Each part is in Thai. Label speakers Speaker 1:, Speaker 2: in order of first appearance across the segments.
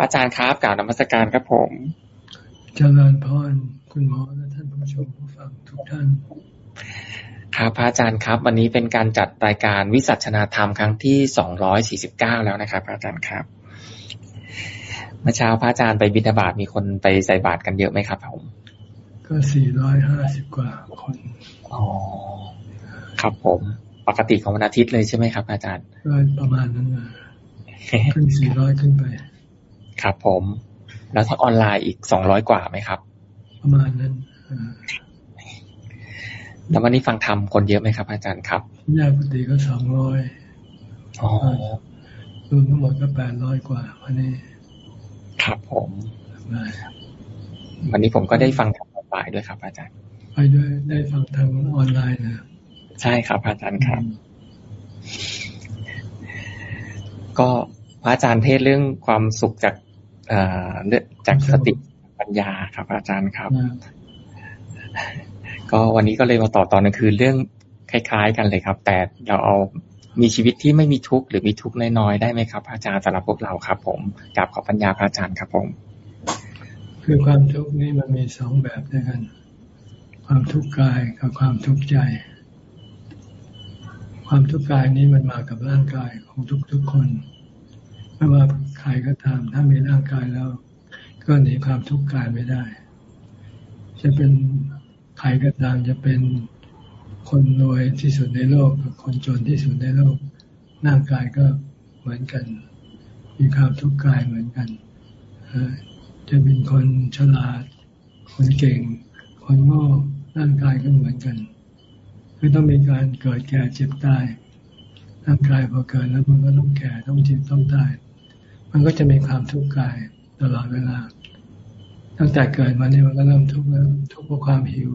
Speaker 1: อาจารย์ครับกล่าวนมัสการครับผม
Speaker 2: เจริญพรคุณหมอและท่านผู้ชมผู้ฟังทุกท่าน
Speaker 1: ครับพระอาจารย์ครับ วันนี้เป็นการจัดรายการวิสัชนาธรรมครั้งที่สองร้อยสี่สิบเก้าแล้วนะครับพระอาจารย์ครับเมื่อเช้าพระอาจารย์ไปบิณฑบาตมีคนไปใส่บาตรกันเยอะไหมครับผม
Speaker 2: ก็สี่ร้อยห้าสิบกว่าคน
Speaker 1: อ๋อครับผม ปกติของวันอาทิตย์เลยใช่ไหมครับ อาจารย์
Speaker 2: ก็ประมาณนั้นนะขึ้นสี่ร้อยขึ้นไป
Speaker 1: ครับผม แล้วถ้าออนไลน์อีกสองร้อยกว่าไหมครับ
Speaker 2: ประมาณนั้น
Speaker 1: แล้ววันนี้ฟังธรรมคนเยอะไหมครับ อาจารย์ครับ
Speaker 2: ญาติปกติก็สองร้อยรวมทั้งหมดก็แปดร้อยกว่าวันนี้
Speaker 1: ครับผม วันนี้ผมก็ได้ฟังธรรมบ่ายด้วยครับ อาจารย์
Speaker 2: ไปด้วยได้ฟังทางออนไลน์นะ
Speaker 1: ใช่ครับ อาจารย์ครับ ก็ พระอาจารย์เทศเรื่องความสุขจากเอ่อจากสติปัญญาครับอาจารย์ครับ ก็วันนี้ก็เลยมาต่อตอนนึงคือเรื่องคล้าย ๆ กันเลยครับ แต่เราเอามีชีวิตที่ไม่มีทุกข์หรือมีทุกข์น้อยๆได้ไหมครับ อาจารย์สำหรับพวกเราครับ ผมกับขอปัญญาพระอาจารย์ครับผม
Speaker 2: คือความทุกข์นี้มันมีสองแบบด้วยกัน ความทุกข์กายกับความทุกข์ใจ ความทุกข์กายนี้มันมากับร่างกายของทุกๆคน ไม่ว่าใครก็ตาม ถ้ามีร่างกายแล้ว ก็หนีความทุกข์กายไม่ได้ จะเป็นใครก็ตามจะเป็นคนรวยที่สุดในโลกกับคนจนที่สุดในโลกร่างกายก็เหมือนกัน มีความทุกข์กายเหมือนกันจะเป็นคนฉลาด คนเก่ง คนโง่ร่างกายก็เหมือนกันคือต้องมีการเกิดแก่เจ็บตายร่างกายพอเกิดแล้วมันก็ต้องแก่ต้องเจ็บต้องตาย มันก็จะมีความทุกข์กายตลอดเวลา ตั้งแต่เกิดมาเนี่ยมันก็เริ่มทุกข์แล้วทุกข์เพราะความหิว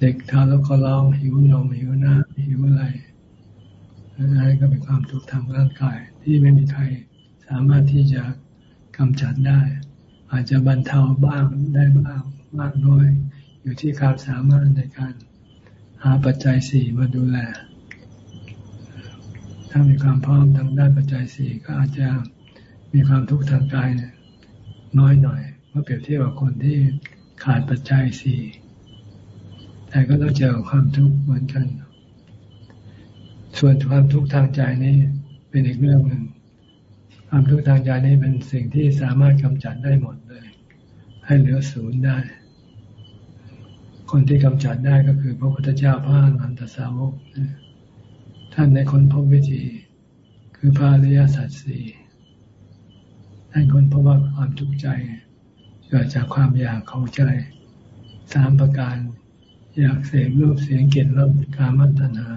Speaker 2: เด็กทารกก็ร้องหิวนมหิวน้ำหิวอะไรอะไรก็เป็นความทุกข์ทางร่างกาย ที่ไม่มีใครสามารถที่จะกำจัดได้ อาจจะบรรเทาบ้างได้บ้างมากน้อย อยู่ที่ความสามารถในการหาปัจจัยสี่มาดูแล ถ้ามีความพร้อมทางด้านปัจจัยสี่ก็อาจจะ มีความทุกข์ทางกายน้อยหน่อยเมื่อเปรียบเทียบกับคนที่ขาดปัจจัยสี่แต่ก็ต้องเจอความทุกข์เหมือนกัน ส่วนความทุกข์ทางใจนี่เป็นอีกเรื่องหนึ่งความทุกข์ทางใจนี่เป็นสิ่งที่สามารถกำจัดได้หมดเลย ให้เหลือศูนย์ได้ คนที่กำจัดได้ก็คือ พระพุทธเจ้าพระอรหันตสาวกท่านในคนพบวิธี คือพระอริยสัจสี่ ท่านคนพบว่าความทุกข์ใจ เกิดจากความอยากของใจสามประการ อยากเสพรูปเสียงกลิ่นรสการมัตัณหา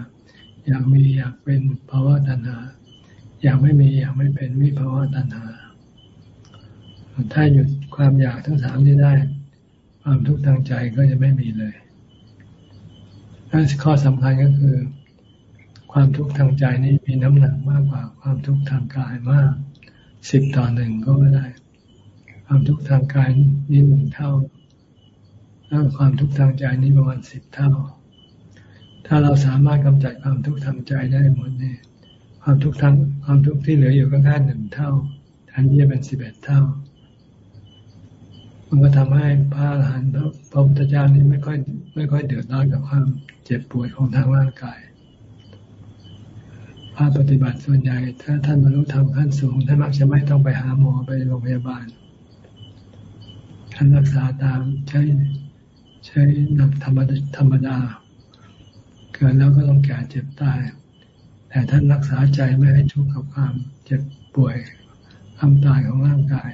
Speaker 2: อยากมีอยากเป็นภาวะตัณหา อยากไม่มีอยากไม่เป็นวิภาวะตัณหา ถ้าหยุดความอยากทั้งสามนี้ได้ ความทุกข์ทางใจก็จะไม่มีเลยข้อสำคัญก็คือ ความทุกข์ทางใจนี้มีน้ำหนักมากกว่าความทุกข์ทางกายมาก สิบต่อหนึ่งก็ไม่ได้ ความทุกข์ทางกายนี่หนึ่งเท่าแล้วความทุกข์ทางใจนี้ประมาณสิบเท่า ถ้าเราสามารถกำจัดความทุกข์ทางใจได้หมดเนี่ยความทุกข์ทางความทุกข์ที่เหลืออยู่ก็แค่หนึ่งเท่าแทนที่จะเป็นสิบเอ็ดเท่า มันก็ทำให้พระอรหันต์พระพุทธเจ้านี้ไม่ค่อย ไม่ค่อยเดือดร้อนกับความเจ็บป่วยของทางร่างกาย พระปฏิบัติส่วนใหญ่ ถ้าท่านบรรลุธรรมขั้นสูงท่านมักจะไม่ต้องไปหาหมอไปโรงพยาบาลท่านรักษาตามใช้ใช้นักธรรมธรรมดา เกิดแล้วก็ต้องแก่เจ็บตาย แต่ท่านรักษาใจไม่ให้ทุกข์กับความเจ็บป่วยความตายของร่างกาย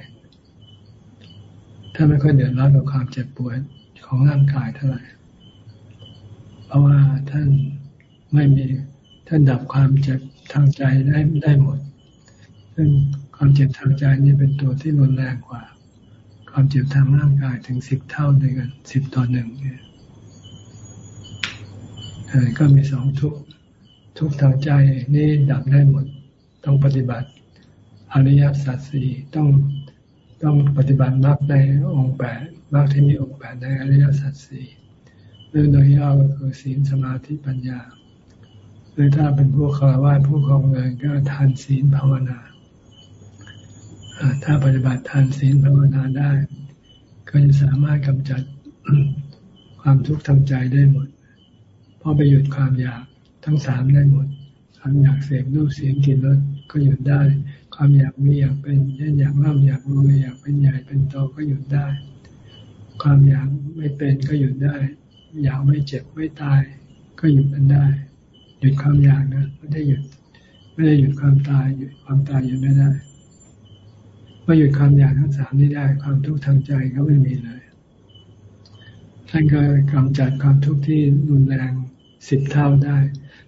Speaker 2: ถ้าไม่ค่อยเดือดร้อนกับความเจ็บปวดของร่างกายเท่าไหร่ เพราะว่าท่านไม่มีท่านดับความเจ็บ ทางใจได้ได้หมด ซึ่งความเจ็บทางใจนี่เป็นตัวที่รุนแรงกว่า ความเจ็บทางร่างกายถึงสิบเท่าด้วยกันสิบต่อหนึ่งเนี่ยก็มีสองทุกทุกทางใจนี่ดับได้หมด ต้องปฏิบัติอริยสัจสี่ต้องต้องปฏิบัติมรรคในองค์แปดมรรคที่มีองค์แปดในอริยสัจสี่เรื่องโดยย่อก็คือศีลสมาธิปัญญา หรือถ้าเป็นผู้คารวะผู้ครองเงินก็ทานศีลภาวนา ถ้าปฏิบัติทานศีลภาวนาได้ ก็จะสามารถกำจัดความทุกข์ทางใจได้หมด เพราะไปหยุดความอยากทั้งสามได้หมด ความอยากเสพรูปเสียงกลิ่นรสก็หยุดได้ ความอยากมีอยากเป็นเช่นอยากร่ำอยากรวยอยากเป็นใหญ่เป็นโตก็หยุดได้ ความอยากไม่เป็นก็หยุดได้ อยากไม่เจ็บไม่ตาย ก็หยุดมันได้ หยุดความอยากนะไม่ได้หยุด ไม่ได้หยุดความตายหยุดความตายหยุดไม่ได้เมื่อหยุดความอยากทั้งสามนี้ได้ ความทุกข์ทางใจก็ไม่มีเลยท่านก็กำจัดความทุกข์ที่รุนแรงสิบเท่าได้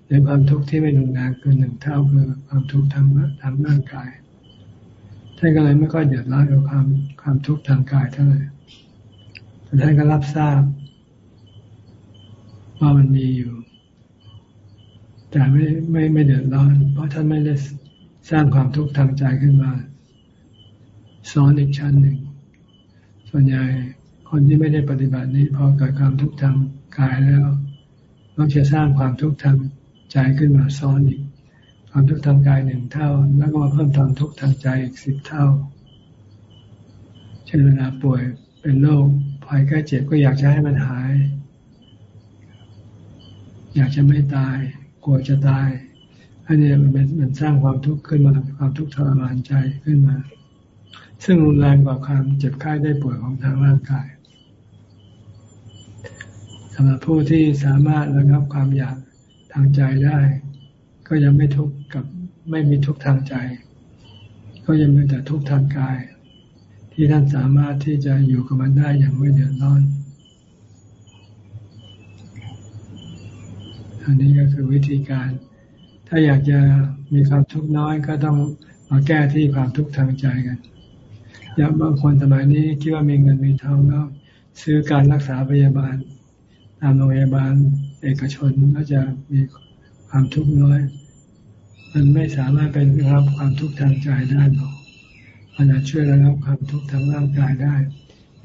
Speaker 2: ในความทุกข์ที่ไม่รุนแรงเกินหนึ่งเท่าคือความทุกข์ทางทางร่างกายท่านก็เลยไม่ค่อยเดือดร้อนกับความความทุกข์ทางกายเท่าไหร่แต่ท่านก็รับทราบว่ามันมีอยู่ แต่ไม่ไม่ไม่เดือดร้อน เพราะท่านไม่ได้สร้างความทุกข์ทางใจขึ้นมา ซ้อนอีกชั้นหนึ่ง ส่วนใหญ่คนที่ไม่ได้ปฏิบัตินี้พอเกิดความทุกข์ทางกายแล้วมักจะสร้างความทุกข์ทางใจขึ้นมาซ้อนอีก ความทุกข์ทางกายหนึ่งเท่า แล้วก็มาเพิ่มความทุกข์ทางใจอีกสิบเท่า เช่นเวลาป่วยเป็นโรคภัยใกล้เจ็บก็อยากจะให้มันหาย อยากจะไม่ตาย กลัวจะตายอันนี้มันมันสร้างความทุกข์ขึ้นมาความทุกข์ทรมานใจขึ้นมา ซึ่งรุนแรงกว่าความเจ็บไข้ได้ป่วยของทางร่างกายสำหรับผู้ที่สามารถระงับความอยากทางใจได้ ก็ยังไม่ทุกข์กับไม่มีทุกข์ทางใจ ก็ยังมีแต่ทุกข์ทางกาย ที่ท่านสามารถที่จะอยู่กับมันได้อย่างไม่เดือดร้อน อันนี้ก็คือวิธีการ ถ้าอยากจะมีความทุกข์น้อยก็ต้องมาแก้ที่ความทุกข์ทางใจกันอย่างบางคนสมัยนี้คิดว่ามีเงินมีทองแล้วซื้อการรักษาพยาบาลตามโรงพยาบาลเอกชนก็จะมีความทุกข์น้อย มันไม่สามารถเป็นรับความทุกข์ทางใจได้หรอกมันจะช่วยระงับความทุกข์ทางร่างกายได้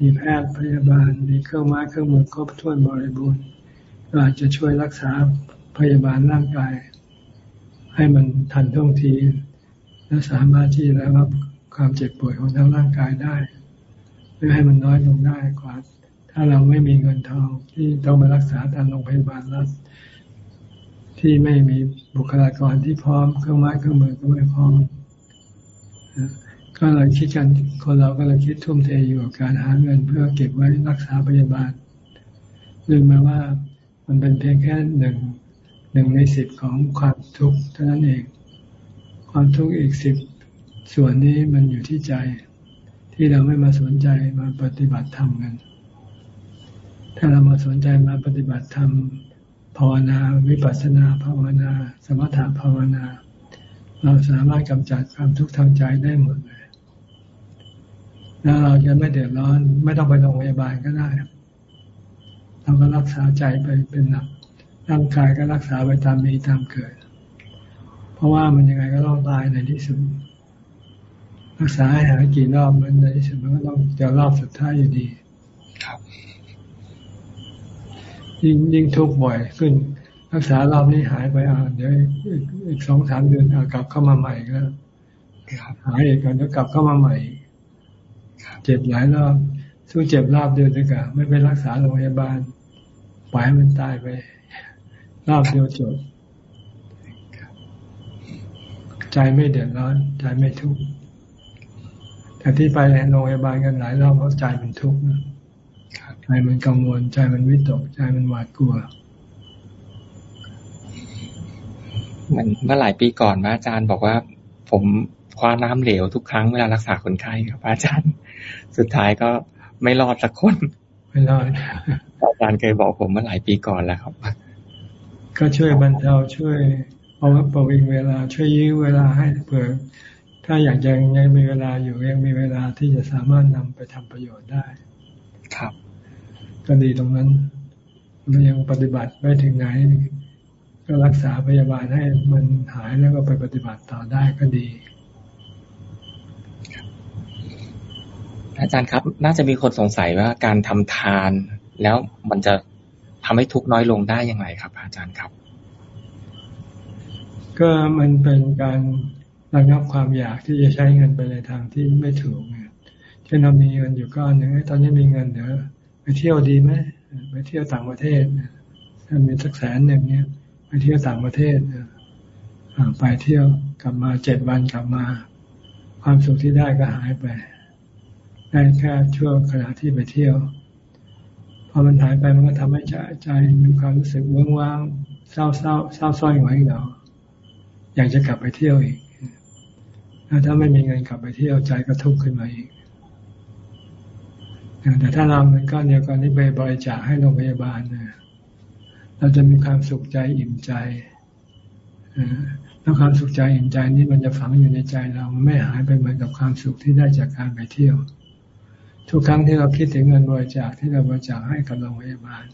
Speaker 2: มีแพทย์พยาบาล มีเครื่องไม้เครื่องมือครบถ้วนบริบูรณ์ก็อาจจะช่วยรักษา พยาบาลร่างกาย ให้มันทันท่วงทีและสามารถที่จะรับความเจ็บป่วยของทางร่างกายได้เพื่อให้มันน้อยลงได้กว่า ถ้าเราไม่มีเงินทองที่ต้องไปรักษาตามโรงพยาบาลรัฐที่ไม่มีบุคลากรที่พร้อมเครื่องไม้เครื่องมือก็ไม่พร้อมก็เลยคิดกันคนเราก็เลยคิดทุ่มเทอยู่กับการหาเงินเพื่อเก็บไว้รักษาพยาบาลลืมมาว่ามันเป็นเพียงแค่หนึ่ง หนึ่งในสิบของความทุกข์เท่านั้นเอง ความทุกข์อีกสิบส่วนนี้มันอยู่ที่ใจ ที่เราไม่มาสนใจมาปฏิบัติธรรมกันถ้าเรามาสนใจมาปฏิบัติธรรมภาวนาวิปัสสนาภาวนา สมถะภาวนา เราสามารถกำจัดความทุกข์ทางใจได้หมดเลยแล้วเราจะไม่เดือดร้อน ไม่ต้องไปโรงพยาบาลก็ได้ เราก็รักษาใจไปเป็นหลัก ร่างกายก็รักษาไปตามมีตามเกิด เพราะว่ามันยังไงก็ต้องตายในที่สุด รักษาให้หายกี่รอบมันในที่สุดมันก็ต้องเจอรอบสุดท้ายอยู่ดี ครับ ยิ่งยิ่งทุกข์บ่อยขึ้น รักษารอบนี้หายไปอ่าเดี๋ยวอีกสองสามเดือนกลับเข้ามาใหม่ก็หายอีกกันแล้วกลับเข้ามาใหม่เจ็บหลายรอบสู้เจ็บรอบเดียวดีกว่าไม่ไปรักษาโรงพยาบาลปล่อยมันตายไป รอบเดียวจบ ใจไม่เดือดร้อน ใจไม่ทุกข์แต่ที่ไปโรงพยาบาลกันหลายรอบเพราะใจมันทุกข์ใจมันกังวล ใจมันวิตก ใจมันหวาดกลัว
Speaker 1: มันเมื่อหลายปีก่อนพระอาจารย์บอกว่า ผมคว้าน้ำเหลวทุกครั้งเวลารักษาคนไข้ครับอาจารย์ สุดท้ายก็ไม่รอดสักคน
Speaker 2: ไม่รอด
Speaker 1: อาจารย์เคยบอกผมเมื่อหลายปีก่อนแล้วครับ
Speaker 2: ก็ช่วยบรรเทาช่วยเอาประวิงเวลาช่วยยื้อเวลาให้เผื่อถ้าอยากยังยังมีเวลาอยู่ยังมีเวลาที่จะสามารถนำไปทำประโยชน์ได้
Speaker 1: ครับ
Speaker 2: ก็ดีตรงนั้นมันยังปฏิบัติไม่ถึงไหน ก็รักษาพยาบาลให้มันหายแล้วก็ไปปฏิบัติต่อได้ก็ดี
Speaker 1: อาจารย์ครับ น่าจะมีคนสงสัยว่าการทำทาน แล้วมันจะ ทำให้ทุกน้อยลงได้ยังไงครับ อาจารย์ครับ
Speaker 2: ก็มันเป็นการระงับความอยากที่จะใช้เงินไปในทางที่ไม่ถูกเนี่ยเช่นเรามีเงินอยู่ก้อนหนึ่งตอนนี้มีเงินเดี๋ยวไปเที่ยวดีไหมไปเที่ยวต่างประเทศถ้ามีสักแสนหนึ่งเนี่ยไปเที่ยวต่างประเทศไปเที่ยวกลับมาเจ็ดวันกลับมา ความสุขที่ได้ก็หายไปได้แค่ช่วงขณะที่ไปเที่ยว พอมันหายไปมันก็ทำให้ใจใจมีความรู้สึกว่างว่างเศร้าเศร้าเศร้าส้อยหงอยเหงาอยากจะกลับไปเที่ยวอีกถ้าไม่มีเงินกลับไปเที่ยวใจก็ทุกข์ขึ้นมาอีกแต่ถ้าเราเงินก้อนเดียวกันนี้ไปบริจาคให้โรงพยาบาลนะเราจะมีความสุขใจอิ่มใจแล้วความสุขใจอิ่มใจนี้มันจะฝังอยู่ในใจเราไม่หายไปเหมือนกับความสุขที่ได้จากการไปเที่ยว ทุกครั้งที่เราคิดถึงเงินบริจาคที่เราบริจาคให้กับโรงพยาบาล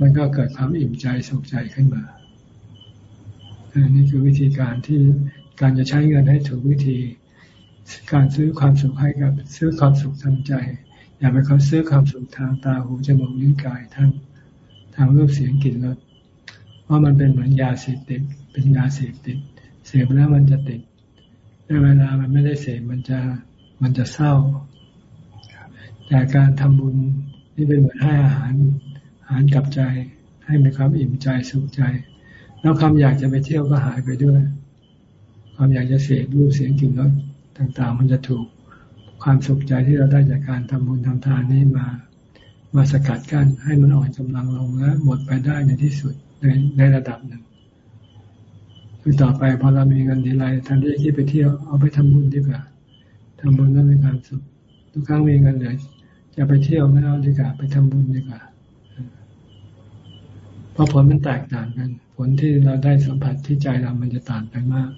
Speaker 2: มันก็เกิดความอิ่มใจสุขใจขึ้นมาอันนี้คือวิธีการที่การจะใช้เงินให้ถูกวิธี การซื้อความสุขให้กับซื้อความสุขทางใจ อย่าไปเขาซื้อความสุขทางตาหูจมูกนิ้วกายทางทางรูปเสียงกลิ่นรสเพราะมันเป็นเหมือนยาเสพติด เป็นยาเสพติด เสพแล้วมันจะติดในเวลามันไม่ได้เสพมันจะมันจะเศร้า แต่การทำบุญนี่เป็นเหมือนให้อาหารอาหารกับใจ ให้มีความอิ่มใจสุขใจ แล้วความอยากจะไปเที่ยวก็หายไปด้วย ความอยากจะเสพรูปเสียงกลิ่นรสต่าง ๆ มันจะถูกความสุขใจที่เราได้จากการทำบุญทำทานนี้มามาสกัดกั้นให้มันอ่อนกำลังลงและหมดไปได้ในที่สุดในในระดับหนึ่งคือต่อไปพอเรามีเงินทีไรทางที่คิดไปเที่ยวเอาไปทำบุญดีกว่าทำบุญแล้วมีความสุข ทุกครั้งมีเงินเหลือจะไปเที่ยวไม่เอาดีกว่าไปทำบุญดีกว่าเพราะผลมันแตกต่างกัน ผลที่เราได้สัมผัสที่ใจเรามันจะต่างกันมาก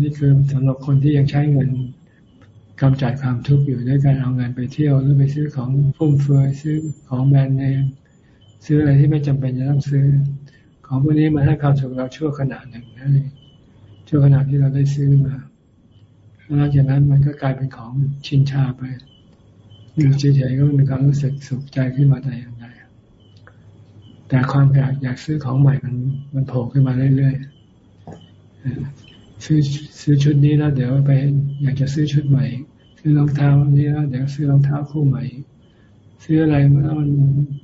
Speaker 2: นี่คือสำหรับคนที่ยังใช้เงินกำจัดความทุกข์อยู่ด้วยการเอาเงินไปเที่ยวหรือไปซื้อของฟุ่มเฟือยซื้อของแบรนด์เนมซื้ออะไรที่ไม่จำเป็นจะต้องซื้อ ของพวกนี้มาให้ความสุขเราชั่วขณะหนึ่งนั่นเองชั่วขณะที่เราได้ซื้อมา แล้วหลังจากนั้นมันก็กลายเป็นของชินชาไปอยู่เฉยๆก็มีความรู้สึกสุขใจขึ้นมาแต่อย่างใดแต่ความอยากอยากซื้อของใหม่มันมันโผล่ขึ้นมาเรื่อยๆซื้อซื้อชุดนี้แล้วเดี๋ยวไป อยากจะซื้อชุดใหม่ ซื้อรองเท้านี้แล้วเดี๋ยวซื้อรองเท้าคู่ใหม่ ซื้ออะไรแล้วมัน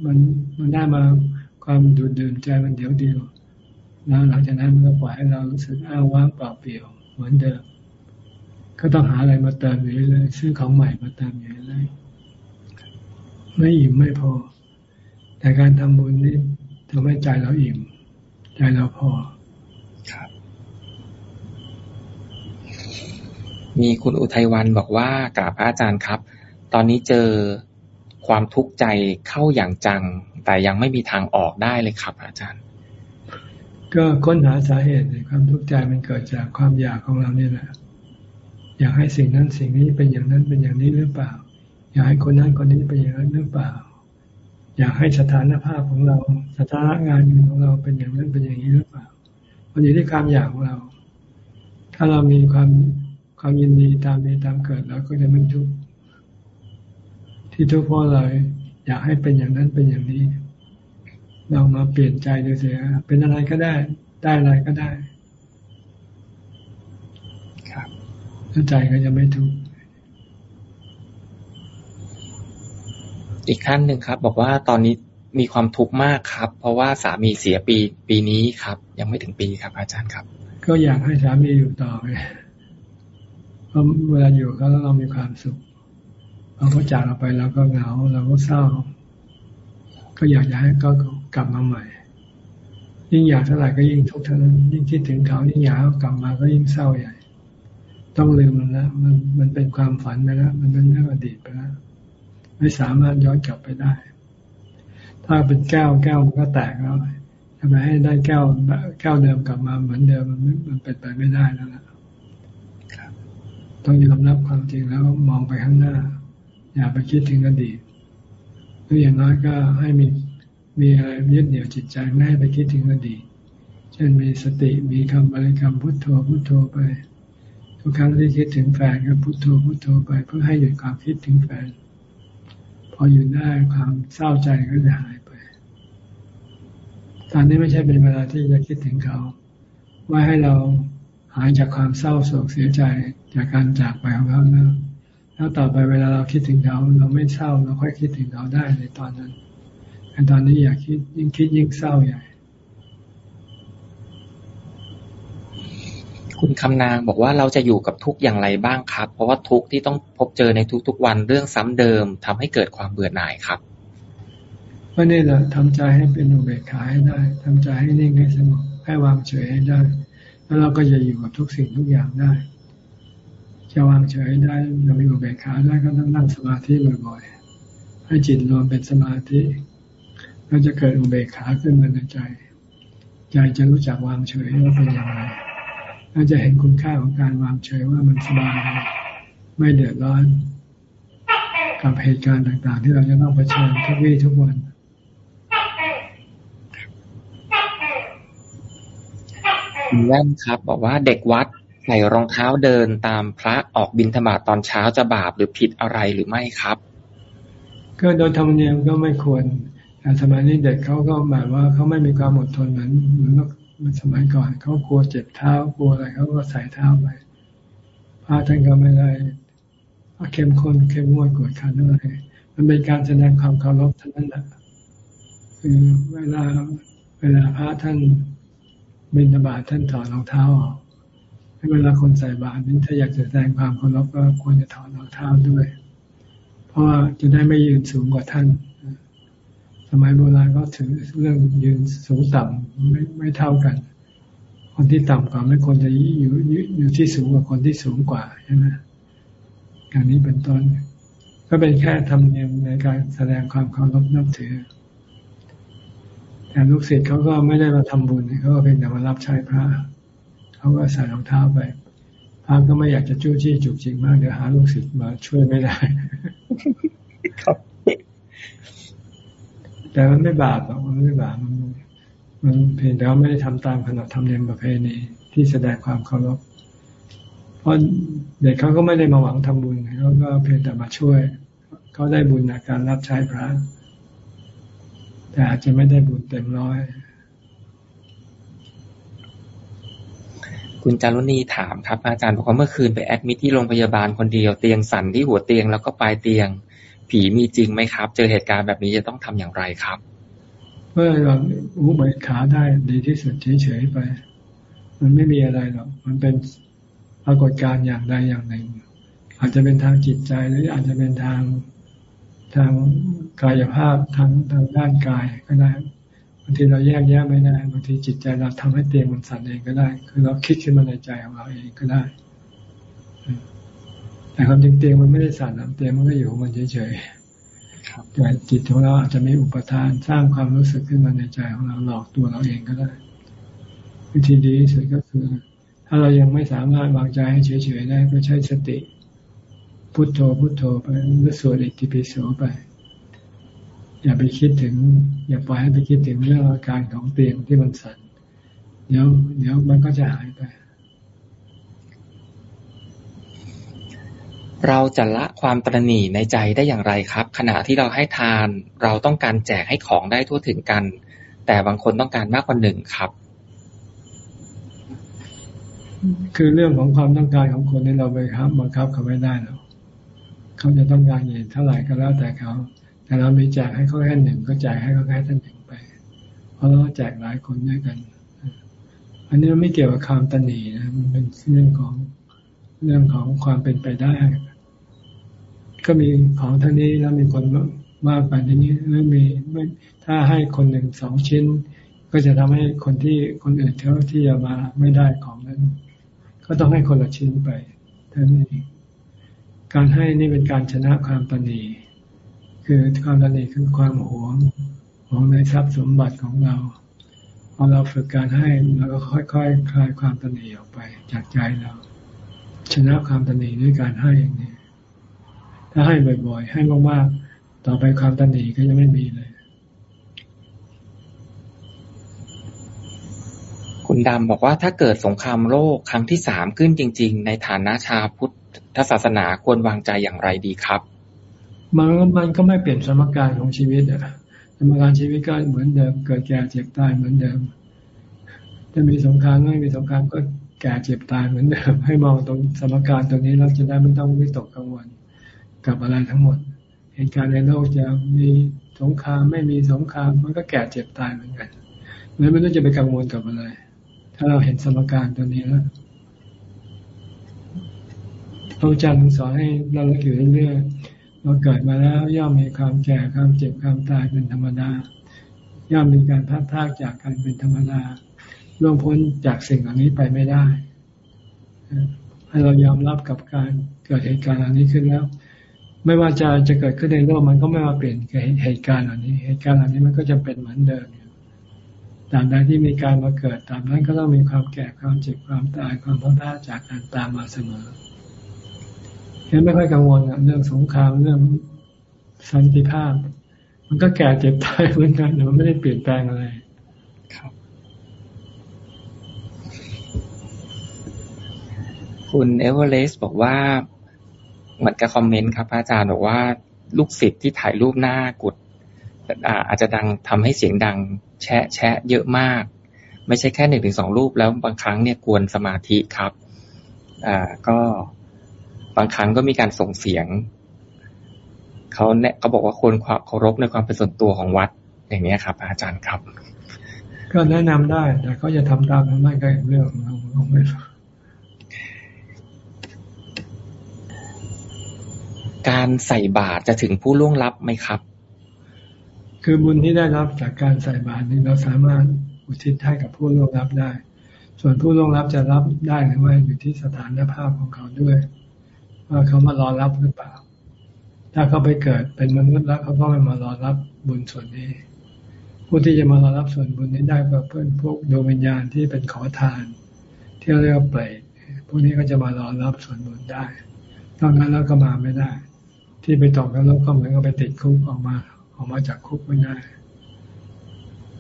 Speaker 2: มันมันได้มาความดูดดื่มใจมันเดี๋ยวเดียวแล้วหลังจากนั้นมันก็ปล่อยให้เรารู้สึกอ้างว้างเปล่าเปลี่ยวเหมือนเดิม ก็ต้องหาอะไรมาเติมอยู่เรื่อยซื้อของใหม่มาเติมอยู่เรื่อยไม่อิ่มไม่พอ แต่การทำบุญนี่ทำให้ใจเราอิ่ม ใจเราพอ
Speaker 1: ครับ มีคุณอุทัยวันบอกว่ากราบพระอาจารย์ครับ ตอนนี้เจอความทุกข์ใจเข้าอย่างจัง แต่ยังไม่มีทางออกได้เลยครับ อาจารย์
Speaker 2: ก็ค้นหาสาเหตุความทุกข์ใจมันเกิดจากความอยากของเราเนี่ยแหละ อยากให้สิ่งนั้นสิ่งนี้เป็นอย่างนั้นเป็นอย่างนี้หรือเปล่า อยากให้คนนั้นคนนี้เป็นอย่างนั้นหรือเปล่า อยากให้สถานภาพของเราสถานะงานของเราเป็นอย่างนั้นเป็นอย่างนี้หรือเปล่ามันอยู่ที่ความอยากของเรา ถ้าเรามีความความยินดีตามมีตามเกิดแล้วก็จะไม่ทุกข์ที่ทุกข์เพราะอะไรอยากให้เป็นอย่างนั้นเป็นอย่างนี้เรามาเปลี่ยนใจดูเสียเป็นอะไรก็ได้ ได้อะไรก็ได้ ครับ แล้วใจก็จะไม่ทุกข์
Speaker 1: อีกขั้นหนึ่งครับ บอกว่าตอนนี้มีความทุกข์มากครับ เพราะว่าสามีเสียปีปีนี้ครับ ยังไม่ถึงปีครับ อาจารย์ครับ
Speaker 2: ก็อยากให้สามีอยู่ต่อไปเพราะเวลาอยู่เขาแล้วเรามีความสุขพอเขาจากเราไปเราก็เหงาเราก็เศร้า ก็อยากจะให้เขากลับมาใหม่ ยิ่งอยากเท่าไหร่ก็ยิ่งทุกข์เท่านั้นยิ่งคิดถึงเขายิ่งอยากเขากลับมาก็ยิ่งเศร้าใหญ่ ต้องลืมมันแล้วมันมันเป็นความฝันไปแล้วมันเป็นเรื่องอดีตไปแล้วไม่สามารถย้อนกลับไปได้ ถ้าเป็นแก้วแก้วมันก็แตกแล้วทำไมให้ได้แก้วแก้วเดิมกลับมาเหมือนเดิมมันมันเป็นไปไม่ได้แล้วล่ะต้องยอมรับความจริงแล้วมองไปข้างหน้า อย่าไปคิดถึงอดีตหรืออย่างน้อยก็ให้มีมีอะไรยึดเหนี่ยวจิตใจไม่ให้ไปคิดถึงอดีตเช่นมีสติมีคำบริกรรมพุทโธพุทโธไป ทุกครั้งที่คิดถึงแฟนก็พุทโธพุทโธไปเพื่อให้หยุดความคิดถึงแฟน พอหยุดได้ความเศร้าใจก็จะหายไป ตอนนี้ไม่ใช่เป็นเวลาที่จะคิดถึงเขา ไว่าให้เราหายจากความเศร้าโศกเสียใจจากการจากไปของเขาแล้วแล้วต่อไปเวลาเราคิดถึงเขาเราไม่เศร้าเราค่อยคิดถึงเขาได้ในตอนนั้นแต่ตอนนี้อยากคิดยิ่งคิดยิ่งเศร้าใหญ่
Speaker 1: คุณคำนางบอกว่าเราจะอยู่กับทุกอย่างไรบ้างครับ เพราะว่าทุกที่ต้องพบเจอในทุกๆวันเรื่องซ้ำเดิมทำให้เกิดความเบื่อหน่ายครับ
Speaker 2: ก็นี่แหละทำใจให้เป็นอุเบกขาให้ได้ทำใจให้นิ่งให้สงบให้วางเฉยให้ได้ แล้วเราก็จะอยู่กับทุกสิ่งทุกอย่างได้ จะวางเฉยได้เรามีอุเบกขาได้ก็ต้องนั่งสมาธิบ่อยๆให้จิตรวมเป็นสมาธิเราจะเกิดอุเบกขาขึ้นมาในใจ ใจจะรู้จักวางเฉยว่าเป็นอย่างไร เราจะเห็นคุณค่าของการวางเฉยว่ามันสบายไม่เดือดร้อน กับเหตุการณ์ต่างๆ ที่เราจะต้องเผชิญทุกวี่ทุกวัน
Speaker 1: แว่นครับ บอกว่าเด็กวัดใส่รองเท้าเดินตามพระออกบิณฑบาตตอนเช้าจะบาปหรือผิดอะไรหรือไม่ครับ
Speaker 2: ก็โดยธรรมเนียมก็ไม่ควรแต่สมัยนี้เด็กเขาก็หมายว่าเขาไม่มีความอดทนเหมือนเหมือน มันสมัยก่อนเขากลัวเจ็บเท้ากลัวอะไรเขาก็ใส่เท้าไปพระท่านก็ไม่ได้เข้มข้นเข้มงวดกดขันอะไรมันเป็นการแสดงความเคารพเท่านั้นแหละคือเวลาเวลาพระท่านบิณฑบาตท่านถอดรองเท้าออกเวลาคนใส่บาตรนี้ถ้าอยากจะแสดงความเคารพก็ควรจะถอดรองเท้าด้วย เพราะว่าจะได้ไม่ยืนสูงกว่าท่าน สมัยโบราณก็ถือเรื่องยืนสูงต่ำไม่ไม่เท่ากัน คนที่ต่ำกว่าไม่ควรจะอยู่อยู่ที่สูงกว่าคนที่สูงกว่าใช่ไหมอย่างนี้เป็นต้นก็เป็นแค่ธรรมเนียมในการแสดงความเคารพนับถือ แต่ลูกศิษย์เขาก็ไม่ได้มาทำบุญเขาก็เป็นแต่มารับใช้พระเขาก็ใส่รองเท้าไปพระก็ไม่อยากจะจู้จี้จุกจิกมากเดี๋ยวหาลูกศิษย์มาช่วยไม่ได้ ครับ แต่มันไม่บาปหรอกมันไม่บาปมันมันเพียงแต่ว่าไม่ได้ทำตามขนบธรรมเนียมประเพณีที่แสดงความเคารพเพราะเด็กเขาก็ไม่ได้มาหวังทำบุญเขาก็เพียงแต่มาช่วย เขาได้บุญในการรับใช้พระ แต่อาจจะไม่ได้บุญเต็มร้อย
Speaker 1: คุณจารุณีถามครับ อาจารย์บอกว่าเมื่อคืนไปแอดมิทที่โรงพยาบาลคนเดียวเตียงสั่นที่หัวเตียงแล้วก็ปลายเตียง ผีมีจริงไหมครับ เจอเหตุการณ์แบบนี้จะต้องทำอย่างไรครับ
Speaker 2: เมื่อเราอุเบกขาได้ดีที่สุดเฉยๆไป มันไม่มีอะไรหรอกมันเป็นปรากฏการณ์อย่างใดอย่างหนึ่ง อาจจะเป็นทางจิตใจหรืออาจจะเป็นทางทางกายภาพทางทางด้านกายก็ได้บางทีเราแยกแยะไม่ได้บางทีจิตใจเราทำให้เตียงมันสั่นเองก็ได้ คือเราคิดขึ้นมาในใจของเราเองก็ได้ แต่ความจริงเตียงมันไม่ได้สั่นเตียงมันก็อยู่มันเฉยๆแต่จิตของเราอาจจะมีอุปทานสร้างความรู้สึกขึ้นมาในใจของเราหลอกตัวเราเองก็ได้ วิธีดีที่สุดก็คือ ถ้าเรายังไม่สามารถวางใจให้เฉยๆได้ก็ใช้สติ พุโทโธพุโทโธไปหรือสวดอิติปิโสไป อย่าไปคิดถึง อย่าปล่อยให้ไปคิดถึงเรื่องอาการของเตียงที่มันสั่นเดี๋ยวเดี๋ยวมันก็จะหายไป
Speaker 1: เราจะละความตรณีในใจได้อย่างไรครับ ขณะที่เราให้ทาน เราต้องการแจกให้ของได้ทั่วถึงกัน แต่บางคนต้องการมากกว่าหนึ่งครับ
Speaker 2: คือเรื่องของความต้องการของคนที่เราไปครับบังคับเขาไม่ได้หรอกเขาจะต้องการเงินเท่าไหร่ก็แล้วแต่เขา แต่เรามีแจกให้เขาแค่หนึ่งก็แจกให้เขาแค่ท่านหนึ่งไป เพราะเราแจกหลายคนด้วยกัน อันนี้ไม่เกี่ยวกับความตนีนะมันเป็นเรื่องของเรื่องของความเป็นไปได้ ก็มีของท่านี้แล้วมีคนมากไปนี้แล้วมีไม่ถ้าให้คนหนึ่งสองชิ้น ก็จะทำให้คนที่คนอื่นเท่าที่จะมาไม่ได้ของนั้น ก็ต้องให้คนละชิ้นไปท่านี้การให้นี่เป็นการชนะความปณีคือความปณีคือความหวงหวงในทรัพย์สมบัติของเราพอเราฝึกการให้เราก็ค่อยๆคคลายความปณีออกไปจากใจเรา ชนะความตันหนีด้วยการให้อย่างนี้ ถ้าให้บ่อย ๆ ให้มากๆ ต่อไปความตันหนีก็จะไม่มีเลย
Speaker 1: คุณดำบอกว่าถ้าเกิดสงครามโลกครั้งที่สามขึ้นจริง ๆ ในฐานะชาวพุทธศาสนาควรวางใจอย่างไรดีครับ
Speaker 2: มันมันก็ไม่เปลี่ยนสมการของชีวิตอะสมการชีวิตก็เหมือนเดิม เกิดแก่เจ็บตายเหมือนเดิมจะมีสงครามไม่มีสงครามก็แก่เจ็บตายเหมือนเดิม ให้มองตรงสมการตรงนี้เราจะได้ไม่ต้องวิตกกังวล กับอะไรทั้งหมด เหตุการณ์ในโลกจะมีสงครามไม่มีสงครามมันก็แก่เจ็บตายเหมือนกันแล้วไม่ต้องจะไปกังวลกับอะไร ถ้าเราเห็นสมการตัวนี้แล้วพระอาจารย์สอนให้เราอยู่เรื่อยๆเราเกิดมาแล้วย่อมมีความแก่ความเจ็บความตายเป็นธรรมดา ย่อมมีการพัดพากจากการเป็นธรรมดาล่วงพ้นจากสิ่งเหล่านี้ไปไม่ได้ให้เรายอมรับกับการเกิดเหตุการณ์เหล่านี้ขึ้นแล้ว ไม่ว่าจะจะเกิดขึ้นในโลกมันก็ไม่มาเปลี่ยนเหตุการณ์เหล่านี้ เหตุการณ์เหล่านี้มันก็จะเป็นเหมือนเดิมตามใดที่มีการมาเกิดตามนั้นก็ต้องมีความแก่ความเจ็บความตายความพัดพาจากการตามมาเสมอฉะนั้นไม่ค่อยกังวลเรื่องสงครามเรื่องสันติภาพ มันก็แก่เจ็บตายเหมือนกันแต่มันไม่ได้เปลี่ยนแปลงอะไร
Speaker 1: ครับ คุณเอเวอเรสต์บอกว่า เหมือนกับคอมเมนต์ครับพระอาจารย์บอกว่าลูกศิษย์ที่ถ่ายรูปหน้ากุดอาจจะดังทำให้เสียงดังแชะแชะเยอะมาก ไม่ใช่แค่หนึ่งถึงสองรูปแล้วบางครั้งเนี่ยกวนสมาธิครับอ่าก็บางครั้งก็มีการส่งเสียงเขาเนี่ยเขาบอกว่าควรเคารพในความเป็นส่วนตัวของวัดอย่างนี้ครับ อาจารย์ครับ
Speaker 2: ก็แนะนำได้แต่เขาจะทำตามนั้นไม่ก็เรื่องของเราไม่
Speaker 1: การใส่บาตรจะถึงผู้ล่วงลับไหมครับ
Speaker 2: คือบุญที่ได้รับจากการใส่บาตรนี้เราสามารถอุทิศให้กับผู้ล่วงลับได้ ส่วนผู้ล่วงลับจะรับได้หรือไม่อยู่ที่สถานภาพของเขาด้วยว่าเขามารอรับหรือเปล่า ถ้าเขาไปเกิดเป็นมนุษย์แล้วเขาก็ไม่มารอรับบุญส่วนนี้ ผู้ที่จะมารอรับส่วนบุญนี้ได้ก็เพื่อนพวกดวงวิญญาณที่เป็นขอทาน ที่เรียกว่าเปรตพวกนี้ก็จะมารอรับส่วนบุญได้ตอนนั้นแล้วก็มาไม่ได้ ที่ไปตกนรกก็เหมือนกับไปติดคุกออกมา ออกมาจากคุกไม่ได้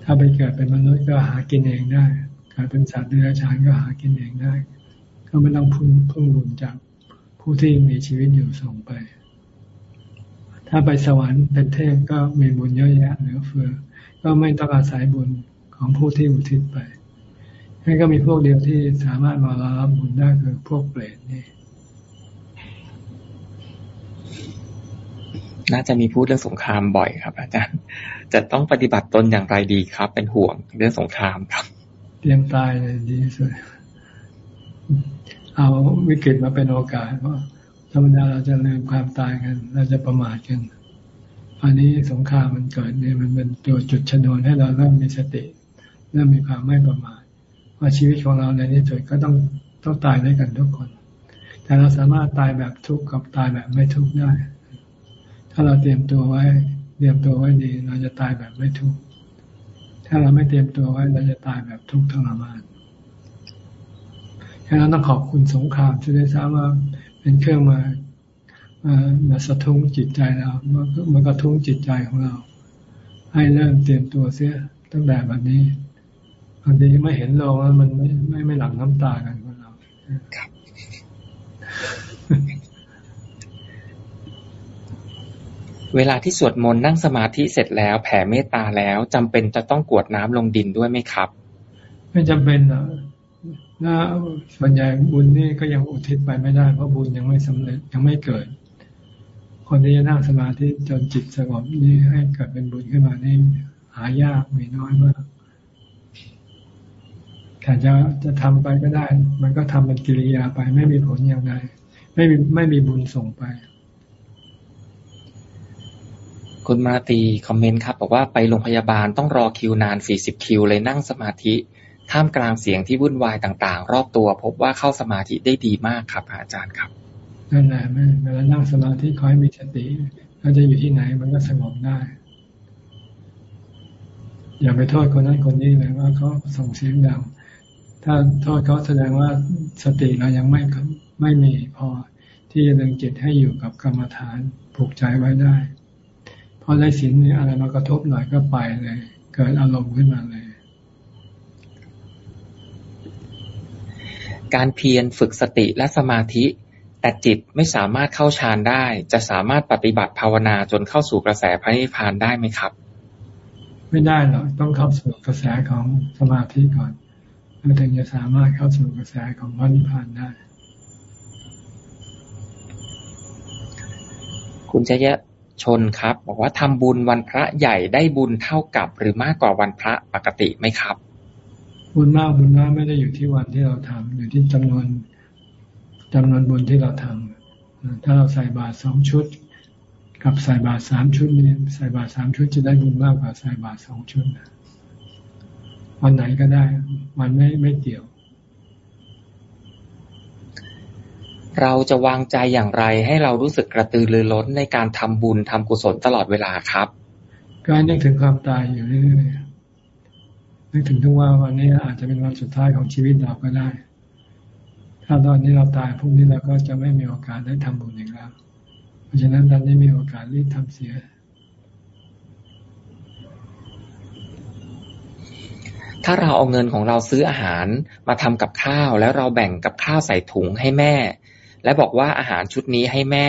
Speaker 2: ถ้าไปเกิดเป็นมนุษย์ก็หากินเองได้เกิดเป็นสัตว์เดรัจฉานก็หากินเองได้ ก็ไม่ต้องพึ่งพึ่งบุญจากผู้ที่มีชีวิตอยู่ส่งไป ถ้าไปสวรรค์เป็นเทพก็มีบุญเยอะแยะเหลือเฟือ ก็ไม่ต้องอาศัยบุญของผู้ที่อุทิศไปให้ก็มีพวกเดียวที่สามารถมารับบุญได้คือพวกเปรตนี่
Speaker 1: น่าจะมีพูดเรื่องสงครามบ่อยครับ อาจารย์ จะต้องปฏิบัติตนอย่างไรดีครับ เป็นห่วงเรื่องสงครามครับ
Speaker 2: เตรียมตายเลยดีสุดเอาวิกฤตมาเป็นโอกาสเพราะธรรมดาเราจะลืมความตายกัน เราจะประมาทกัน อันนี้สงครามมันเกิดเนี่ยมันเป็นตัวจุดชนวนให้เราเริ่มมีสติเริ่มมีความไม่ประมาทว่าชีวิตของเราในที่สุดก็ต้องต้องตายด้วยกันทุกคน แต่เราสามารถตายแบบทุกข์กับตายแบบไม่ทุกข์ได้ ถ้าเราเตรียมตัวไว้ เตรียมตัวไว้ดี เราจะตายแบบไม่ทุกข์ ถ้าเราไม่เตรียมตัวไว้ เราจะตายแบบทุกข์ทรมานฉะนั้นต้องขอบคุณสงครามที่ได้ทราบว่าเป็นเครื่องมามามาสะทุ้งจิตใจเรามันมันกระทุ้งจิตใจของเรา ให้เริ่มเตรียมตัวเสียตั้งแต่บัดนี้บางทีไม่เห็นโลกแล้วมันไม่ไม่ไม่หลังน้ำตากันของเราครับ
Speaker 1: เวลาที่สวดมนต์ นั่งสมาธิเสร็จแล้ว แผ่เมตตาแล้วจำเป็นจะต้องกวดน้ำลงดินด้วยไหมครับ
Speaker 2: ไม่จำเป็นนะนะส่วนใหญ่บุญนี่ก็ยังอุทิศไปไม่ได้ เพราะบุญยังไม่สำเร็จยังไม่เกิด คนที่จะนั่งสมาธิจนจิตสงบนี่ให้เกิดเป็นบุญขึ้นมานี่หายากมีน้อยมากแต่จะจะทำไปก็ได้ มันก็ทำเป็นกิริยาไป ไม่มีผลอย่างไรไม่มีไม่มีบุญส่งไป
Speaker 1: คุณมาตีคอมเมนต์ครับบอกว่าไปโรงพยาบาลต้องรอคิวนานสี่สิบคิว เลยนั่งสมาธิท่ามกลางเสียงที่วุ่นวายต่างๆ รอบตัว พบว่าเข้าสมาธิได้ดีมากครับ อาจารย์ครับ
Speaker 2: นั่นแหละเวลานั่งสมาธิคอยมีสติเราจะอยู่ที่ไหนมันก็สงบได้ อย่าไปโทษคนนั้นคนนี้เลยว่าเขาส่งเสียงดังถ้าโทษเขาแสดงว่าสติเรายังไม่ไม่มีพอที่จะดึงจิตให้อยู่กับกรรมฐานผูกใจไว้ได้ อได้สินนี้อะไรมากระทบหน่อยก็ไปเลย เกิดอารมณ์ขึ้นมาเลย
Speaker 1: การเพียรฝึกสติและสมาธิ แต่จิตไม่สามารถเข้าฌานได้ จะสามารถปฏิบัติภาวนาจนเข้าสู่กระแสพระนิพพานได้ไหมครับ
Speaker 2: ไม่ได้หรอกต้องเข้าสู่กระแสของสมาธิก่อนพเราถึงจะสามารถเข้าสู่กระแสของพระนิพพานได้
Speaker 1: คุณชย ชนครับ บอกว่าทำบุญวันพระใหญ่ได้บุญเท่ากับหรือมากกว่าวันพระปกติไหมครับ
Speaker 2: บุญมากบุญน้อยไม่ได้อยู่ที่วันที่เราทำอยู่ที่จำนวนจำนวนบุญที่เราทำถ้าเราใส่บาตรสองชุด กับใส่บาตรสามชุดนี่ใส่บาตรสามชุดจะได้บุญมากกว่าใส่บาตรสองชุดวันไหนก็ได้มันไม่ไม่เกี่ยว
Speaker 1: เราจะวางใจอย่างไรให้เรารู้สึกกระตือรือร้นในการทำบุญทำกุศลตลอดเวลาครับ
Speaker 2: การนึกถึงความตายอยู่เรื่อยๆนึกถึงทุกว่าวันนี้อาจจะเป็นวันสุดท้ายของชีวิตเราก็ได้ ถ้าตอนนี้เราตายพรุ่งนี้เราก็จะไม่มีโอกาสได้ทำบุญอีกแล้ว เพราะฉะนั้นตอนนี้มีโอกาสรีบทำเสีย
Speaker 1: ถ้าเราเอาเงินของเราซื้ออาหารมาทำกับข้าว แล้วเราแบ่งกับข้าวใส่ถุงให้แม่ และบอกว่าอาหารชุดนี้ให้แม่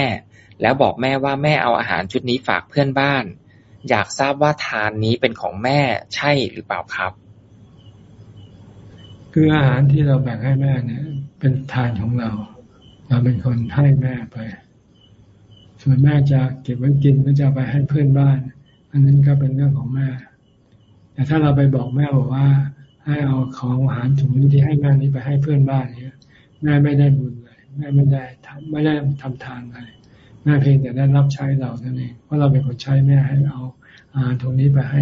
Speaker 1: แล้วบอกแม่ว่าแม่เอาอาหารชุดนี้ฝากเพื่อนบ้าน อยากทราบว่าทานนี้เป็นของแม่ใช่หรือเปล่าครับ
Speaker 2: คืออาหารที่เราแบ่งให้แม่เนี่ย เป็นทานของเรา เราเป็นคนให้แม่ไป ส่วนแม่จะเก็บไว้กินก็จะไปให้เพื่อนบ้าน อันนั้นก็เป็นเรื่องของแม่ แต่ถ้าเราไปบอกแม่บอกว่าให้เอาของอาหารถุงนี้ที่ให้แม่นี้ไปให้เพื่อนบ้านเนี่ยแม่ไม่ได้บุญ แม่ไม่ได้ทำไม่ได้ทำทานเลยแม่เพียงแต่ได้รับใช้เราเท่านั้นเองเพราะเราเป็นคนใช้แม่ให้เอาอาหารถุงนี้ไปให้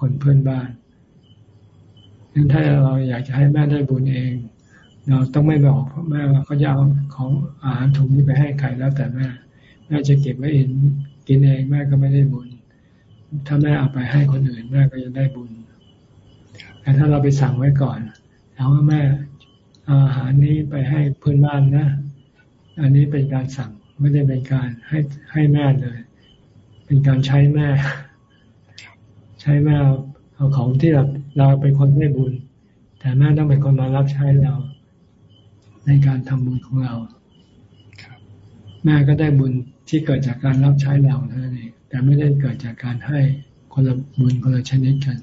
Speaker 2: คนเพื่อนบ้านงั้นถ้าเราอยากจะให้แม่ได้บุญเอง เราต้องไม่บอกแม่ว่าเขาจะเอาของอาหารถุงนี้ไปให้ใครแล้วแต่แม่ แม่จะเก็บไว้เองกินเองแม่ก็ไม่ได้บุญ ถ้าแม่เอาไปให้คนอื่นแม่ก็จะได้บุญแต่ถ้าเราไปสั่งไว้ก่อนถามว่าแม่ อาหารนี้ไปให้เพื่อนบ้านนะ อันนี้เป็นการสั่งไม่ได้เป็นการให้ให้แม่เลย เป็นการใช้แม่ ใช้แม่เอาของที่เราเราเป็นคนให้บุญ แต่แม่ต้องเป็นคนมารับใช้เรา ในการทำบุญของเราแม่ก็ได้บุญที่เกิดจากการรับใช้เราเท่านั้นเองแต่ไม่ได้เกิดจากการให้คนละบุญคนละชนิดกัน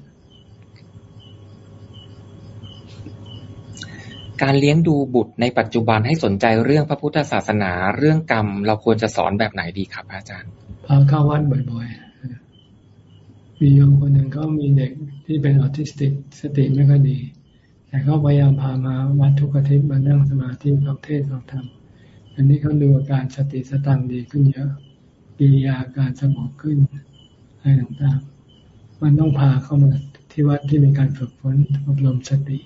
Speaker 1: การเลี้ยงดูบุตรในปัจจุบันให้สนใจเรื่องพระพุทธศาสนา เรื่องกรรม เราควรจะสอนแบบไหนดีครับ อาจารย์
Speaker 2: พาเข้าวัดบ่อยๆ มีโยมคนหนึ่งก็มีเด็กที่เป็นออทิสติกสติไม่ค่อยดี แต่เขาพยายามพามาวัดทุกอาทิตย์มานั่งสมาธิฟังเทศฟังธรรมอันนี้เขาดูอาการสติสตังดีขึ้นเยอะกิยาการสงบขึ้นอะไรต่างๆ มันต้องพาเข้ามาที่วัดที่มีการฝึกฝนอบรมสติ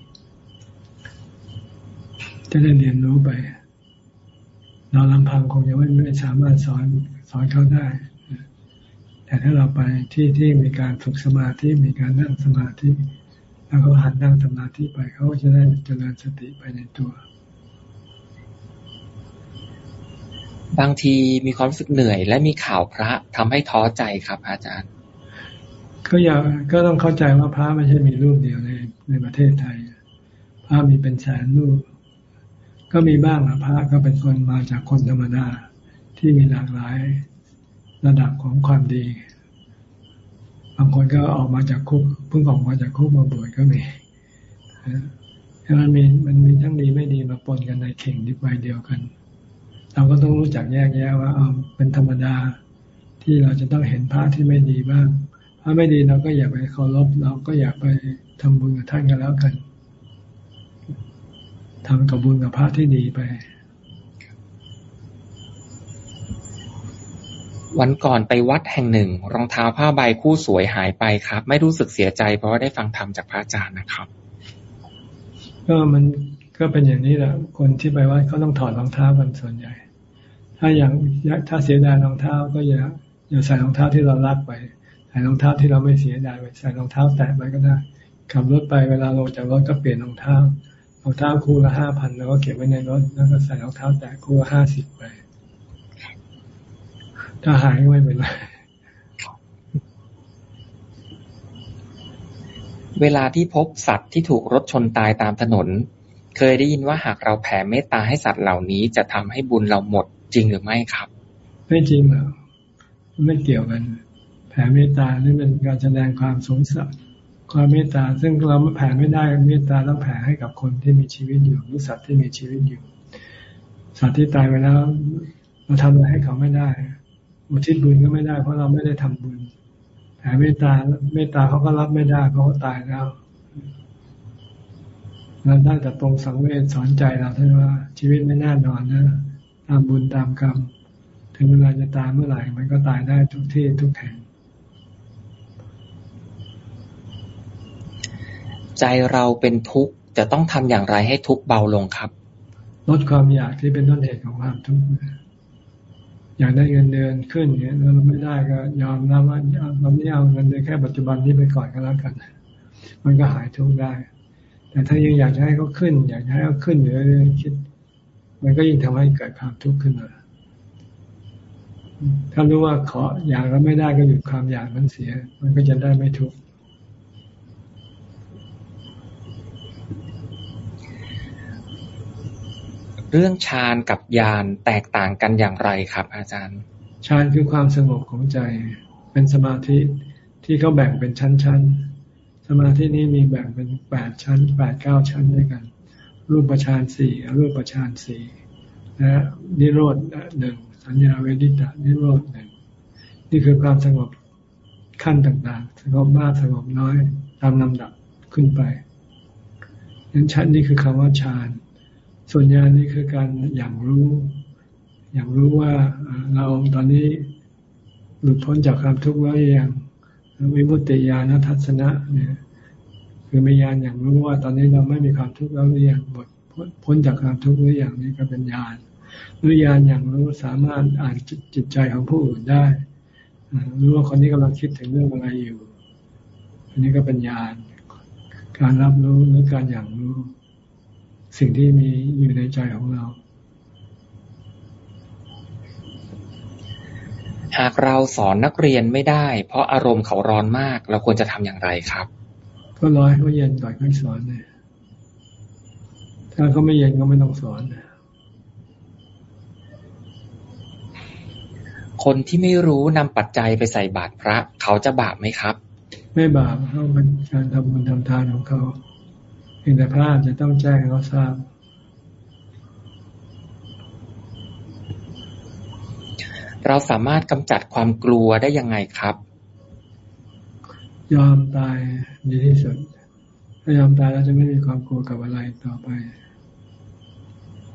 Speaker 2: จะได้เรียนรู้ไป เราลำพังคงยังไม่ไม่สามารถสอนสอนเขาได้ แต่ถ้าเราไปที่ที่มีการฝึกสมาธิมีการนั่งสมาธิแล้วเขาหันนั่งสมาธิไปเขาจะได้เจริญสติไปในตัว
Speaker 1: บางทีมีความรู้สึกเหนื่อย และมีข่าวพระทำให้ท้อใจครับอาจารย์
Speaker 2: ก็อย่าก็ต้องเข้าใจว่าพระไม่ใช่มีรูปเดียวในในประเทศไทย พระมีเป็นแสนรูป ก็มีบ้างอะพระก็เป็นคนมาจากคนธรรมดาที่มีหลากหลายระดับของความดี บางคนก็ออกมาจากคุกเพิ่งออกมาจากคุกมาบวชก็มีมันมีมันมีทั้งดีไม่ดีมาปนกันในเข่งดิบใบเดียวกัน เราก็ต้องรู้จักแยกแยะว่าเอาเป็นธรรมดาที่เราจะต้องเห็นพระที่ไม่ดีบ้างถ้าไม่ดีเราก็อย่าไปเคารพเราก็อย่าไปทำบุญกับท่านกันแล้วกัน ทำกับบุญกับพระที่ดีไป
Speaker 1: วันก่อนไปวัดแห่งหนึ่ง รองเท้าผ้าใบคู่สวยหายไปครับ ไม่รู้สึกเสียใจ เพราะว่าได้ฟังธรรมจากพระอาจารย์นะครับ
Speaker 2: ก็มันก็เป็นอย่างนี้แหละคนที่ไปวัดเขาต้องถอดรองเท้ากันส่วนใหญ่ ถ้าอย่างถ้าเสียดายรองเท้าก็อย่าอย่าใส่รองเท้าที่เรารักไปใส่รองเท้าที่เราไม่เสียดายไปใส่รองเท้าแตะไปก็ได้ขับรถไปเวลาลงจากรถก็เปลี่ยนรองเท้า รองเท้าคู่ละห้าพันแล้วก็เก็บไว้ในรถ แล้วก็ใส่รองเท้าแตะคู่ละห้าสิบไป ถ้าหายก็ไม่เป็นไร
Speaker 1: เวลาที่พบสัตว์ที่ถูกรถชนตายตามถนน เคยได้ยินว่าหากเราแผ่เมตตาให้สัตว์เหล่านี้จะทำให้บุญเราหมดจริงหรือไม่ครับ
Speaker 2: ไม่จริงหรอกไม่เกี่ยวกัน แผ่เมตตานี่เป็นการแสดงความสงสาร ความเมตตาซึ่งเราไม่แผ่ไม่ได้เมตตาต้องแผ่ให้กับคนที่มีชีวิตอยู่หรือสัตว์ที่มีชีวิตอยู่ สัตว์ที่ตายไปแล้วเราทำอะไรให้เขาไม่ได้อุทิศบุญก็ไม่ได้ เพราะเราไม่ได้ทำบุญแผ่เมตตาเมตตาเขาก็รับไม่ได้เพราะเขาตายแล้วเราได้แต่ตรงสังเวชสอนใจเราเท่านว่าชีวิตไม่แน่นอนนะตามบุญตามกรรม ถึงเวลาจะตายเมื่อไหร่ มันก็ตายได้ทุกที่ทุกแห่ง
Speaker 1: ใจเราเป็นทุกข์จะต้องทำอย่างไรให้ทุกข์เบาลงครับ
Speaker 2: ลดความอยากที่เป็นต้นเหตุของความทุกข์อยากได้เงินเดือนขึ้นเนี่ยเราไม่ได้ก็ยอมรับว่าเราไม่เอาเงินเดือนแค่ปัจจุบันนี้ไปก่อนก็แล้วกัน มันก็หายทุกข์ได้ แต่ถ้ายังอยากให้เขาขึ้น อยากให้เขาขึ้นเรื่อยๆคิด มันก็ยิ่งทำให้เกิดความทุกข์ขึ้นมา ถ้ารู้ว่าขออยากแล้วไม่ได้ก็หยุดความอยากนั้นเสีย มันก็จะได้ไม่ทุกข์
Speaker 1: เรื่องฌานกับญาณแตกต่างกันอย่างไรครับ อาจารย์
Speaker 2: ฌานคือความสงบของใจ เป็นสมาธิที่เขาแบ่งเป็นชั้นๆ สมาธินี้มีแบ่งเป็นแปดชั้นแปดเก้าชั้นด้วยกัน รูปฌานสี่รูปฌานสี่และนิโรธหนึ่งสัญญาเวดิตานิโรธหนึ่งนี่คือความสงบขั้นต่างๆสงบมากสงบน้อยตามลำดับขึ้นไปนั้นชั้นนี้คือคำว่าฌาน ส่วนญาณนี่คือการอย่างรู้ อย่างรู้ว่าเราตอนนี้หลุดพ้นจากความทุกข์แล้วยังวิมุตติญาณทัศนะเนี่ยคือมีญาณอย่างรู้ว่า ตอนนี้เราไม่มีความทุกข์แล้วหรือยังหมดพ้นจากความทุกข์หรือยังนี่ก็เป็นญาณหรือญาณอย่างรู้สามารถอ่านจิตใจของผู้อื่นได้รู้ว่าคนนี้กำลังคิดถึงเรื่องอะไรอยู่ อันนี้ก็เป็นญาณการรับรู้หรือการอย่างรู้ สิ่งที่มีอยู่ในใจของเรา
Speaker 1: หากเราสอนนักเรียนไม่ได้ เพราะอารมณ์เขาร้อนมาก เราควรจะทำอย่างไรครับ
Speaker 2: ก็รอให้เขาเย็นก่อนค่อยสอนเลยถ้าเขาไม่เย็นก็ไม่ต้องสอน
Speaker 1: คนที่ไม่รู้นำปัจจัยไปใส่บาตรพระ เขาจะบาปไหมครับ
Speaker 2: ไม่บาปเขาเป็นการทำบุญทำทานของเขาเพียงแต่พระอาจจะต้องแจ้งให้เขาทราบ
Speaker 1: เราสามารถกำจัดความกลัวได้ยังไงครับ
Speaker 2: ยอมตายดีที่สุด ถ้ายอมตายเราจะไม่มีความกลัวกับอะไรต่อไป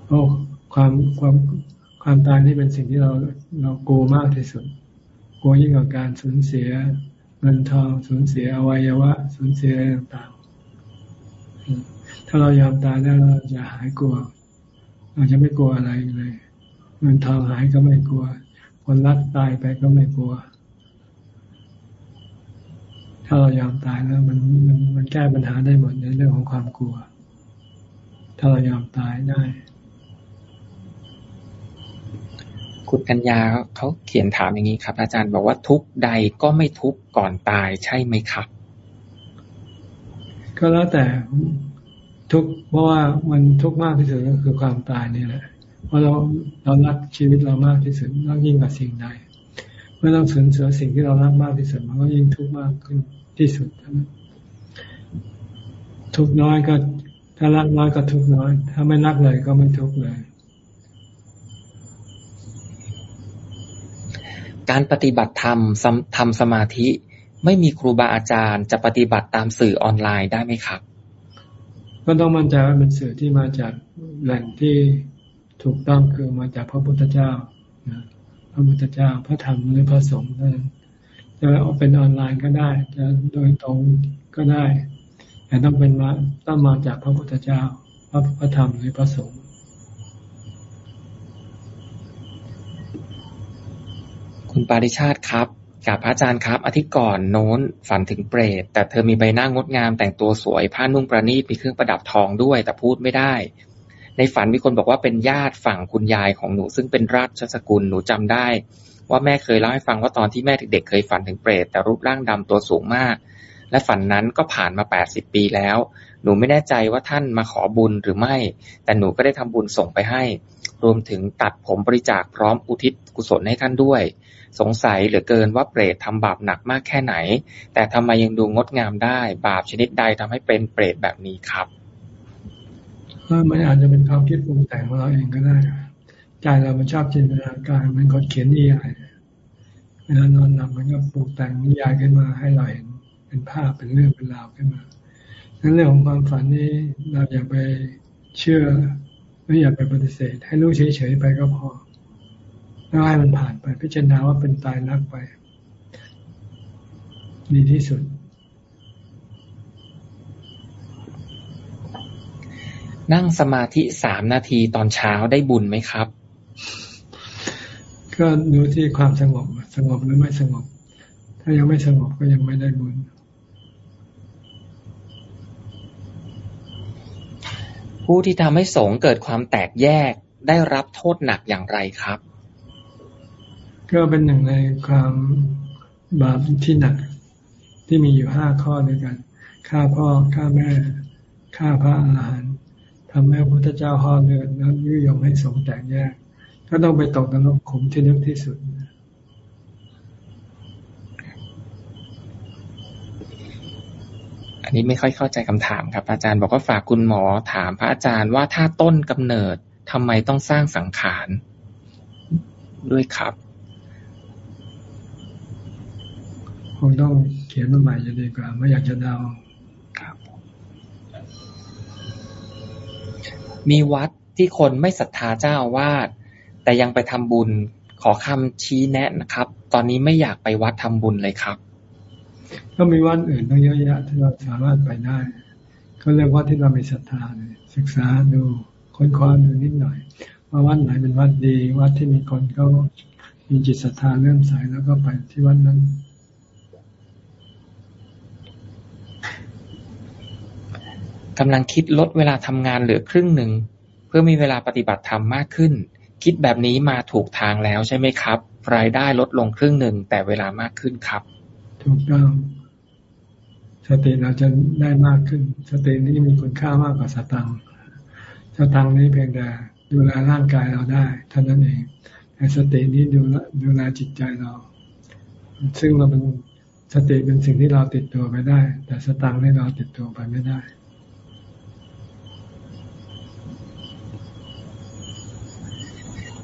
Speaker 2: โอ้ความความความตายนี่เป็นสิ่งที่เราเรากลัวมากที่สุด กลัวยิ่งกว่าการสูญเสียเงินทองสูญเสียอวัยวะสูญเสียอะไรต่าง ถ้าเรายอมตายแล้วเราจะหายกลัว เราจะไม่กลัวอะไรเลยเงินทองหายก็ไม่กลัว คนรักตายไปก็ไม่กลัว ถ้าเรายอมตายแล้ว มันมันมันแก้ปัญหาได้หมดในเรื่องของความกลัว ถ้าเรายอมตายได้
Speaker 1: คุณกัญญาเขาเขียนถามอย่างนี้ครับ อาจารย์บอกว่าทุกใดก็ไม่ทุกก่อนตายใช่ไหมครับ
Speaker 2: ก็แล้วแต่ทุกเพราะว่ามันทุกมากที่สุดก็คือความตายนี่แหละ เพราะเราเรารักชีวิตเรามากที่สุดรักยิ่งกว่าสิ่งใดเมื่อเราสูญเสียสิ่งที่เรารักมากที่สุดมันก็ยิ่งทุกข์มากขึ้นที่สุดทุกน้อยก็ ถ้ารักน้อยก็ทุกน้อย ถ้าไม่รักเลยก็ไม่ทุกเลย
Speaker 1: การปฏิบัติธรรมทำสมาธิ ไม่มีครูบาอาจารย์จะปฏิบัติตามสื่อออนไลน์ได้ไหมครับ
Speaker 2: ก็ต้องมั่นใจว่าเป็นสื่อที่มาจากแหล่งที่ถูกต้องคือมาจากพระพุทธเจ้าพระพุทธเจ้าพระธรรมหรือพระสงฆ์นั้นจะเป็นออนไลน์ก็ได้จะโดยตรงก็ได้ แต่ต้องเป็นมาต้องมาจากพระพุทธเจ้า พระพระธรรมหรือพระสงฆ์
Speaker 1: คุณปาริชาติครับ กับพระอาจารย์ครับ อาทิตย์ก่อนโน้นฝันถึงเปรต แต่เธอมีใบหน้างดงามแต่งตัวสวย ผ้านุ่งประณีตมีเครื่องประดับทองด้วย แต่พูดไม่ได้ ในฝันมีคนบอกว่าเป็นญาติฝั่งคุณยายของหนู ซึ่งเป็นราชสกุลหนูจำได้ ว่าแม่เคยเล่าให้ฟังว่าตอนที่แม่เด็กๆเคยฝันถึงเปรตแต่รูปร่างดำตัวสูงมาก และฝันนั้นก็ผ่านมาแปดสิบปีแล้ว หนูไม่แน่ใจว่าท่านมาขอบุญหรือไม่ แต่หนูก็ได้ทำบุญส่งไปให้ รวมถึงตัดผมบริจาคพร้อมอุทิศกุศลให้ท่านด้วย สงสัยเหลือเกินว่าเปรตทำบาปหนักมากแค่ไหน แต่ทำไมยังดูงดงามได้ บาปชนิดใดทำให้เป็นเปรตแบบนี้ครับ
Speaker 2: มันอาจจะเป็นความคิดปรุงแต่งของเราเองก็ได้ใจเรามันชอบจินตนาการมันกดเขียนนิยายเวลานอนหลับมันก็ปรุงแต่งนิยายขึ้นมาให้เราเห็นเป็นภาพเป็นเรื่องเป็นราวขึ้นมา งนั้นเรื่องของความฝันนี้เราอย่าไปเชื่อไม่อย่าไปปฏิเสธ ให้รู้เฉยๆไปก็พอแล้วให้มันผ่านไป พิจารณาว่าเป็นตายนักไป ดีที่สุด
Speaker 1: นั่งสมาธิสามนาทีตอนเช้าได้บุญไหมครับ
Speaker 2: ก็ดูที่ความสงบสงบหรือไม่สงบ ถ้ายังไม่สงบก็ยังไม่ได้บุญ
Speaker 1: ผู้ที่ทำให้สงเกิดความแตกแยกได้รับโทษหนักอย่างไรครับ
Speaker 2: ก็เป็นหนึ่งในความบาปที่หนักที่มีอยู่ห้าข้อด้วยกันฆ่าพ่อฆ่าแม่ฆ่าพระอาหารหันต์ทำให้พระพุทธเจ้าห่อเลือดแล้วยุยงให้สงแตกแยก ก็ต้องไปตกนรกขุมที่ลึกที่สุด
Speaker 1: อั นนี้ไม่ค่อยเข้าใจคำถามครับ อาจารย์บอกว่าฝากคุณหมอถามพระอาจารย์ว่าถ้าต้นกำเนิดทำไมต้องสร้างสังขารด้วยครับ
Speaker 2: คงต้องเขียนมาใหม่จะดีกว่า ไม่อยากจะเดา
Speaker 1: ครับ มีวัดที่คนไม่ศรัทธาเจ้าวาดแต่ยังไปทำบุญขอคำชี้แนะนะครับ ตอนนี้ไม่อยากไปวัดทำบุญเลยครับ
Speaker 2: ก็มีวัดอื่นตั้งเยอะแยะที่เราสามารถไปได้ ก็เรียกว่าที่เรามีศรัทธาศึกษาดูค้นคว้าดูนิดหน่อย ว่าวัดไหนเป็นวัดดี วัดที่มีคนเขามีจิตศรัทธาเริ่มใสแล้วก็ไปที่วัดนั้น
Speaker 1: กำลังคิดลดเวลาทำงานเหลือครึ่งหนึ่ง เพื่อมีเวลาปฏิบัติธรรมมากขึ้น คิดแบบนี้มาถูกทางแล้วใช่ไหมครับ รายได้ลดลงครึ่งหนึ่งแต่เวลามากขึ้นครับ
Speaker 2: ถูกต้อง สติเราจะได้มากขึ้น สตินี้มีคุณค่ามากกว่าสตังสตังนี้เพียงแต่ดูแลร่างกายเราได้เท่านั้นเองแต่สตินี้ดูดูแลจิตใจเรา ซึ่งเราเป็นสติเป็นสิ่งที่เราติดตัวไปได้ แต่สตังนี่เราติดตัวไปไม่ได้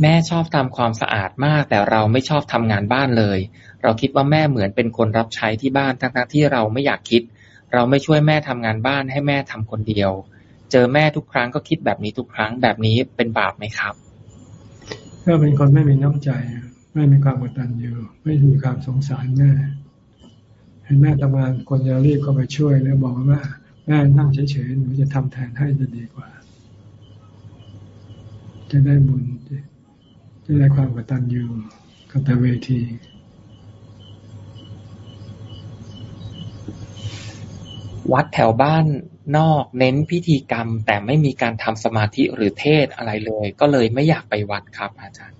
Speaker 1: แม่ชอบทำความสะอาดมาก แต่เราไม่ชอบทำงานบ้านเลย เราคิดว่าแม่เหมือนเป็นคนรับใช้ที่บ้านทั้งๆที่เราไม่อยากคิด เราไม่ช่วยแม่ทำงานบ้านให้แม่ทำคนเดียว เจอแม่ทุกครั้งก็คิดแบบนี้ทุกครั้งแบบนี้เป็นบาปไหมครับ
Speaker 2: ก็เป็นคนไม่มีน้ำใจ ไม่มีความกตัญญูไม่มีความสงสารแม่เห็นแม่ทำงานคนจะรีบก็ไปช่วยแล้วบอกว่าแม่นั่งเฉยๆหนูจะทำแทนให้จะดีกว่า จะได้บุญ จะได้ความกตัญญูกตเวที
Speaker 1: วัดแถวบ้านนอกเน้นพิธีกรรม แต่ไม่มีการทำสมาธิหรือเทศอะไรเลย ก็เลยไม่อยากไปวัดครับ อาจารย์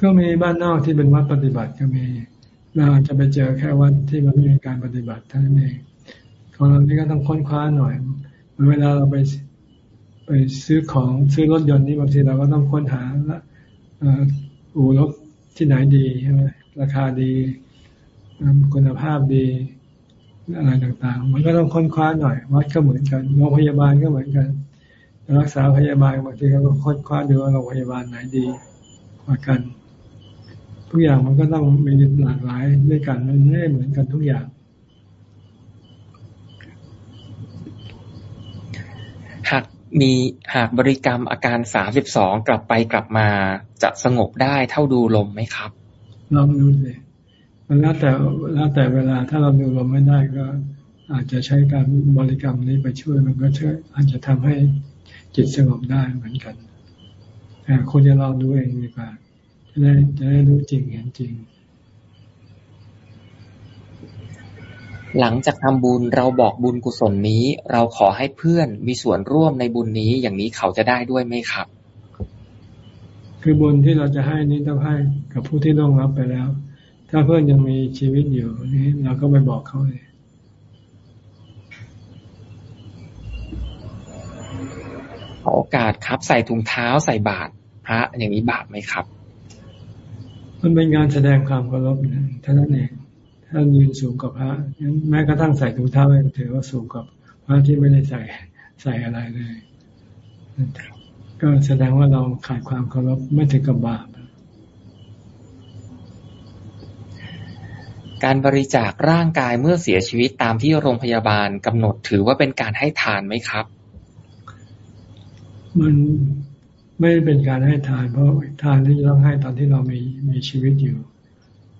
Speaker 2: ก็มีบ้านนอกที่เป็นวัดปฏิบัติก็มีเราจะไปเจอแค่วัดที่มันไม่มีการปฏิบัติเท่านั้นเองของเรานี่ก็ต้องค้นคว้าหน่อยเวลาเราไปไปซื้อของซื้อรถยนต์นี่บางทีเราก็ต้องค้นหา อู่รถที่ไหนดีใช่ไหมราคาดีคุณภาพดีอะไรต่างๆ มันก็ต้องค้นคว้าหน่อย วัดก็เหมือนกันโรงพยาบาลก็เหมือนกัน รักษาพยาบาลบางทีก็ต้องค้นคว้าดูว่าโรงพยาบาลไหนดีกว่ากัน ทุกอย่างมันก็ต้องมีหลากหลายด้วยกันมันไม่เหมือนกันทุกอย่าง
Speaker 1: หาก มีหากบริกรรมอาการสาสิบสองกลับไปกลับมา จะสงบได้เท่าดูลมไหมครับ
Speaker 2: ลองดูเลยมันแล้วแต่แล้วแต่เวลาถ้าเราดูลมไม่ได้ก็ อาจจะใช้การบริกรรมนี้ไปช่วยมันก็ช่วยอาจจะทำให้จิตสงบได้เหมือนกันแต่คนจะลองดูเองดีกว่าจะได้จะได้รู้จริงเห็นจริง
Speaker 1: หลังจากทำบุญเราบอกบุญกุศลนี้ เราขอให้เพื่อนมีส่วนร่วมในบุญนี้อย่างนี้เขาจะได้ด้วยไหมครับ
Speaker 2: คือบุญที่เราจะให้นี้ต้องให้กับผู้ที่ต้องรับไปแล้ว ถ้าเพื่อนยังมีชีวิตอยู่นี่เราก็ไปบอกเขาเลย
Speaker 1: โอกาสครับ ใส่ถุงเท้าใส่บาตรพระอย่างนี้บาปไหมครับ
Speaker 2: มันเป็นงานแสดงความเคารพนะท่านั้นเอง ท่านยืนสูงกว่าพระแม้กระทั่งใส่ถุงเท้าก็ถือว่าสูงกว่าพระที่ไม่ได้ใส่ใส่อะไรเลย ก็แสดงว่าเราขาดความเคารพไม่ถึงกับบาป
Speaker 1: การบริจาคร่างกายเมื่อเสียชีวิตตามที่โรงพยาบาลกำหนดถือว่าเป็นการให้ทานไหมครับ
Speaker 2: มันไม่เป็นการให้ทาน เพราะทานที่จะต้องให้ตอนที่เรามีมีชีวิตอยู่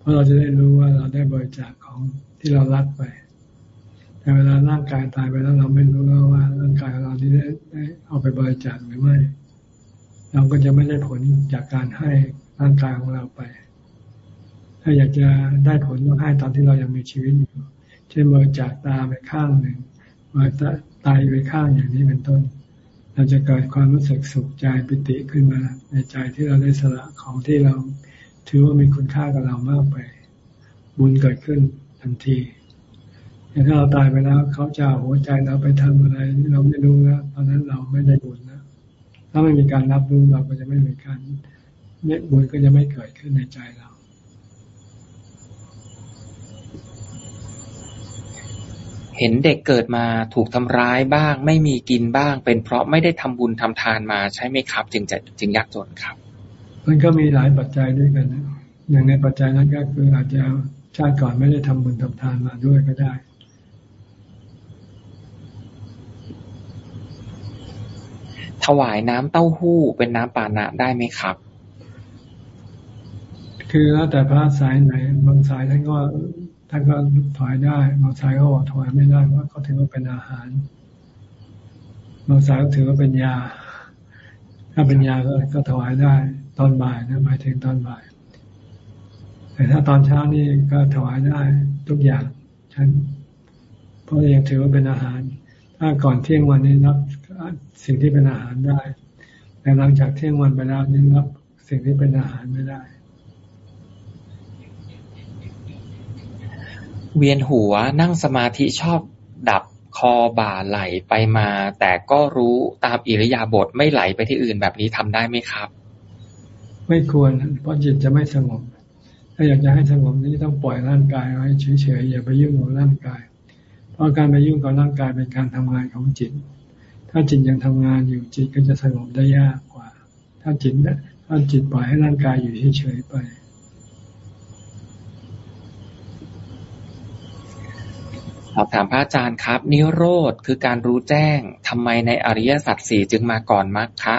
Speaker 2: เพราะเราจะได้รู้ว่าเราได้บริจาคของที่เรารักไป แต่เวลาร่างกายตายไปแล้วเราไม่รู้แล้วว่าร่างกายของเราที่ได้ได้เอาไปบริจาคหรือไม่ เราก็จะไม่ได้ผลจากการให้ร่างกายของเราไป ถ้าอยากจะได้ผลต้องให้ตอนที่เรายังมีชีวิตอยู่ เช่นบริจาคตาไปข้างหนึ่งมาตายไปข้างอย่างนี้เป็นต้น เราจะเกิดความรู้สึกสุขใจปิติขึ้นมา ในใจที่เราได้สละของที่เรา ถือว่ามีคุณค่ากับเรามากไป บุญเกิดขึ้นทันทีแต่ถ้าเราตายไปแล้วเขาจะหัวใจเราไปทำอะไร เราไม่รู้แล้วตอนนั้นเราไม่ได้บุญนะถ้าไม่มีการรับรู้เราก็จะไม่มีการบุญก็จะไม่เกิดขึ้นในใจเรา
Speaker 1: เห็นเด็กเกิดมาถูกทำร้ายบ้าง ไม่มีกินบ้าง เป็นเพราะไม่ได้ทำบุญทำทานมาใช่ไหมครับ จึงจะจึงยากจนครับ
Speaker 2: มันก็มีหลายปัจจัยด้วยกันนะอย่างในปัจจัยนั้นก็คืออาจจะชาติก่อนไม่ได้ทำบุญทำทานมาด้วยก็ได้
Speaker 1: ถวายน้ำเต้าหู้เป็นน้ำปานะได้ไหมครับ
Speaker 2: คือแล้วแต่พระสายไหนบางสายท่านก็ท่านก็ถอยได้ บางสายก็บอกถอยไม่ได้เพราะเขาถือว่าเป็นอาหาร บางสายก็ถือว่าเป็นยา ถ้าเป็นยาก็ก็ถวายได้ ตอนบ่ายนะหมายถึงตอนบ่าย แต่ถ้าตอนเช้านี่ก็ถวายได้ทุกอย่างฉันเพราะยังถือว่าเป็นอาหาร ถ้าก่อนเที่ยงวันนี้รับสิ่งที่เป็นอาหารได้แต่หลังจากเที่ยงวันไปแล้วนี่รับสิ่งที่เป็นอาหารไม่ได้
Speaker 1: เวียนหัวนั่งสมาธิชอบดับคอบ่าไหลไปมา แต่ก็รู้ตามอิริยาบถไม่ไหลไปที่อื่นแบบนี้ทำได้ไหมครับ
Speaker 2: ไม่ควร เพราะจิตจะไม่สงบ ถ้าอยากจะให้สงบนี่ต้องปล่อยร่างกายไว้เฉยๆอย่าไปยุ่งกับร่างกาย เพราะการไปยุ่งกับร่างกายเป็นการทำงานของจิต ถ้าจิตยังทำงานอยู่จิตก็จะสงบได้ยากกว่า ถ้าจิตถ้าจิตปล่อยให้ร่างกายอยู่เฉยๆไป
Speaker 1: สอบถามพระอาจารย์ครับ นิโรธคือการรู้แจ้งทำไมในอริยสัจสี่จึงมาก่อนมรรคะ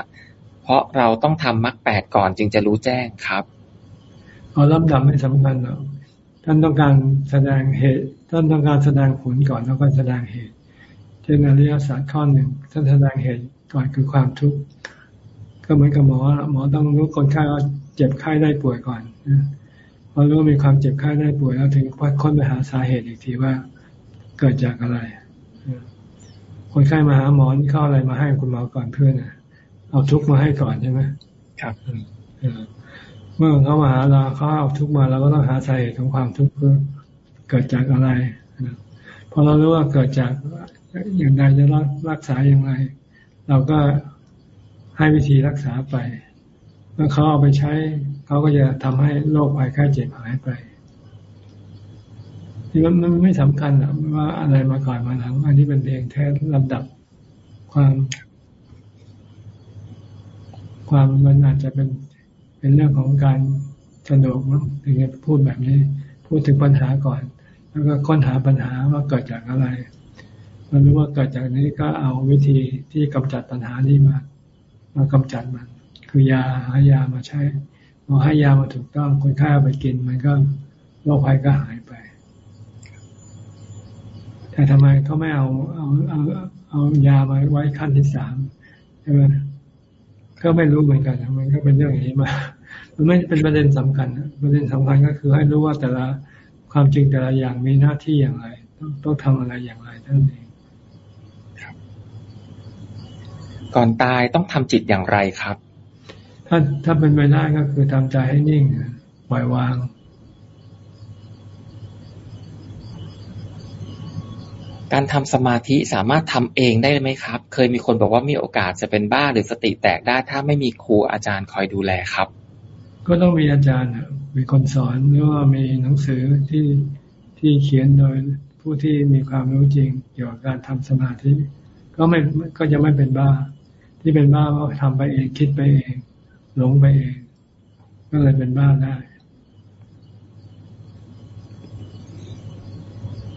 Speaker 1: ราะเราต้องทำมรรคแปดก่อนจึงจะรู้แจ้งครับ
Speaker 2: เอาลำดับไม่สำคัญหรอกท่านต้องการแสดงเหตุ ท่านต้องการแสดงผลก่อนแล้วก็แสดงเหตุ เช่นอริยสัจข้อหนึ่งท่านแสดงเหตุก่อนคือความทุกข์ก็เหมือนกับหมอหมอต้องรู้คนไข้ว่าเจ็บไข้ได้ป่วยก่อนพอรู้มีความเจ็บไข้ได้ป่วยแล้วถึงค้นไปหาสาเหตุอีกทีว่าเกิดจากอะไรคนไข้มาหาหมอนี่เข้าอะไรมาให้คุณหมอก่อนเพื่อน เอาทุกมาให้ก่อนใช่ไหม
Speaker 1: ครับ
Speaker 2: เมื่อเขามาหาเราเขาเอาทุกมาเราก็ต้องหาสาเหตุของความทุกข์เกิดจากอะไรพอเรารู้ว่าเกิดจากอย่างใดจะรักษาอย่างไรเราก็ให้วิธีรักษาไปเมื่อเขาเอาไปใช้เขาก็จะทำให้โรคภัยไข้เจ็บหายไปที่มันมันไม่สำคัญอะว่าอะไรมาก่อนมาหลัง อันนี้เป็นเพียงแค่ลำดับความ ความมันอาจจะเป็นเป็นเรื่องของการสะดวกมั้งถึงจะพูดแบบนี้ พูดถึงปัญหาก่อน แล้วก็ค้นหาปัญหาว่าเกิดจากอะไรมันรู้ว่าเกิดจากนี้ก็เอาวิธีที่กำจัดปัญหานี้มามากำจัดมัน คือยาหายามาใช้พอให้ยามาถูกต้องคนไข้เอาไปกินมันก็โรคภัยก็หายไปแต่ทำไมเขาไม่เอาเอาเอาเอายามาไว้ขั้นที่สามใช่ไหม ก็ไม่รู้เหมือนกันมันก็เป็นเรื่องอย่างนี้มา มันไม่เป็นประเด็นสำคัญประเด็นสำคัญก็คือให้รู้ว่าแต่ละความจริงแต่ละอย่างมีหน้าที่อย่างไร ต้องต้องทำอะไรอย่างไรเท่านั้นเอง
Speaker 1: ก่อนตายต้องทำจิตอย่างไรครับ
Speaker 2: ถ้าถ้าเป็นไปได้ก็คือทำใจให้นิ่งปล่อยวาง
Speaker 1: การทำสมาธิสามารถทำเองได้ไหมครับ เคยมีคนบอกว่ามีโอกาสจะเป็นบ้าหรือสติแตกได้ถ้าไม่มีครูอาจารย์คอยดูแลครับ
Speaker 2: ก็ต้องมีอาจารย์มีคนสอนหรือว่ามีหนังสือที่ที่เขียนโดยผู้ที่มีความรู้จริงเกี่ยวกับการทำสมาธิ ก็ไม่ก็จะไม่เป็นบ้า ที่เป็นบ้าก็ทำไปเองคิดไปเอง หลงไปเอง ก็เลยเป็นบ้าได้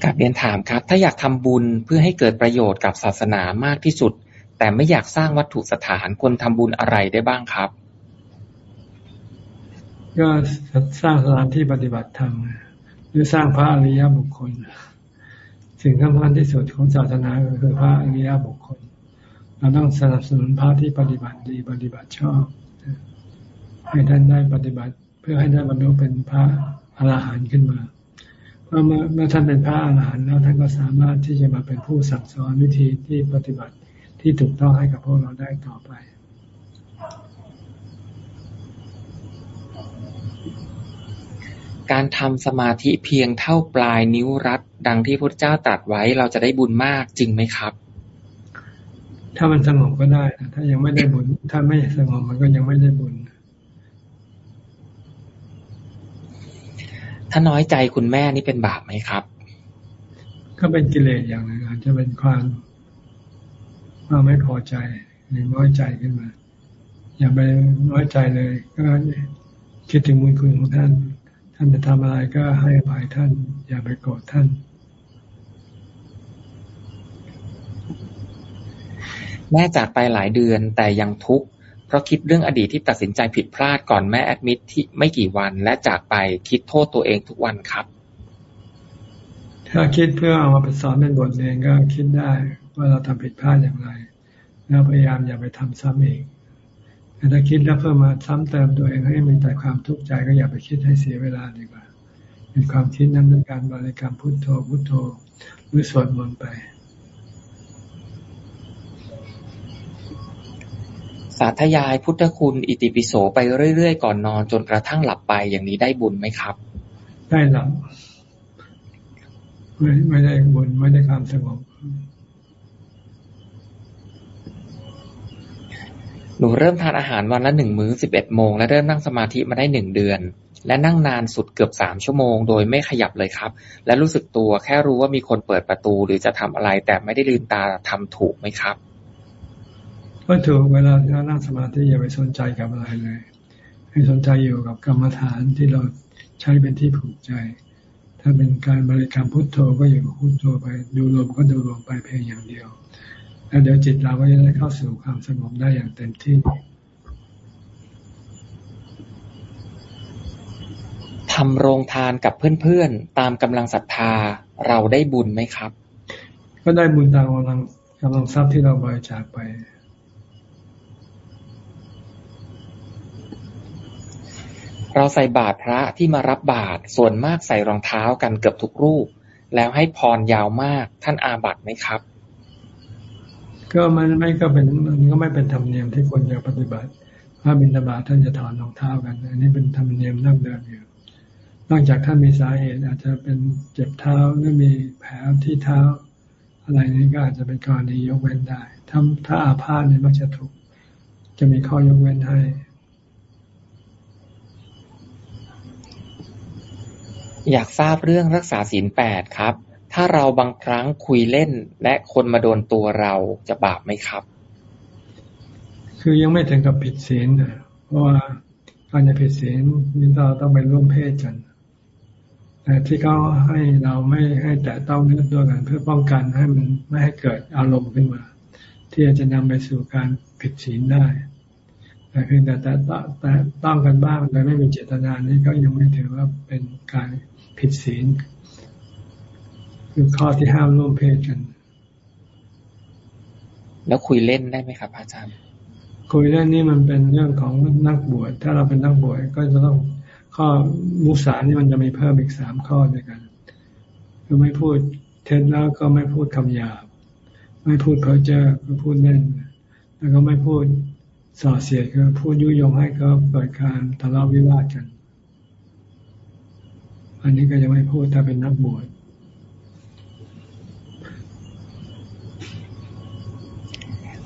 Speaker 1: กับเรียนถามครับ ถ้าอยากทำบุญเพื่อให้เกิดประโยชน์กับศาสนามากที่สุด แต่ไม่อยากสร้างวัตถุสถานควรทำบุญอะไรได้บ้างครับ
Speaker 2: ก็สร้างสถานที่ปฏิบัติธรรมหรือสร้างพระอริยบุคคล สิ่งสำคัญที่สุดของศาสนาคือพระอริยบุคคล เราต้องสนับสนุนพระที่ปฏิบัติดีปฏิบัติชอบให้ท่านได้ปฏิบัติเพื่อให้ได้บรรลุเป็นพระอรหันต์ขึ้นมา เมื่อเมื่อท่านเป็นพระอาหารหันต์แล้วท่านก็สามารถที่จะมาเป็นผู้สั่งสอนวิธีที่ปฏิบัติที่ถูกต้องให้กับพวกเราได้ต่อไป
Speaker 1: การทำสมาธิเพียงเท่าปลายนิ้วรัดดังที่พระเจ้าตรัสไว้เราจะได้บุญมากจริงไหมครับ
Speaker 2: ถ้ามันสงบก็ได้ ถ้ายังไม่ได้บุญ ถ้าไม่สงบมันก็ยังไม่ได้บุญ
Speaker 1: ถ้าน้อยใจคุณแม่นี่เป็นบาปไหมครับ
Speaker 2: ก็เป็นกิเลสอย่างหนึ่งอาจจะเป็นความความไม่พอใจหรือน้อยใจขึ้นมา อย่าไปน้อยใจเลย ก็คิดถึงบุญคุณของท่าน ท่านจะทำอะไรก็ให้อภัยท่าน อย่าไปโกรธท่าน
Speaker 1: แม่จากไปหลายเดือนแต่ยังทุกข์เพ ราะคิดเรื่องอดีตที่ตัดสินใจผิดพลาดก่อนแม่แอดมิดที่ไม่กี่วันและจากไปคิดโทษตัวเองทุกวันครับ
Speaker 2: ถ้าคิดเพื่อเอามาเป็นสอนเป็นบทเรียนก็คิดได้ว่าเราทำผิดพลาดอย่างไร แล้วพยายามอย่าไปทำซ้ำอีกแต่ถ้าคิดแล้วเพื่อมาซ้ำเติมตัวเองให้มีแต่ความทุกข์ใจก็อย่าไปคิดให้เสียเวลาดีกว่าเป็นความคิดนั้นเป็นการบริกรรมพุทโธพุทโธหรือสวดมนต์ไป
Speaker 1: สาธยายพุทธคุณอิติปิโสไปเรื่อย ๆ ก่อนนอนจนกระทั่งหลับไปอย่างนี้ได้บุญไหมครับ
Speaker 2: ได้หลับไม่ไม่ได้บุญไม่ได้ความสงบ
Speaker 1: หนูเริ่มทานอาหารวันละหนึ่งมื้อสิบเอ็ดโมงและเริ่มนั่งสมาธิมาได้หนึ่งเดือน และนั่งนานสุดเกือบสามชั่วโมง โดยไม่ขยับเลยครับ และรู้สึกตัวแค่รู้ว่ามีคนเปิดประตูหรือจะทำอะไร แต่ไม่ได้ลืมตาทำถูกไหมครับ
Speaker 2: ก็ถูกเวลาเรานั่งสมาธิอย่าไปสนใจกับอะไรเลย ให้สนใจอยู่กับกรรมฐานที่เราใช้เป็นที่ผูกใจ ถ้าเป็นการบริกรรมพุทโธก็อยู่กับพุทโธไป ดูลมก็ดูลมไปเพียงอย่างเดียว แล้วเดี๋ยวจิตเราก็จะได้เข้าสู่ความสงบได้อย่างเต็มที่
Speaker 1: ทำโรงทานกับเพื่อนๆ ตามกำลังศรัทธาเราได้บุญไหมครับ
Speaker 2: ก็ได้บุญตามกำลังกำลังทรัพย์ที่เราบริจาคไป
Speaker 1: เราใส่บาตรพระที่มารับบาตรส่วนมากใส่รองเท้ากันเกือบทุกรูป แล้วให้พรยาวมากท่านอาบัตไหมครับ
Speaker 2: ก็มันไม่ก็เป็นมันก็ไม่เป็นธรรมเนียมที่ควรจะปฏิบัติพระบิณฑบาตท่านจะถอนรองเท้ากันอันนี้เป็นธรรมเนียมนั่งเดิมอยู่นอกจากท่านมีสาเหตุอาจจะเป็นเจ็บเท้าหรือมีแผลที่เท้า อะไรนี้ก็อาจจะเป็นกรณียกเว้นได้ถ้าถ้าอาพาธเนี่ยมักจะถูก จะมีข้อยกเว้นให้
Speaker 1: อยากทราบเรื่องรักษาศีลแปดครับ ถ้าเราบางครั้งคุยเล่น และคนมาโดนตัวเราจะบาปไหมครับ
Speaker 2: คือยังไม่ถึงกับผิดศีลเพราะว่าการจะผิดศีลนี่เราต้องไปร่วมเพศกันแต่ที่เขาให้เราไม่ให้แต่ต้องเนื้อตัวกันเพื่อป้องกันให้มันไม่ให้เกิดอารมณ์ขึ้นมา ที่จะนำไปสู่การผิดศีลได้แต่เพียงแต่แต่แต่ต้องกันบ้างโดยไม่มีเจตนานี้ก็ยังไม่ถือว่าเป็นการ ผิดศีลคือข้อที่ห้ามร่วมเพศกัน
Speaker 1: แล้วคุยเล่นได้ไหมครับ อาจารย์
Speaker 2: คุยเล่นนี่มันเป็นเรื่องของนักบวช ถ้าเราเป็นนักบวชก็จะต้องข้อมุสานี่มันจะมีเพิ่มอีกสามข้อด้วยกัน คือไม่พูดเท็จแล้วก็ไม่พูดคำหยาบ ไม่พูดเพ้อเจ้อก็พูดเล่น แล้วก็ไม่พูดส่อเสียดก็พูดยุยงให้ก็เกิดการทะเลาะวิวาทกัน อันนี้ก็จะไม่พูดถ้าเป็นนักบวช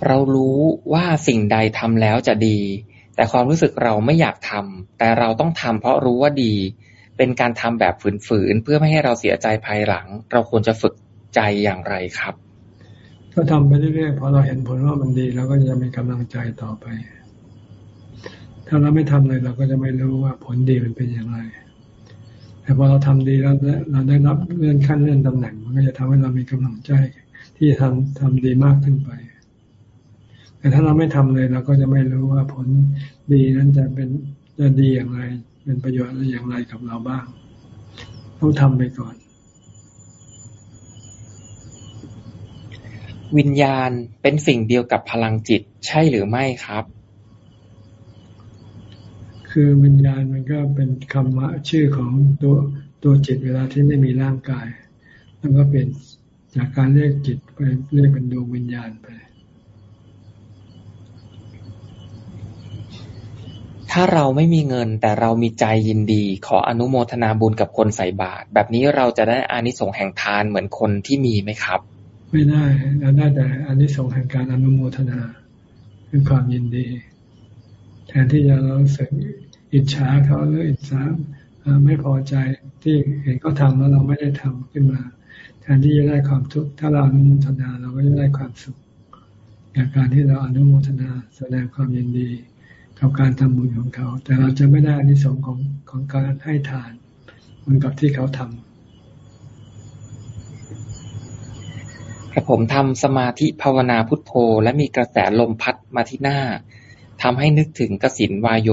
Speaker 1: เรารู้ว่าสิ่งใดทำแล้วจะดี แต่ความรู้สึกเราไม่อยากทำแต่เราต้องทำเพราะรู้ว่าดี เป็นการทำแบบฝืนๆเพื่อไม่ให้เราเสียใจภายหลัง เราควรจะฝึกใจอย่างไรครับ
Speaker 2: ก็ทำไปเรื่อยๆพอเราเห็นผลว่ามันดีเราก็จะมีกำลังใจต่อไป ถ้าเราไม่ทำเลยเราก็จะไม่รู้ว่าผลดีมันเป็นอย่างไร แต่พอเราทำดีแล้วเราได้รับเลื่อนขั้นเลื่อนตำแหน่ง มันก็จะทำให้เรามีกำลังใจ ที่จะทำทำดีมากขึ้นไป แต่ถ้าเราไม่ทำเลยเราก็จะไม่รู้ว่าผลดีนั้นจะเป็นจะดีอย่างไร เป็นประโยชน์อย่างไรกับเราบ้างต้องทำไปก่อน
Speaker 1: วิญญาณเป็นสิ่งเดียวกับพลังจิตใช่หรือไม่ครับ
Speaker 2: คือวิญญาณมันก็เป็นคำว่าชื่อของตัวตัวจิตเวลาที่ไม่มีร่างกาย แล้วก็เป็นจากการเรียกจิตไปเรียกเป็นดวงวิญญาณไป
Speaker 1: ถ้าเราไม่มีเงินแต่เรามีใจยินดี ขออนุโมทนาบุญกับคนใส่บาตรแบบนี้เราจะได้อานิสงส์แห่งทานเหมือนคนที่มีไหมครับ
Speaker 2: ไม่ได้เราได้แต่อันนี้ส่งแห่งการอนุโมทนาเป็นความยินดี แทนที่จะเราสึก อิจฉาเขาหรืออิจฉาไม่พอใจที่เห็นเขาทาแล้วเราไม่ได้ทำขึ้นมาแทนที่จะได้ความทุกข์ถ้าเราอนุโมทนาเราก็จะได้ความสุขจากการที่เราอนุโมทนาแสดงความยินดีกับการทำบุญของเขา แต่เราจะไม่ได้อานิสงส์ของของการให้ทานเหมือนกับที่เขาทำ
Speaker 1: แต่ผมทำสมาธิภาวนาพุทโธ และมีกระแสลมพัดมาที่หน้าทำให้นึกถึงกสินวายโย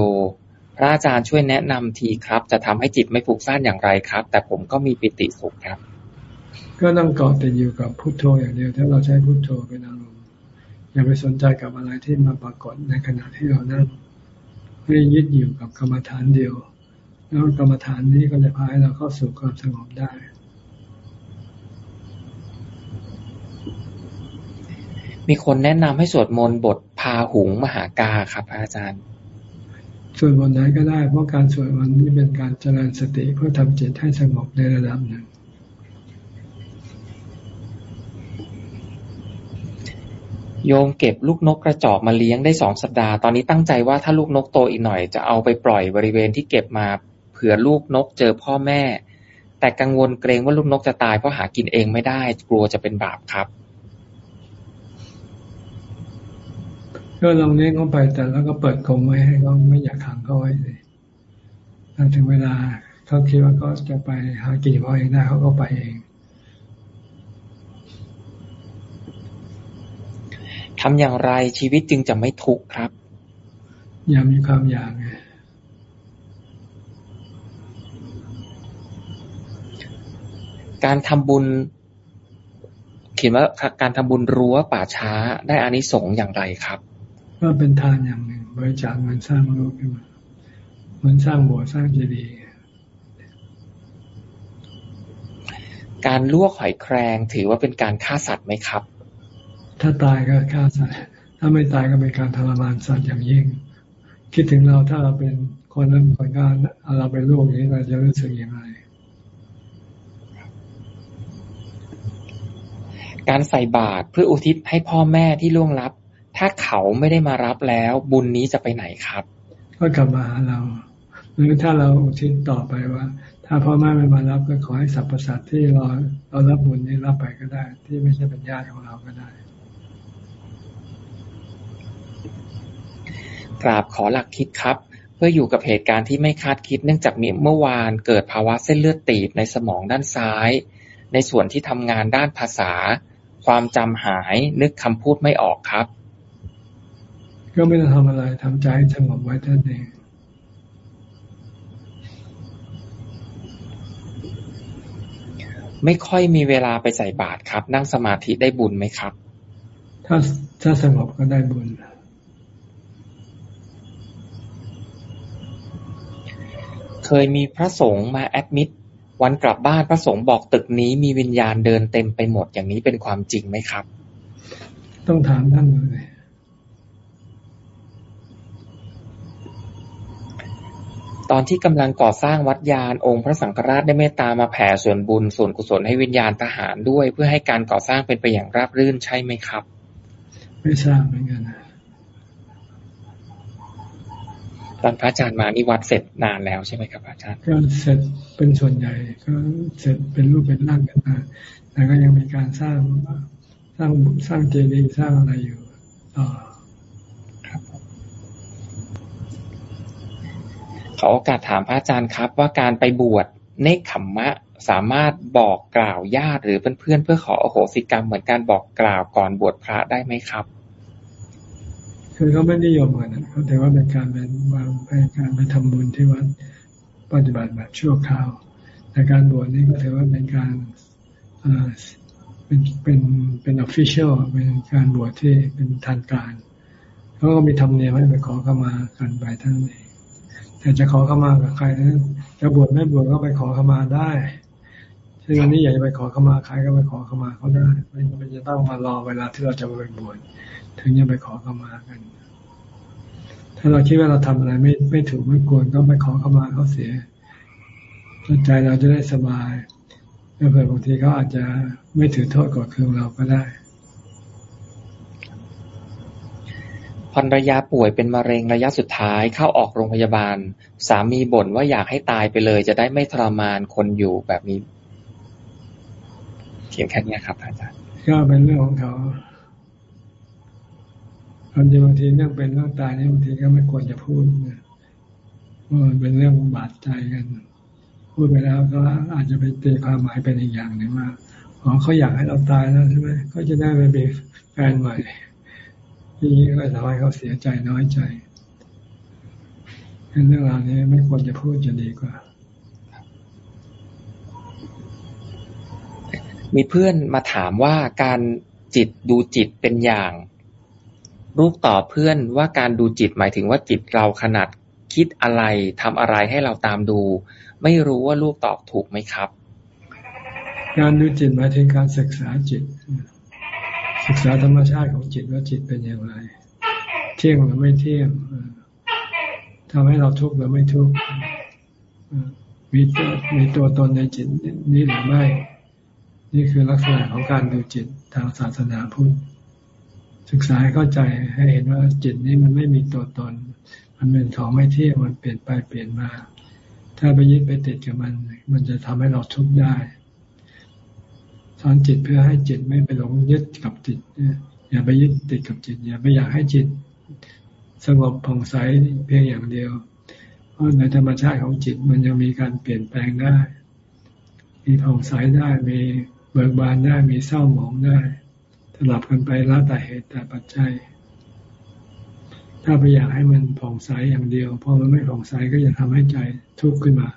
Speaker 1: พระอาจารย์ช่วยแนะนำทีครับ จะทำให้จิตไม่ฟุ้งซ่านอย่างไรครับ แต่ผมก็มีปิติสุขครับ
Speaker 2: ก็ต้องเกาะติดอยู่กับพุทโธอย่างเดียว ถ้าเราใช้พุทโธเป็นอารมณ์อย่าไปสนใจกับอะไรที่มาปรากฏในขณะที่เรานั่งให้ยึดอยู่กับกรรมฐานเดียว แล้วกรรมฐานนี้ก็จะพาให้เราเข้าสู่ความสงบได้
Speaker 1: มีคนแนะนำให้สวดมนต์บทพาหุงมหากาครับอาจารย์
Speaker 2: สวดมนต์ไหนก็ได้ เพราะการสวดมนต์นี้เป็นการเจริญสติเพื่อทำจิตให้สงบในระดับหนึ่ง
Speaker 1: โยมเก็บลูกนกกระจอกมาเลี้ยงได้สองสัปดาห์ ตอนนี้ตั้งใจว่าถ้าลูกนกโตอีกหน่อย จะเอาไปปล่อยบริเวณที่เก็บมาเผื่อลูกนกเจอพ่อแม่ แต่กังวลเกรงว่าลูกนกจะตายเพราะหากินเองไม่ได้ กลัวจะเป็นบาปครับ
Speaker 2: ก็ลองเลี้ยงเขาไปแต่แล้วก็เปิดกรงไว้ให้เขาไม่อยากขังเขาไว้เลยถ้าถึงเวลาเขาคิดว่าก็จะไปหากินเขาเองได้เขาก็ไปเอง
Speaker 1: ทำอย่างไรชีวิตจึงจะไม่ทุกข์ครับ
Speaker 2: อย่ามีความอยากไง
Speaker 1: การทำบุญเขียนว่าการทำบุญรั้วป่าช้าได้อานิสงส์อย่างไรครับ
Speaker 2: ก็เป็นทานอย่างหนึ่ง บริจาคเงินสร้างโลกขึ้นมาเหมือนสร้างโบสถ์สร้างเจดีย์
Speaker 1: การลวกหอยแครงถือว่าเป็นการฆ่าสัตว์ไหมครับ
Speaker 2: ถ้าตายก็ฆ่าสัตว์ถ้าไม่ตายก็เป็นการทรมานสัตว์อย่างยิ่ง คิดถึงเราถ้าเราเป็นคนนั้นคนการเอาเราไปลวกอย่างนี้เราจะรู้สึกอย่างไร
Speaker 1: การใส่บาตรเพื่ออุทิศให้พ่อแม่ที่ล่วงลับ ถ้าเขาไม่ได้มารับแล้ว บุญนี้จะไปไหนครับ
Speaker 2: ก็กลับมาหาเรา หรือถ้าเราอุทิศต่อไปว่า ถ้าพ่อแม่ไม่มารับก็ขอให้สรรพสัตว์ที่เราเรารับบุญนี้รับไปก็ได้ ที่ไม่ใช่เป็นญาติของเราก็ได้
Speaker 1: กราบขอหลักคิดครับ เพื่ออยู่กับเหตุการณ์ที่ไม่คาดคิดเนื่องจากมีเมื่อวานเกิดภาวะเส้นเลือดตีบในสมองด้านซ้าย ในส่วนที่ทำงานด้านภาษา ความจำหายนึกคำพูดไม่ออกครับ
Speaker 2: ก็ไม่ต้องทำอะไรทำใจให้สงบไว้ท่านเอง
Speaker 1: ไม่ค่อยมีเวลาไปใส่บาตรครับ นั่งสมาธิได้บุญไหมครับ
Speaker 2: ถ้าถ้าสงบก็ได้บุญ
Speaker 1: เคยมีพระสงฆ์มาแอดมิดวันกลับบ้านพระสงฆ์บอกตึกนี้มีวิญญาณเดินเต็มไปหมดอย่างนี้เป็นความจริงไหมครับ
Speaker 2: ต้องถามท่านเลย
Speaker 1: ตอนที่กำลังก่อสร้างวัดยาน องค์พระสังฆราชได้เมตตามาแผ่ส่วนบุญส่วนกุศลให้วิญญาณทหารด้วย เพื่อให้การก่อสร้างเป็นไปอย่างราบรื่นใช่ไหมครับ
Speaker 2: ไม่ทราบเหมือนกัน
Speaker 1: ตอนพระอาจารย์มานี่วัดเสร็จนานแล้วใช่ไหมครับอาจารย์
Speaker 2: ก็เสร็จเป็นส่วนใหญ่ ก็เสร็จเป็นรูปเป็นร่างกันมาแต่ก็ยังมีการสร้างสร้างสร้างเจดีย์สร้างอะไรอยู่ต่อครับ
Speaker 1: ข อโอกาสถามพระอาจารย์ครับ ว่าการไปบวชเนคขมมะสามารถบอกกล่าวญาติหรือเพื่อนๆเพื่อขออโหสิกรรมเหมือนการบอกกล่าวก่อนบวชพระได้ไหมครับ
Speaker 2: คือเขาไม่นิยมกันนะเขาถือว่าเป็นการเป็นวางไปการไปทำบุญที่วัดปฏิบัติแบบชั่วคราวแต่การบวชนี่ก็ถือว่าเป็นการเป็นเป็นเป็นออฟฟิเชียลเป็นการบวชที่เป็นทางการเขาก็มีธรรมเนียมให้ไปขอเข้ามากันไปทั้งนี้ แต่จะขอเข้ามากับใครนั้นจะบวชไม่บวชก็ไปขอเข้ามาได้ซึ่งวันนี้อยากจะไปขอเข้ามาใครก็ไปขอเข้ามาเขาได้ไม่ไม่จะต้องมารอเวลาที่เราจะไปบวชถึงจะไปขอเข้ามากัน ถ้าเราคิดว่าเราทำอะไรไม่ไม่ถูกไม่ควรก็ไปขอเข้ามาเขาเสียใจเราจะได้สบายแล้วเผื่อบางทีเขาอาจจะไม่ถือโทษกดเคืองเราก็ได้
Speaker 1: ภรรยาป่วยเป็นมะเร็งระยะสุดท้าย เข้าออกโรงพยาบาล สามีบ่นว่าอยากให้ตายไปเลย จะได้ไม่ทรมานคนอยู่แบบนี้ เขียนแค่นี้ครับอาจารย์
Speaker 2: ก็เป็นเรื่องของเขาความจริงบางทีเรื่องเป็นเรื่องตายนี่บางทีก็ไม่ควรจะพูดว่าเป็นเรื่องบาดใจกัน พูดไปแล้วก็อาจจะไปตีความหมายเป็นอีกอย่างหนึ่งว่าอ๋อเขาอยากให้เราตายแล้วใช่ไหมก็จะได้ไปเป็นแฟนใหม่ ที่นี้ก็ทำให้เขาเสียใจน้อยใจเรื่องราวนี้ไม่ควรจะพูดจะดีกว่า
Speaker 1: มีเพื่อนมาถามว่าการจิตดูจิตเป็นอย่าง ลูกตอบเพื่อนว่าการดูจิตหมายถึงว่าจิตเราขนาดคิดอะไรทำอะไรให้เราตามดู ไม่รู้ว่าลูกตอบถูกไหมครับ
Speaker 2: การดูจิตหมายถึงการศึกษาจิต ศึกษาธรรมชาติของจิตว่าจิตเป็นอย่างไร เที่ยงหรือไม่เที่ยงทำให้เราทุกข์หรือไม่ทุกข์มีตัวมีตัวตนในจิตนี้หรือไม่ นี่คือลักษณะของการดูจิตทางศาสนาพุทธศึกษาให้เข้าใจให้เห็นว่าจิตนี้มันไม่มีตัวตน มันเป็นของไม่เที่ยงมันเปลี่ยนไปเปลี่ยนมา ถ้าไปยึดไปติดกับมัน มันจะทำให้เราทุกข์ได้ อนจิตเพื่อให้จิตไม่ไปหลงยึดกับจิตอย่าไปยึดติดกับจิต อย่าไปอยากให้จิต สงบผ่องใสเพียงอย่างเดียว เพราะในธรรมชาติของจิตมันยังมีการเปลี่ยนแปลงได้ มีผ่องใสได้มีเบิกบานได้มีเศร้าหมองได้สลับกันไปแล้วแต่เหตุแต่ปัจจัย ถ้าไปอยากให้มันผ่องใสอย่างเดียวพอมันไม่ผ่องใสก็จะทำให้ใจทุกข์ขึ้นมา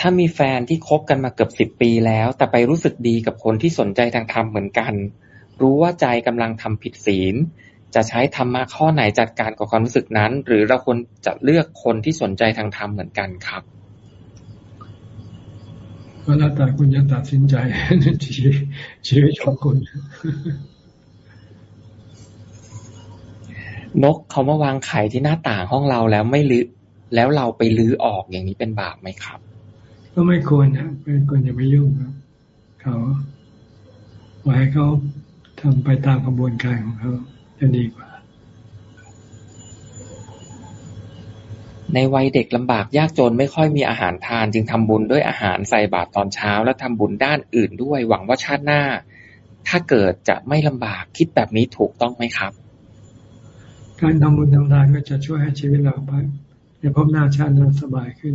Speaker 1: ถ้ามีแฟนที่คบกันมาเกือบสิบปีแล้ว แต่ไปรู้สึกดีกับคนที่สนใจทางธรรมเหมือนกัน รู้ว่าใจกำลังทำผิดศีล จะใช้ธรรมะข้อไหนจัดการกับความรู้สึกนั้น หรือเราควรจะเลือกคนที่สนใจทางธรรมเหมือนกันครับ
Speaker 2: ก็แล้วแต่คุณจะตัดสินใจชีวิตชีวิตของคุณ
Speaker 1: นกเขามาวางไข่ที่หน้าต่างห้องเราแล้วไม่ลื้อแล้วเราไปลื้อออกอย่างนี้เป็นบาปไหมครับ
Speaker 2: ก็ไม่ควรนะไม่ควรจะไปยุ่งครับเขาไว้เขาทำไปตามกระบวนการของเขาจะดีกว่า
Speaker 1: ในวัยเด็กลำบากยากจนไม่ค่อยมีอาหารทาน จึงทำบุญด้วยอาหารใส่บาตรตอนเช้า และทำบุญด้านอื่นด้วย หวังว่าชาติหน้า ถ้าเกิดจะไม่ลำบากคิดแบบนี้ถูกต้องไหมครับ
Speaker 2: การทำบุญทำทานก็จะช่วยให้ชีวิตเราไปในพบหน้าชาตินั้นสบายขึ้น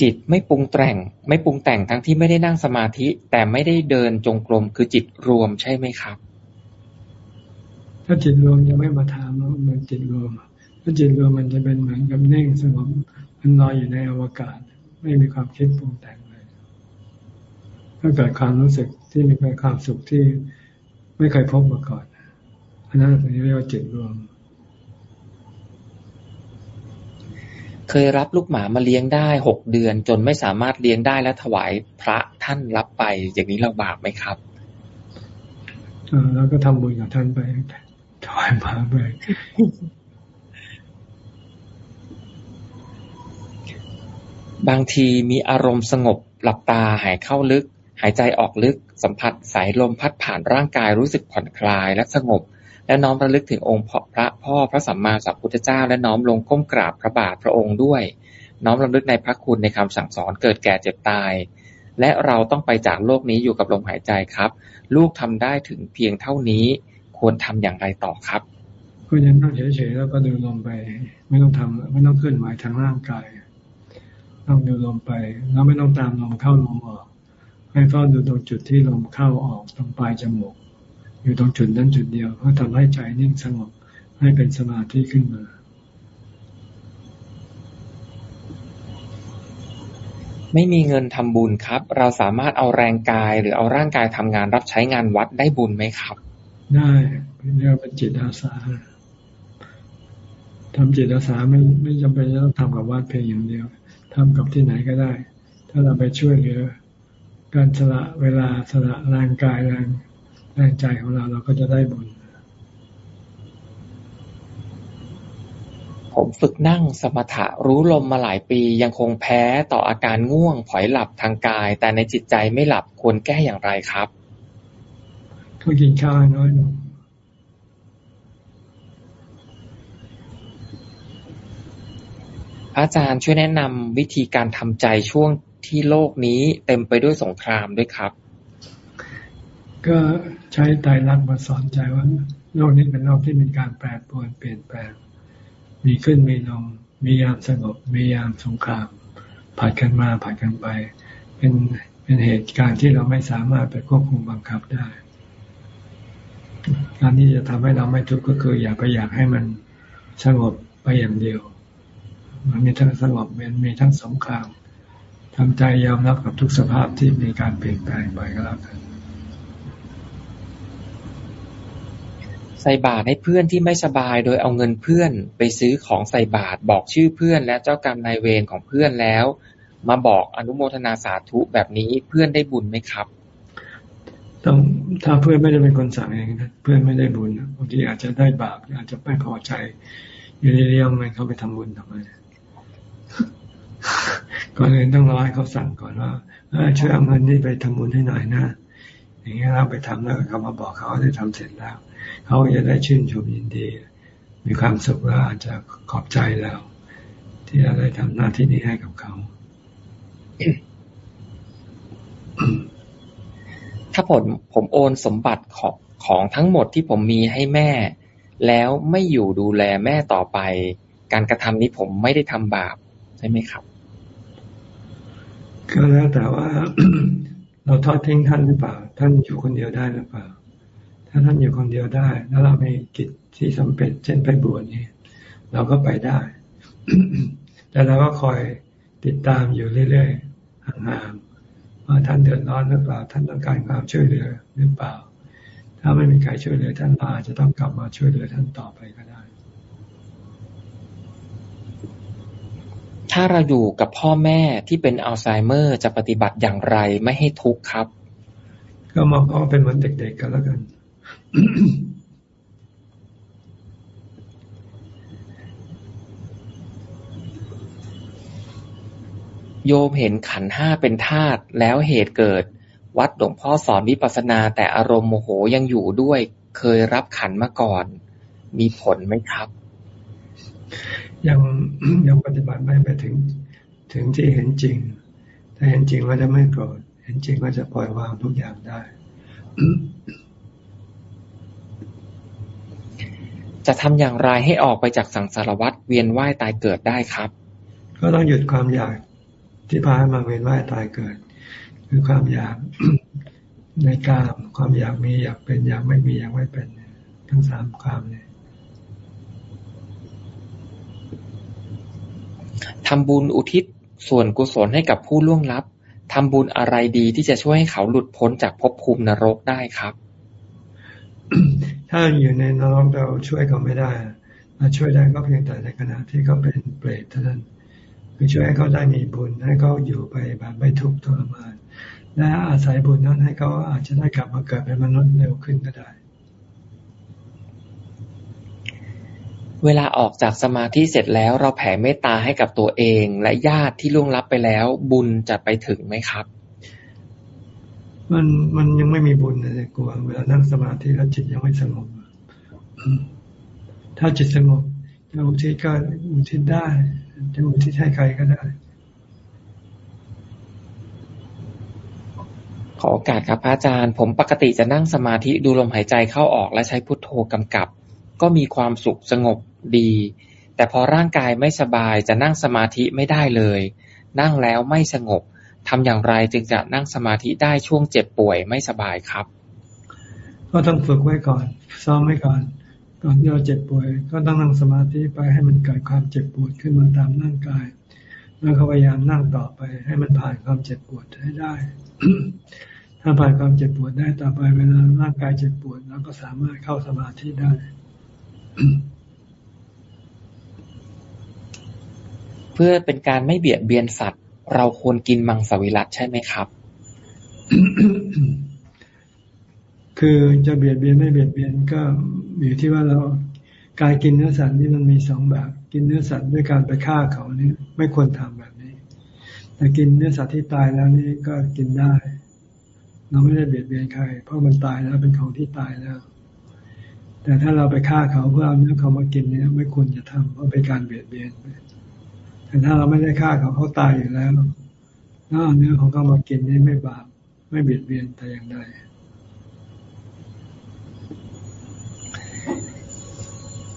Speaker 1: จิตไม่ปรุงแต่ง ไม่ปรุงแต่งทั้งที่ไม่ได้นั่งสมาธิ แต่ไม่ได้เดินจงกรมคือจิตรวมใช่ไหมครับ
Speaker 2: ถ้าจิตรวมจะไม่มาถามว่ามันจิตรวม ถ้าจิตรวมมันจะเป็นเหมือนกับเน่งสงบมันลอยอยู่ในอวกาศ ไม่มีความคิดปรุงแต่งเลยก็เกิดความรู้สึกที่มีความสุขที่ไม่เคยพบมาก่อนอันนั้นเรียกว่าจิตรวม
Speaker 1: เคยรับลูกหมามาเลี้ยงได้หกเดือน จนไม่สามารถเลี้ยงได้และถวายพระท่านรับไป อย่างนี้เราบาปไหมครับ
Speaker 2: แล้วก็ทำบุญกับท่านไปถวายพระไป
Speaker 1: บางทีมีอารมณ์สงบหลับตาหายเข้าลึก หายใจออกลึกสัมผัสสายลมพัดผ่านร่างกายรู้สึกผ่อนคลายและสงบ และน้อมระลึกถึงองค์พระพ่อพระสัมมาสัมพุทธเจ้า และน้อมลงก้มกราบพระบาทพระองค์ด้วย น้อมระลึกในพระคุณในคำสั่งสอนเกิดแก่เจ็บตาย และเราต้องไปจากโลกนี้อยู่กับลมหายใจครับ ลูกทำได้ถึงเพียงเท่านี้ควรทำอย่างไรต่อครับ
Speaker 2: ก็ยังต้องเฉยๆแล้วก็ดูลมไป ไม่ต้องทำไม่ต้องเคลื่อนไหวทางร่างกายต้องดูลมไปแล้วไม่ต้องตามลมเข้าลมออก ให้เฝ้าดูตรงจุดที่ลมเข้าออกตรงปลายจมูก อยู่ตรงจุดนั้นจุดเดียว เพื่อทำให้ใจนิ่งสงบให้เป็นสมาธิขึ้นมา
Speaker 1: ไม่มีเงินทำบุญครับ เราสามารถเอาแรงกายหรือเอาร่างกายทำงานรับใช้งานวัดได้บุญไหมครับ
Speaker 2: ได้เรียกเป็นจิตอาสาทำจิตอาสาไม่ไม่จำเป็นต้องทำกับวัดเพียงอย่างเดียวทำกับที่ไหนก็ได้ ถ้าเราไปช่วยเหลือ การสละเวลาสละแรงกายแรง แรงใจของเราเราก็จะได้บุญ
Speaker 1: ผมฝึกนั่งสมถะรู้ลมมาหลายปียังคงแพ้ต่ออาการง่วงผอยหลับทางกาย แต่ในจิตใจไม่หลับควรแก้อย่างไรครับ
Speaker 2: ก็กินข้าวน้อยลง
Speaker 1: อาจารย์ช่วยแนะนำวิธีการทำใจช่วงที่โลกนี้เต็มไปด้วยสงครามด้วยครับ
Speaker 2: ก็ใช้ไตรลักษณ์มาสอนใจว่าโลกนี้เป็นโลกที่มีการแปรปรวนเปลี่ยนแปลง มีขึ้นมีลง มียามสงบ มียามสงคราม ผัดกันมาผัดกันไป เป็นเป็นเหตุการณ์ที่เราไม่สามารถไปควบคุมบังคับได้การที่จะทำให้เราไม่ทุกข์ก็คือ อย่าไปอยากให้มันสงบไปอย่างเดียว มันมีทั้งสงบมันมีทั้งสงครามทำใจยอมรับกับทุกสภาพที่มีการเปลี่ยนแปลงไปก็แล้วกัน
Speaker 1: ใส่บาตรให้เพื่อนที่ไม่สบาย โดยเอาเงินเพื่อนไปซื้อของใส่บาตรบอกชื่อเพื่อนและเจ้ากรรมนายเวรของเพื่อนแล้ว มาบอกอนุโมทนาสาธุแบบนี้เพื่อนได้บุญไหมครับ
Speaker 2: ต้องถ้าเพื่อนไม่ได้เป็นคนสั่งเองนะเพื่อนไม่ได้บุญบางทีอาจจะได้บาปอาจจะไม่พอใจอยู่ดีๆมันเขาไปทำบุญทำไมก่อนอื่นต้องรอให้เขาสั่งก่อนว่าช่วยเอาเงินนี่ไปทำบุญให้หน่อยนะอย่างนี้เราไปทำแล้วเขามาบอกเขาได้ทำเสร็จแล้ว เขาจะได้ชื่นชมยินดี มีความสุขแล้วอาจจะขอบใจแล้วที่เราได้ทำหน้าที่นี้ให้กับเขา
Speaker 1: ถ้าผมผมโอนสมบัติของของทั้งหมดที่ผมมีให้แม่ แล้วไม่อยู่ดูแลแม่ต่อไป การกระทำนี้ผมไม่ได้ทำบาปใช่ไหมครับ
Speaker 2: ก็แล้วแต่ว่า เราทอดทิ้งท่านหรือเปล่า ท่านอยู่คนเดียวได้หรือเปล่า ถ้าท่านอยู่คนเดียวได้ แล้วเรามีกิจที่สำเป็นเช่นไปบวชนี่เราก็ไปได้ แต่เราก็คอยติดตามอยู่เรื่อยๆห่างๆว่าท่านเดือดร้อนหรือเปล่า ท่านต้องการความช่วยเหลือหรือเปล่า ถ้าไม่มีใครช่วยเหลือท่านเราอาจจะต้องกลับมาช่วยเหลือท่านต่อไปก็ได้
Speaker 1: ถ้าเราอยู่กับพ่อแม่ที่เป็นอัลไซเมอร์จะปฏิบัติอย่างไรไม่ให้ทุกข์ครับ
Speaker 2: ก็มองเขาเป็นเหมือนเด็กๆกันแล้วกัน
Speaker 1: โยมเห็นขันห้าเป็นธาตุแล้วเหตุเกิด วัดหลวงพ่อสอนวิปัสนา แต่อารมณ์โมโหยังอยู่ด้วย เคยรับขันมาก่อน มีผลไหมครับ
Speaker 2: ยังยังปฏิบัติไม่ไปถึง ถึงที่เห็นจริง ถ้าเห็นจริงว่าจะไม่โกรธเห็นจริงว่าจะปล่อยวางทุกอย่างได้
Speaker 1: จะทำอย่างไรให้ออกไปจากสังสารวัฏเวียนว่ายตายเกิดได้ครับ
Speaker 2: ก็ต้องหยุดความอยากที่พาให้มาเวียนว่ายตายเกิด คือความอยากในกามความอยากมีอยากเป็นอยากไม่มีอยากไม่เป็น ทั้งสามความเนี่ย
Speaker 1: ทำบุญอุทิศส่วนกุศลให้กับผู้ล่วงลับทำบุญอะไรดีที่จะช่วยให้เขาหลุดพ้นจากภพภูมินรกได้ครับ
Speaker 2: ถ้าอยู่ในนรกเราช่วยเขาไม่ได้มาช่วยได้ก็เพียงแต่ในขณะที่เขาเป็นเปรตเท่านั้นคือช่วยให้เขาได้มีบุญให้เขาอยู่ไปแบบไม่ทุกข์ทรมานและอาศัยบุญนั้นให้เขาอาจจะได้กลับมาเกิดเป็นมนุษย์เร็วขึ้นก็ได้
Speaker 1: เวลาออกจากสมาธิเสร็จแล้วเราแผ่เมตตาให้กับตัวเอง และญาติที่ล่วงลับไปแล้ว บุญจะไปถึงไหมครับ
Speaker 2: มันมันยังไม่มีบุญเลยกลัวเวลานั่งสมาธิแล้วจิตยังไม่สงบถ้าจิตสงบจะอุทิศก็อุทิศได้จะอุทิศให้ใครก็ได้
Speaker 1: ขอโอกาสครับพระอาจารย์ ผมปกติจะนั่งสมาธิดูลมหายใจเข้าออกและใช้พุทโธกำกับ ก็มีความสุขสงบดี แต่พอร่างกายไม่สบายจะนั่งสมาธิไม่ได้เลย นั่งแล้วไม่สงบ ทำอย่างไรจึงจะนั่งสมาธิได้ช่วงเจ็บป่วยไม่สบายครับ
Speaker 2: ก็ต้องฝึกไว้ก่อน ซ้อมไว้ก่อน ก่อนที่เราเจ็บป่วย ก็ต้องนั่งสมาธิไปให้มันเกิดความเจ็บปวดขึ้นมาตามร่างกาย แล้วก็พยายามนั่งต่อไป ให้มันผ่านความเจ็บปวดให้ได้ ถ้าผ่านความเจ็บปวดได้ต่อไปเวลาร่างกายเจ็บปวดเราก็สามารถเข้าสมาธิได้
Speaker 1: เพื่อเป็นการไม่เบียดเบียนสัตว์ เราควรกินมังสวิรัตใช่ไหมครับ
Speaker 2: คือจะเบียดเบียนไม่เบียดเบียนก็อยู่ที่ว่าเราการกินเนื้อสัตว์นี่มันมีสองแบบ กินเนื้อสัตว์ด้วยการไปฆ่าเขานี่ไม่ควรทำแบบนี้ แต่กินเนื้อสัตว์ที่ตายแล้วนี่ก็กินได้ เราไม่ได้เบียดเบียนใคร เพราะมันตายแล้วเป็นของที่ตายแล้ว แต่ถ้าเราไปฆ่าเขาเพื่อเอาเนื้อเขามากินเนี่ยไม่ควรจะทำเพราะเป็นการเบียดเบียน แต่ถ้าเราไม่ได้ฆ่าเขาเขาตายอยู่แล้วแล้วเอาเนื้อของเขามากินนี่ไม่บาปไม่เบียดเบียนแต่อย่างใด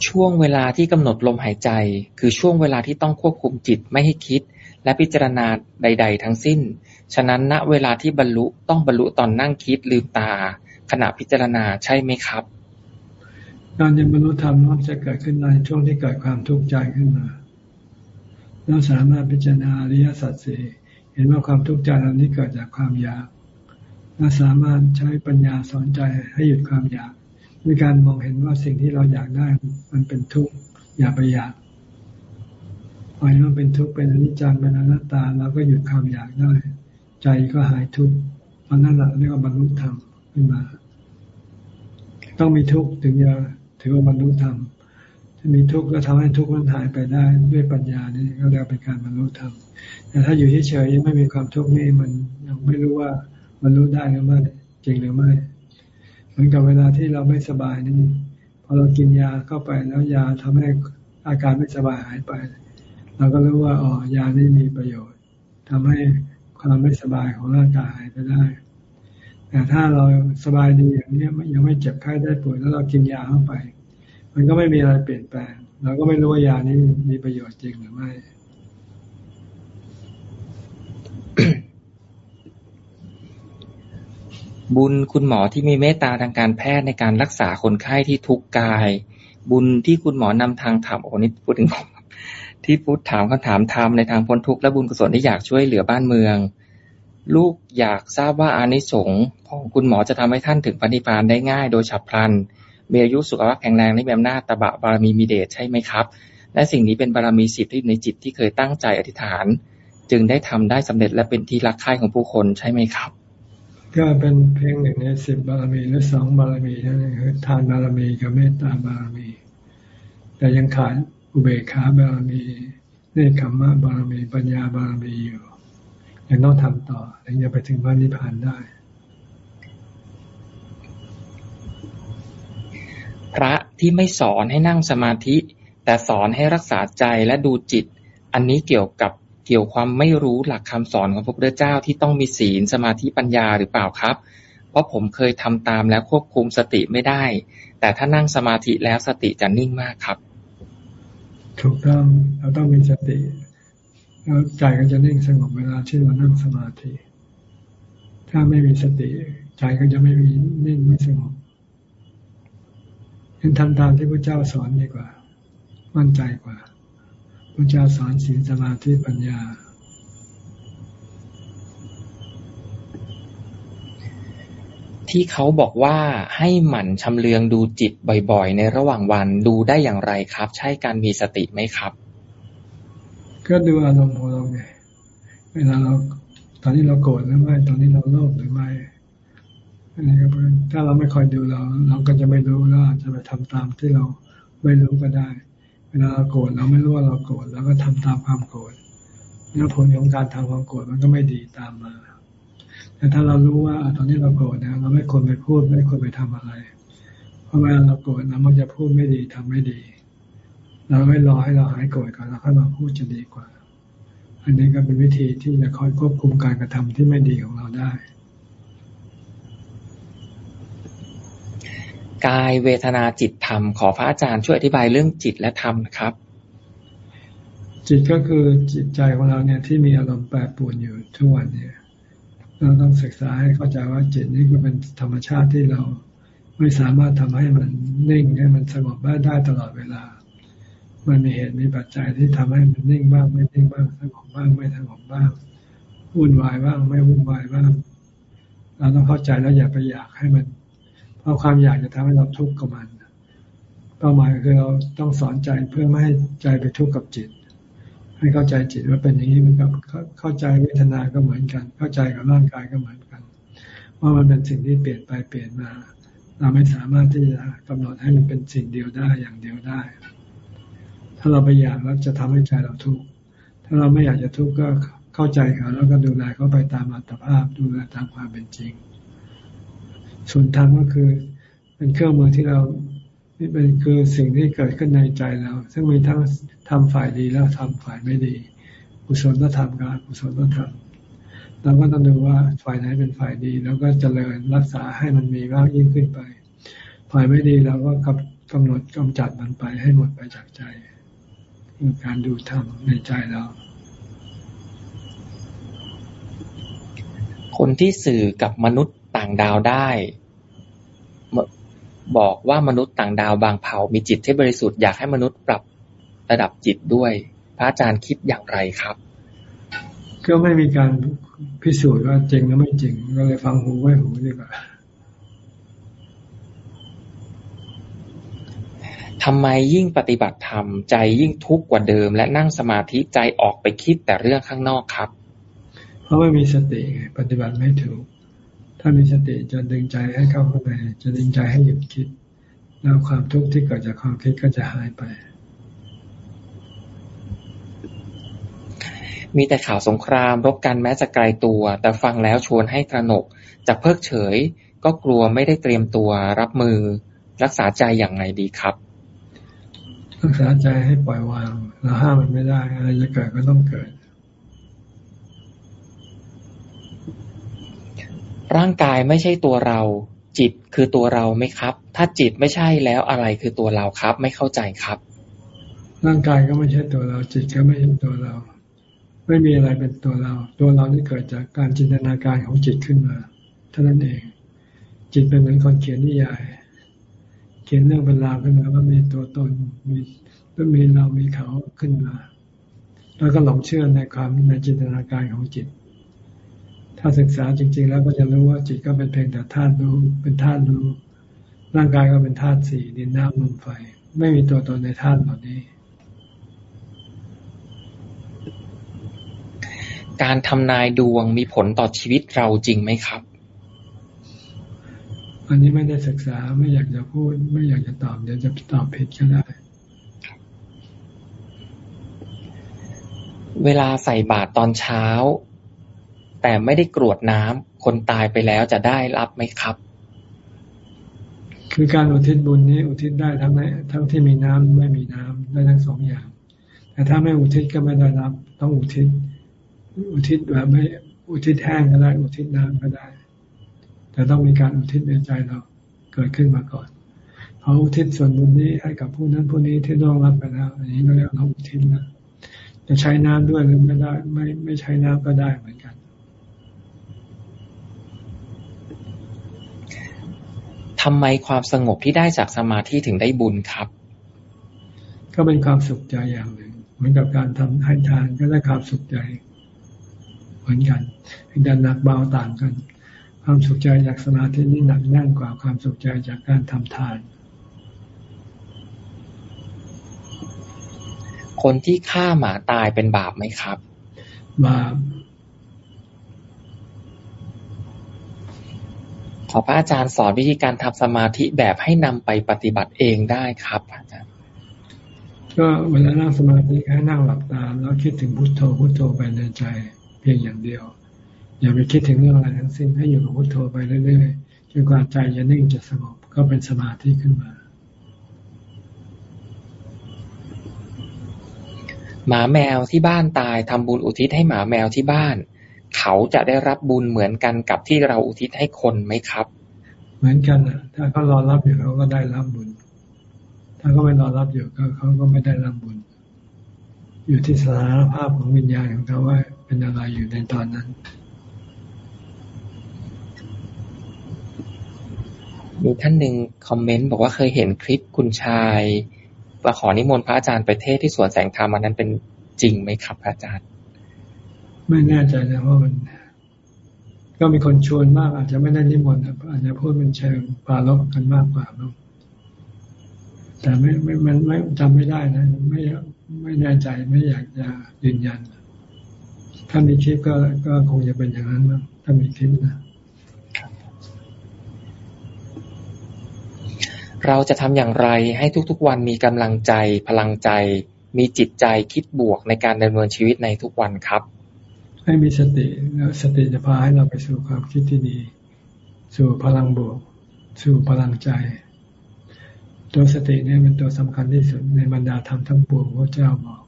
Speaker 1: ช่วงเวลาที่กำหนดลมหายใจ คือช่วงเวลาที่ต้องควบคุมจิตไม่ให้คิด และพิจารณาใด ๆ ทั้งสิ้น ฉะนั้นณเวลาที่บรรลุต้องบรรลุตอนนั่งคิดลืมตา ขณะพิจารณาใช่ไหมครับ
Speaker 2: การยังบรรลุธรรมมักจะเกิดขึ้นในช่วงที่เกิดความทุกข์ใจขึ้นมา เราสามารถพิจารณาอริยสัจสี่เห็นว่าความทุกข์ใจเหล่านี้เกิดจากความอยากเราสามารถใช้ปัญญาสอนใจให้หยุดความอยากด้วยการมองเห็นว่าสิ่งที่เราอยากได้มันเป็นทุกข์อย่าไปอยากปล่อยมันเป็นทุกข์เป็นอนิจจังเป็นอนัตตาเราก็หยุดความอยากได้ ใจก็หายทุกข์ตอนนั้นแหละเรียกว่าบรรลุธรรมขึ้นมา ต้องมีทุกข์ถึงจะถือว่าบรรลุธรรม มีทุกข์ก็ทำให้ทุกข์มันหายไปได้ด้วยปัญญานี่ก็เรียกเป็นการบรรลุธรรมแต่ถ้าอยู่เฉยๆยังไม่มีความทุกข์นี่มันยังไม่รู้ว่าบรรลุได้หรือไม่จริงหรือไม่เหมือนกับเวลาที่เราไม่สบายนี่พอเรากินยาเข้าไปแล้วยาทำให้อาการไม่สบายหายไป เราก็รู้ว่าอ๋อยานี่มีประโยชน์ทำให้ความไม่สบายของร่างกายหายไปได้แต่ถ้าเราสบายดีอย่างนี้ยังไม่เจ็บไข้ได้ป่วยแล้วเรากินยาเข้าไป มันก็ไม่มีอะไรเปลี่ยนแปลง เราก็ไม่รู้ว่ายานี้มีประโยชน์จริงหรือไม่
Speaker 1: บุญคุณหมอที่มีเมตตาทางการแพทย์ในการรักษาคนไข้ที่ทุกข์กาย บุญที่คุณหมอนำทางธรรมโอ้นี่พูดถึงผมที่พูดถามคำถามธรรมในทางพ้นทุกข์และบุญกุศลที่อยากช่วยเหลือบ้านเมือง ลูกอยากทราบว่าอานิสงส์ของคุณหมอจะทำให้ท่านถึงปณิพานได้ง่าย โดยฉับพลัน มีอายุสุขภาพแข็งแรงในแบบหน้าตบะบารมีมีเดชใช่ไหมครับ และสิ่งนี้เป็นบารมีสิบที่ในจิตที่เคยตั้งใจอธิษฐาน จึงได้ทำได้สำเร็จและเป็นที่รักใคร่ของผู้คนใช่ไหมครับ
Speaker 2: ก็เป็นเพียงหนึ่งในสิบบารมีหรือสองบารมีนั่นเองคือทานบารมีกับเมตตาบารมี แต่ยังขาดอุเบกขาบารมีเนคขมมะบารมี ปัญญาบารมีอยู่ยังต้องทำต่อถึงจะไปถึงพระนิพพานได้
Speaker 1: พระที่ไม่สอนให้นั่งสมาธิ แต่สอนให้รักษาใจและดูจิต อันนี้เกี่ยวกับเกี่ยวความไม่รู้หลักคำสอนของพระพุทธเจ้าที่ต้องมีศีลสมาธิปัญญาหรือเปล่าครับ เพราะผมเคยทำตามแล้วควบคุมสติไม่ได้ แต่ถ้านั่งสมาธิแล้วสติจะนิ่งมากครับ
Speaker 2: ถูกต้องเราต้องมีสติแล้วใจก็จะนิ่งสงบเวลาที่เรานั่งสมาธิ ถ้าไม่มีสติใจก็จะไม่มีนิ่งไม่สงบ เห็นทำตามที่พระเจ้าสอนดีกว่า มั่นใจกว่าพระเจ้าสอนศีลสมาธิปัญญา
Speaker 1: ที่เขาบอกว่าให้หมั่นชำเลืองดูจิตบ่อยๆ ในระหว่างวันดูได้อย่างไรครับ ใช่การมีสติไหมครับ
Speaker 2: ก็ดูอารมณ์ของเราไงเวลาเราตอนนี้เราโกรธหรือไม่ ตอนนี้เราโลภหรือไม่ อันนี้ก็ถ้าเราไม่คอยดูเรา เราก็จะไม่รู้แล้วอาจจะไปทำตามที่เราไม่รู้ก็ได้ เวลาเราโกรธเราไม่รู้ว่าเราโกรธเราก็ทำตามความโกรธแล้วผลของการทำความโกรธมันก็ไม่ดีตามมา แต่ถ้าเรารู้ว่าตอนนี้เราโกรธนะเราไม่ควรไปพูดไม่ควรไปทำอะไร เพราะเวลาเราโกรธเรามักจะพูดไม่ดีทำไม่ดี เราไม่รอให้เราหายโกรธก่อนแล้วค่อยมาพูดจะดีกว่า อันนี้ก็เป็นวิธีที่จะคอยควบคุมการกระทำที่ไม่ดีของเราได้
Speaker 1: กายเวทนาจิตธรรม ขอพระอาจารย์ช่วยอธิบายเรื่องจิตและธรรมครับ
Speaker 2: จิตก็คือจิตใจของเราเนี่ยที่มีอารมณ์แปรปรวนอยู่ทุกวันเนี่ย เราต้องศึกษาให้เข้าใจว่าจิตนี่ก็เป็นธรรมชาติที่เราไม่สามารถทำให้มันนิ่งให้มันสงบได้ตลอดเวลา มันมีเหตุมีปัจจัยที่ทำให้มันนิ่งบ้างไม่นิ่งบ้างสงบบ้างไม่สงบบ้างวุ่นวายบ้างไม่วุ่นวายบ้างเราต้องเข้าใจแล้วอย่าไปอยากให้มัน เพราะความอยากจะทำให้เราทุกข์กับมัน เป้าหมายคือเราต้องสอนใจเพื่อไม่ให้ใจไปทุกข์กับจิต ให้เข้าใจจิตว่าเป็นอย่างนี้มันกับเข้าใจเวทนาก็เหมือนกัน เข้าใจกับร่างกายก็เหมือนกันว่ามันเป็นสิ่งที่เปลี่ยนไปเปลี่ยนมา เราไม่สามารถที่จะกำหนดให้มันเป็นสิ่งเดียวได้อย่างเดียวได้ ถ้าเราไปอยากแล้วจะทำให้ใจเราทุกข์ถ้าเราไม่อยากจะทุกข์ก็เข้าใจเขาแล้วก็ดูแลเขาไปตามอัตภาพดูแลตามความเป็นจริง ส่วนธรรมก็คือเป็นเครื่องมือที่เราเป็นคือสิ่งที่เกิดขึ้นในใจเรา ซึ่งมีทั้งทำฝ่ายดีแล้วทำฝ่ายไม่ดี กุศลก็ทำการกุศลก็ทำเราก็ต้องดูว่าฝ่ายไหนเป็นฝ่ายดี แล้วก็เจริญรักษาให้มันมีมากยิ่งขึ้นไป ฝ่ายไม่ดีเราก็กำกำหนดกำจัดมันไปให้หมดไปจากใจคือการดูธรรมในใจเรา
Speaker 1: คนที่สื่อกับมนุษย์ ต่างดาวได้ บอกว่ามนุษย์ต่างดาวบางเผ่ามีจิตที่บริสุทธิ์อยากให้มนุษย์ปรับระดับจิตด้วย พระอาจารย์คิดอย่างไรครับ
Speaker 2: ก็ไม่มีการพิสูจน์ว่าจริงหรือไม่จริง ก็เลยฟังหูไว้หูดีกว่า
Speaker 1: ทำไมยิ่งปฏิบัติธรรมใจยิ่งทุกข์กว่าเดิม และนั่งสมาธิใจออกไปคิดแต่เรื่องข้างนอกครับ
Speaker 2: เพราะไม่มีสติปฏิบัติไม่ถูก ถ้ามีสติจะดึงใจให้เข้าข้าไปจะดึงใจให้หยุดคิด แล้วความทุกข์ที่เกิดจากความคิดก็จะหายไป
Speaker 1: มีแต่ข่าวสงครามรบกันแม้จะไกลตัว แต่ฟังแล้วชวนให้ตระหนกจะเพิกเฉย ก็กลัวไม่ได้เตรียมตัวรับมือรักษาใจอย่างไรดีครับ
Speaker 2: รักษาใจให้ปล่อยวางเราห้ามมันไม่ได้ อะไรจะเกิดก็ต้องเกิด
Speaker 1: ร่างกายไม่ใช่ตัวเรา จิตคือตัวเราไหมครับ ถ้าจิตไม่ใช่แล้วอะไรคือตัวเราครับ ไม่เข้าใจครับ
Speaker 2: ร่างกายก็ไม่ใช่ตัวเรา จิตก็ไม่ใช่ตัวเรา ไม่มีอะไรเป็นตัวเรา ตัวเรานี่เกิดจากการจินตนาการของจิตขึ้นมาเท่านั้นเอง จิตเป็นเหมือนคนเขียนนิยาย เขียนเรื่องเป็นราวขึ้นมาว่ามีตัวตนมีก็มีเรามีเขาขึ้นมา แล้วก็หลงเชื่อในความในจินตนาการของจิต ถ้าศึกษาจริง ๆ แล้วก็จะรู้ว่าจิตก็เป็นเพียงแต่ธาตุรู้ เป็นธาตุรู้ ร่างกายก็เป็นธาตุสี่ดินน้ำลมไฟ ไม่มีตัวตนในธาตุเหล่านี้
Speaker 1: การทำนายดวงมีผลต่อชีวิตเราจริงไหมครับ
Speaker 2: อันนี้ไม่ได้ศึกษาไม่อยากจะพูด ไม่อยากจะตอบเดี๋ยวจะตอบผิดก็ได้
Speaker 1: เวลาใส่บาตรตอนเช้า แต่ไม่ได้กรวดน้ำคนตายไปแล้วจะได้รับไหมครับ
Speaker 2: คือการอุทิศบุญนี้อุทิศได้ทั้งในทั้งที่มีน้ำไม่มีน้ำได้ทั้งสองอย่าง แต่ถ้าไม่อุทิศก็ไม่ได้รับ ต้องอุทิศ อุทิศแบบไม่อุทิศแห้งก็ได้ อุทิศน้ำก็ได้ แต่ต้องมีการอุทิศในใจเราเกิดขึ้นมาก่อนเขาอุทิศส่วนบุญนี้ให้กับผู้นั้นผู้นี้ที่ต้องรับไปแล้วอันนี้ก็เรียกว่าอุทิศนะจะใช้น้ำด้วยหรือไม่ได้ ไม่ไม่ใช้น้ำก็ได้เหมือนกัน
Speaker 1: ทำไมความสงบที่ได้จากสมาธิถึงได้บุญครับ
Speaker 2: ก็เป็นความสุขใจอย่างหนึ่ง เหมือนกับการทำให้ทานก็ได้ความสุขใจเหมือนกันแต่หนักเบาต่างกัน ความสุขใจจากสมาธินี่หนักแน่นกว่าความสุขใจจากการทำทาน
Speaker 1: คนที่ฆ่าหมาตายเป็นบาปไหมครับ
Speaker 2: บาป
Speaker 1: อพระอาจารย์สอนวิธีการทำสมาธิแบบให้นำไปปฏิบัติเองได้ครับอาจารย์
Speaker 2: ก็เวลานั่งสมาธิให้นั่งหลับตาแล้วคิดถึงพุทโธพุทโธไปในใจ เพียงอย่างเดียว อย่าไปคิดถึงเรื่องอะไรทั้งสิ้นให้อยู่กับพุทโธไปเรื่อยๆจนกว่าใจจะนิ่งจะสงบก็เป็นสมาธิขึ้นมา
Speaker 1: หมาแมวที่บ้านตายทำบุญอุทิศให้หมาแมวที่บ้าน เขาจะได้รับบุญเหมือนกันกับที่เราอุทิศให้คนไหมครับ
Speaker 2: เหมือนกันนะถ้าเขารอรับอยู่เขาก็ได้รับบุญ ถ้าเขาไม่รอรับอยู่ก็เขาก็ไม่ได้รับบุญ อยู่ที่สถานภาพของวิญญาณของเขาว่าเป็นอะไรอยู่ในตอนนั้น
Speaker 1: มีท่านหนึ่งคอมเมนต์บอกว่าเคยเห็นคลิปคุณชายมาขอนิมนต์พระอาจารย์ไปเทศที่สวนแสงธรรมอันนั้นเป็นจริงไหมครับพระอาจารย์
Speaker 2: ไม่แน่ใจนะว่าะมัน ก็มีคนชวนมาก อาจจะไม่ได้นิมนต์อาจจะพูดเป็นเชิงปาลบกันมากกว่าเนาะแต่ไม่ไม่มันไม่จำไม่ได้นะ ไม่ไม่แน่ใจไม่อยากจะยืนยัน ถ้ามีคลิปก็ก็คงจะเป็นอย่างนั้นนะถ้ามีคลิปนะ
Speaker 1: เราจะทำอย่างไรให้ทุกๆวันมีกำลังใจ พลังใจ มีจิตใจคิดบวกในการดำเนินชีวิตในทุกวันครับ
Speaker 2: ให้มีสติแล้วสติจะพาให้เราไปสู่ความคิดที่ดี สู่พลังบวก สู่พลังใจ ตัวสติเนี่ยเป็นตัวสำคัญที่สุดในบรรดาธรรมทั้งปวงพระเจ้าบอก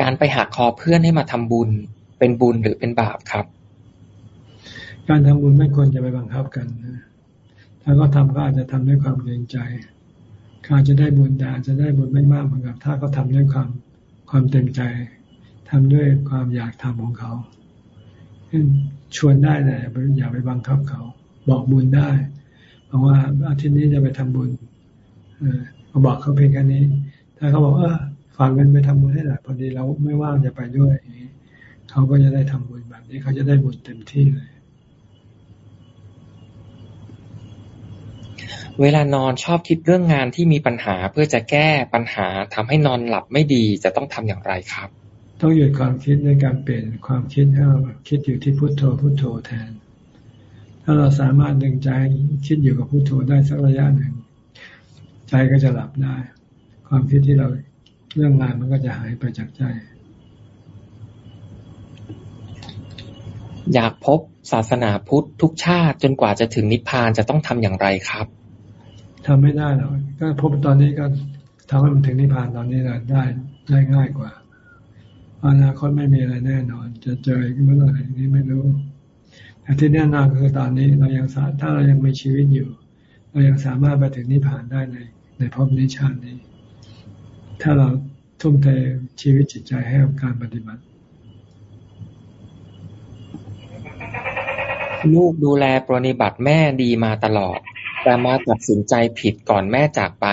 Speaker 1: การไปหักคอเพื่อนให้มาทำบุญเป็นบุญหรือเป็นบาปครับ
Speaker 2: การทำบุญไม่ควรจะไปบังคับกันนะถ้าก็ทำก็อาจจะทำด้วยความเกรงใจ เขาจะได้บุญแต่อาจจะได้บุญไม่มากเหมือนกับถ้าเขาทาด้วยความความเต็มใจทำด้วยความอยากทำของเขาชวนได้แต่อย่าไปบังคับเขา บอกบุญได้บอกว่าอาทิตย์นี้จะไปทำบุญ เออบอกเขาเพียงแค่นี้ ถ้าเขาบอกเออฝากเงินไปทำบุญให้หน่อยพอดีเราไม่ว่างจะไปด้วยเขาก็จะได้ทำบุญแบบนี้เขาจะได้บุญเต็มที่เลย
Speaker 1: เวลานอนชอบคิดเรื่องงานที่มีปัญหาเพื่อจะแก้ปัญหาทำให้นอนหลับไม่ดีจะต้องทำอย่างไรครับ
Speaker 2: ต้องหยุดความคิดในการเปลี่ยนความคิดให้เราคิดอยู่ที่พุโทโธพุโทโธแทน ถ้าเราสามารถดึงใจคิดอยู่กับพุโทโธได้สักระยะหนึ่ง ใจก็จะหลับได้ ความคิดที่เราเรื่องงานมันก็จะหายไปจากใจ
Speaker 1: อยากพบศาสนาพุทธทุกชาติจนกว่าจะถึงนิพพานจะต้องทำอย่างไรครับ
Speaker 2: ทำไม่ได้หรอกก็พบตอนนี้ก็ทำให้มันถึงนิพพานตอนนี้ได้ได้ง่ายกว่าอนาคตไม่มีอะไรแน่นอน จะเจอเมื่อไหร่นี้ไม่รู้แต่ที่แน่นอนคือตอนนี้เรายังสาถ้าเรายังมีชีวิตอยู่ เรายังสามารถไปถึงนิพพานได้ใน ในภพนิชาตินี้ ถ้าเราทุ่มเทชีวิตจิตใจให้กับการปฏิบัติ
Speaker 1: ลูกดูแลปรนิบัติแม่ดีมาตลอด แต่มาตัดสินใจผิดก่อนแม่จากไป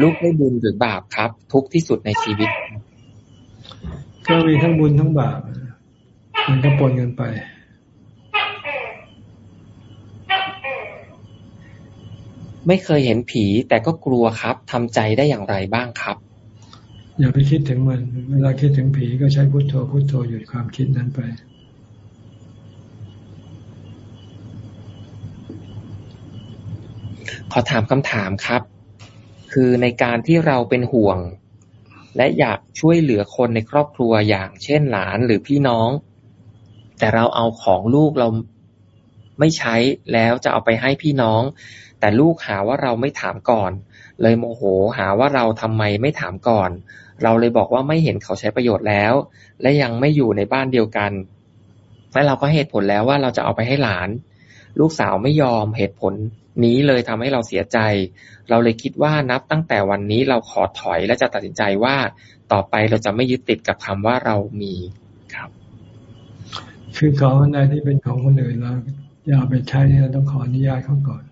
Speaker 1: ลูกได้บุญหรือบาปครับ ทุกที่สุดในชีวิต
Speaker 2: ก็มีทั้งบุญทั้งบาป มันก็ปนกันไป
Speaker 1: ไม่เคยเห็นผีแต่ก็กลัวครับทำใจได้อย่างไรบ้างครับ
Speaker 2: อย่าไปคิดถึงมัน เวลาคิดถึงผีก็ใช้พุโทโธพุโทโธหยุดความคิดนั้นไป
Speaker 1: ขอถามคำถามครับ คือในการที่เราเป็นห่วง และอยากช่วยเหลือคนในครอบครัวอย่างเช่นหลานหรือพี่น้อง แต่เราเอาของลูกเราไม่ใช้แล้วจะเอาไปให้พี่น้อง แต่ลูกหาว่าเราไม่ถามก่อน เลยโมโหหาว่าเราทำไมไม่ถามก่อน เราเลยบอกว่าไม่เห็นเขาใช้ประโยชน์แล้ว และยังไม่อยู่ในบ้านเดียวกันและเราก็เหตุผลแล้วว่าเราจะเอาไปให้หลาน ลูกสาวไม่ยอมเหตุผล นี้เลยทำให้เราเสียใจ เราเลยคิดว่านับตั้งแต่วันนี้เราขอถอยและจะตัดสินใจว่าต่อไปเราจะไม่ยึดติดกับคำว่าเรามีครับ
Speaker 2: คือของอะไรที่เป็นของคนอื่นเราอย่าไปใช้เราต้องขออนุญาตเขาก่อน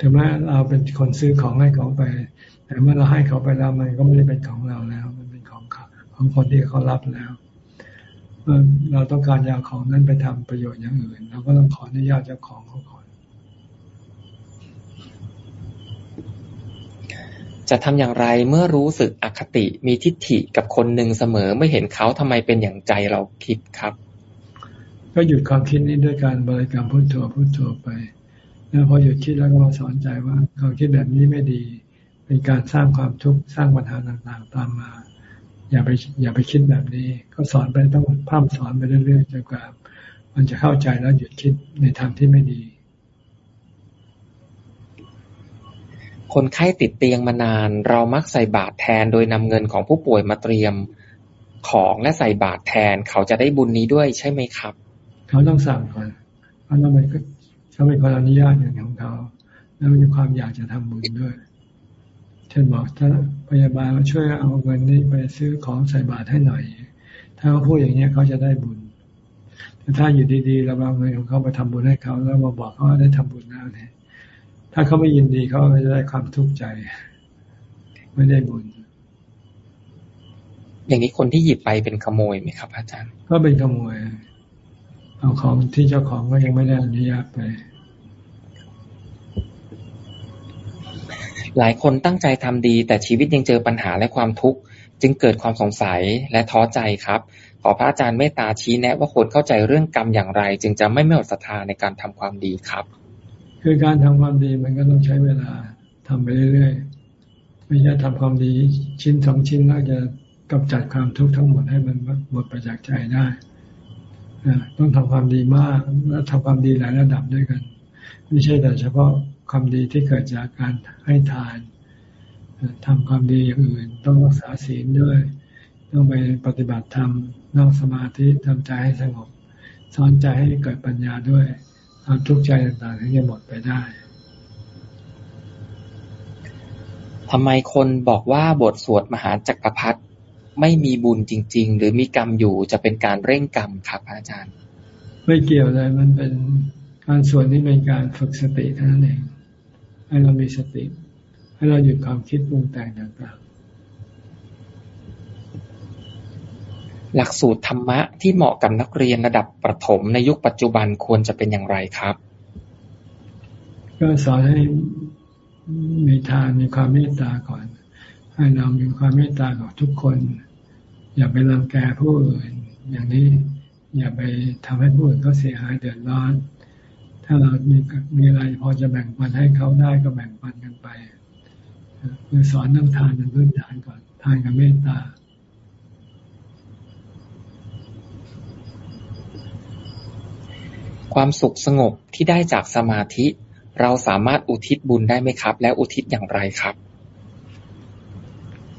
Speaker 2: ถึงแม้เราเป็นคนซื้อของให้เขาไป แต่เมื่อเราให้เขาไปแล้วมันก็ไม่ได้เป็นของเราแล้ว มันเป็นของของคนที่เขารับแล้วเราต้องการยาของนั้นไปทำประโยชน์อย่างอื่นเราก็ต้องขออนุญาตเจ้าของเขาก่อน
Speaker 1: จะทำอย่างไรเมื่อรู้สึกอคติมีทิฏฐิกับคนหนึ่งเสมอไม่เห็นเขาทำไมเป็นอย่างใจเราคิดครับ
Speaker 2: ก็หยุดความคิดนี้ด้วยการบริกรรมพุทโธพุทโธไป แล้วพอหยุดคิดแล้วก็มาสอนใจว่าความคิดแบบนี้ไม่ดี เป็นการสร้างความทุกข์สร้างปัญหาต่างๆ ตามมา อย่าไปอย่าไปคิดแบบนี้ ก็สอนไปต้องพร่ำสอนไปเรื่อยๆจนกว่ามันจะเข้าใจแล้วหยุดคิดในทางที่ไม่ดี
Speaker 1: คนไข้ติดเตียงมานาน เรามักใส่บาตรแทน โดยนำเงินของผู้ป่วยมาเตรียมของและใส่บาตรแทน เขาจะได้บุญนี้ด้วยใช่ไหมครับ
Speaker 2: เขาต้องสั่งก่อนเพราะนั่นมันก็เขาเป็นคนอนุญาตอย่างของเขาแล้วมีความอยากจะทำบุญด้วยเช่นบอกถ้าพยาบาลมาช่วยเอาเงินนี้ไปซื้อของใส่บาตรให้หน่อย ถ้าเขาพูดอย่างนี้เขาจะได้บุญ แต่ถ้าอยู่ดีๆเราเอาเงินของเขาไปทำบุญให้เขาแล้วมาบอกเขาได้ทำบุญแล้วเนี่ย ถ้าเขาไม่ยินดีเขาก็จะได้ความทุกข์ใจ ไม่ได้บุญ
Speaker 1: อย่างนี้คนที่หยิบไปเป็นขโมยไหมครับ อาจารย์
Speaker 2: ก็เป็นขโมย เอาของที่เจ้าของก็ยังไม่ได้อนุญาตไป
Speaker 1: หลายคนตั้งใจทำดี แต่ชีวิตยังเจอปัญหาและความทุกข์จึงเกิดความสงสัยและท้อใจครับ ขอพระอาจารย์เมตตาชี้แนะว่าควรเข้าใจเรื่องกรรมอย่างไร จึงจะไม่ไม่หมดศรัทธาในการทำความดีครับ
Speaker 2: คือการทำความดีมันก็ต้องใช้เวลาทำไปเรื่อยๆ ไม่ใช่ทำความดีชิ้นสองชิ้นแล้วจะกำจัดความทุกข์ทั้งหมดให้มันหมดไปจากใจได้ต้องทำความดีมากและทำความดีหลายระดับด้วยกัน ไม่ใช่แต่เฉพาะความดีที่เกิดจากการให้ทานทำความดีอย่างอื่น ต้องรักษาศีลด้วย ต้องไปปฏิบัติธรรมนั่งสมาธิทำใจให้สงบสอนใจให้เกิดปัญญาด้วย ความทุกข์ใจต่างๆที่จะหมดไปได้
Speaker 1: ทำไมคนบอกว่าบทสวดมหาจักรพรรดิไม่มีบุญจริง ๆ หรือมีกรรมอยู่จะเป็นการเร่งกรรมครับอาจารย์
Speaker 2: ไม่เกี่ยวเลยมันเป็นการสวดนี่เป็นการฝึกสติเท่านั้นเองให้เรามีสติ ให้เราหยุดความคิดปรุงแต่งต่าง
Speaker 1: หลักสูตรธรรมะที่เหมาะกับนักเรียนระดับประถมในยุคปัจจุบันควรจะเป็นอย่างไรครับ
Speaker 2: ก็สอนให้มีทานมีความเมตตาก่อน ให้เรามีความเมตตากับทุกคน อย่าไปรังแกผู้อื่นอย่างนี้อย่าไปทำให้ผู้อื่นเขาเสียหายเดือดร้อน ถ้าเรามีมีอะไรพอจะแบ่งปันให้เขาได้ก็แบ่งปันกันไปคือสอนน้ำทานเป็นพื้นฐานก่อนทานกับเมตตา
Speaker 1: ความสุขสงบที่ได้จากสมาธิ เราสามารถอุทิศบุญได้ไหมครับ และอุทิศอย่างไรครับ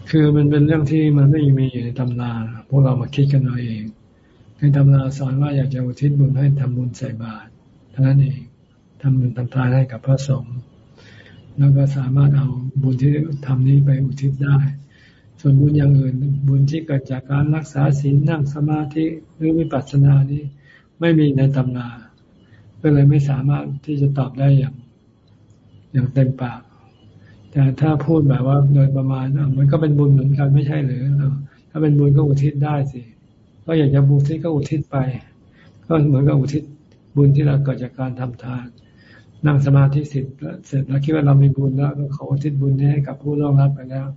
Speaker 2: คือมันเป็นเรื่องที่มันไม่มีอยู่ในตำราพวกเรามาคิดกันเอาเองในตำราสอนว่าอยากจะอุทิศบุญให้ทำบุญใส่บาตรเท่านั้นเองทำบุญทำทานให้กับพระสงฆ์แล้วก็สามารถเอาบุญที่ทำนี้ไปอุทิศได้ ส่วนบุญอย่างอื่น บุญที่เกิดจากการรักษาศีลนั่งสมาธิหรือวิปัสสนานี้ ไม่มีในตำรา ก็เลยไม่สามารถที่จะตอบได้อย่าง อย่างเต็มปาก แต่ถ้าพูดแบบว่าโดยประมาณมันก็เป็นบุญเหมือนกันไม่ใช่หรือถ้าเป็นบุญก็อุทิศได้สิก็อยากจะบุญที่ก็อุทิศไป ก็เหมือนกับอุทิศบุญที่เราเกิดจากการทำทาน นั่งสมาธิสิทเสร็จแล้วคิดว่าเรามีบุญแล้วก็ขออุทิศบุญนี้ให้กับผู้ร่วงรับไปแล้ว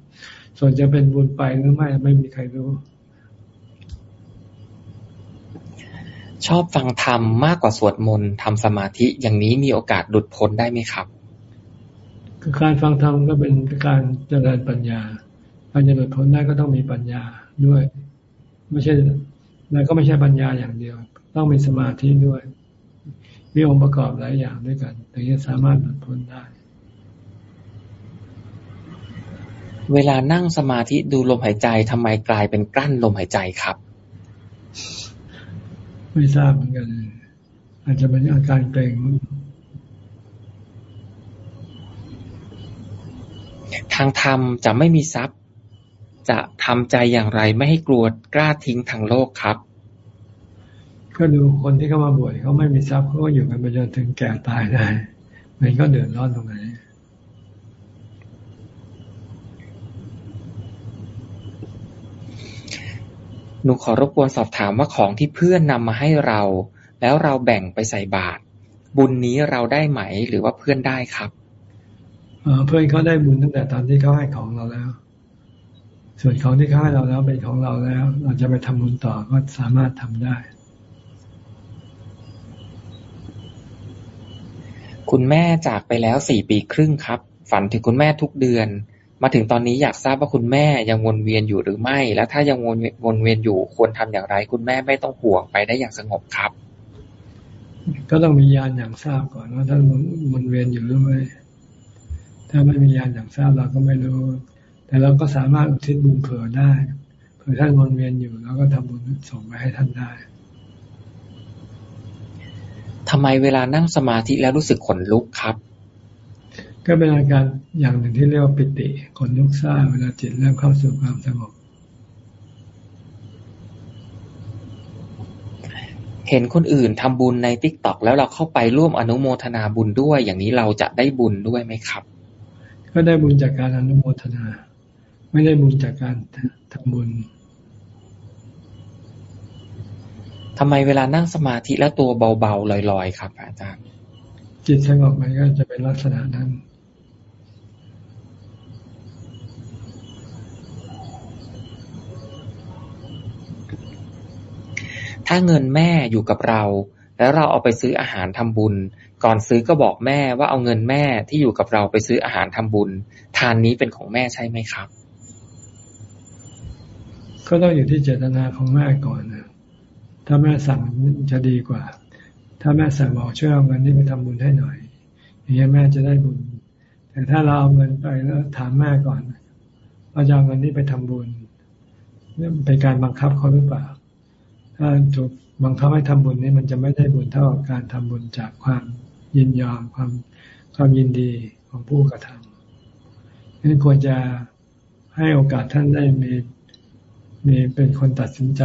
Speaker 2: ส่วนจะเป็นบุญไปหรือไม่ไม่มีใครรู้
Speaker 1: ชอบฟังธรรมมากกว่าสวดมนต์ทำสมาธิอย่างนี้มีโอกาสหลุดพ้นได้ไหมครับ
Speaker 2: คือการฟังธรรมก็เป็นการเจริญปัญญา การจะหลุดพ้นได้ก็ต้องมีปัญญาด้วย ไม่ใช่แล้วก็ไม่ใช่ปัญญาอย่างเดียว ต้องมีสมาธิด้วยมีองค์ประกอบหลายอย่างด้วยกันถึงจะสามารถหลุดพ้นได้
Speaker 1: เวลานั่งสมาธิดูลมหายใจทำไมกลายเป็นกลั้นลมหายใจครับ
Speaker 2: ไม่ทราบเหมือนกัน อาจจะเป็นอาการเกร็ง
Speaker 1: ทางธรรมจะไม่มีทรัพย์ จะทำใจอย่างไรไม่ให้กลัวกล้าทิ้งทางโลกครับ
Speaker 2: ก็ดูคนที่เข้ามาบวชเขาไม่มีทรัพย์เขาก็อยู่กันไปจนถึงแก่ตายได้มันก็เดือดร้อนตรงไหน
Speaker 1: หนูขอรบกวนสอบถามว่าของที่เพื่อนนำมาให้เรา แล้วเราแบ่งไปใส่บาตรบุญนี้เราได้ไหมหรือว่าเพื่อนได้ครับ
Speaker 2: เพื่อนเขาได้บุญตั้งแต่ตอนที่เขาให้ของเราแล้ว ส่วนของที่เขาให้เราแล้วเป็นของเราแล้ว เราจะไปทำบุญต่อก็สามารถทำได้
Speaker 1: คุณแม่จากไปแล้วสี่ปีครึ่งครับ ฝันถึงคุณแม่ทุกเดือน มาถึงตอนนี้อยากทราบว่าคุณแม่ยังวนเวียนอยู่หรือไม่ และถ้ายังวนวนเวียนอยู่ควรทำอย่างไร คุณแม่ไม่ต้องห่วงไปได้อย่างสงบครับ
Speaker 2: ก็ต้องมียานอย่างทราบก่อนว่าท่านวนเวียนอยู่หรือไม่ ถ้าไม่มียานอย่างทราบเราก็ไม่รู้ แต่เราก็สามารถอุทิศบุญเผื่อได้ เผื่อท่านวนเวียนอยู่เราก็ทำบุญส่งไปให้ท่านได้
Speaker 1: ทำไมเวลานั่งสมาธิแล้วรู้สึกขนลุกครับ
Speaker 2: ก็เป็นอาการอย่างหนึ่งที่เรียกว่าปิติขนลุกซ่าเวลาจิตเริ่มเข้าสู่ความสงบ
Speaker 1: เห็นคนอื่นทำบุญในติ๊กต็อกแล้วเราเข้าไปร่วมอนุโมทนาบุญด้วย อย่างนี้เราจะได้บุญด้วยไหมครับ
Speaker 2: ก็ได้บุญจากการอนุโมทนา ไม่ได้บุญจากการทำบุญ
Speaker 1: ทำไมเวลานั่งสมาธิแล้วตัวเบาๆลอยๆ ครับ อาจารย์
Speaker 2: จิตสงบมันก็จะเป็นลักษณะนั้น
Speaker 1: ถ้าเงินแม่อยู่กับเรา แล้วเราเอาไปซื้ออาหารทำบุญ ก่อนซื้อก็บอกแม่ว่าเอาเงินแม่ที่อยู่กับเราไปซื้ออาหารทำบุญ ทานนี้เป็นของแม่ใช่ไหมครับ
Speaker 2: ก็ต้องอยู่ที่เจตนาของแม่ก่อนนะถ้าแม่สั่งจะดีกว่า ถ้าแม่สั่งบอกช่วยเอาเงินนี้ไปทำบุญให้หน่อย อย่างนี้แม่จะได้บุญ แต่ถ้าเราเอาเงินไปแล้วถามแม่ก่อนว่าจะเอาเงินนี้ไปทำบุญนี่เป็นการบังคับเขาหรือเปล่า ถ้าถูกบังคับให้ทำบุญนี่มันจะไม่ได้บุญเท่ากับการทำบุญจากความยินยอมความความยินดีของผู้กระทำนั้นควรจะให้โอกาสท่านได้มีมีเป็นคนตัดสินใจ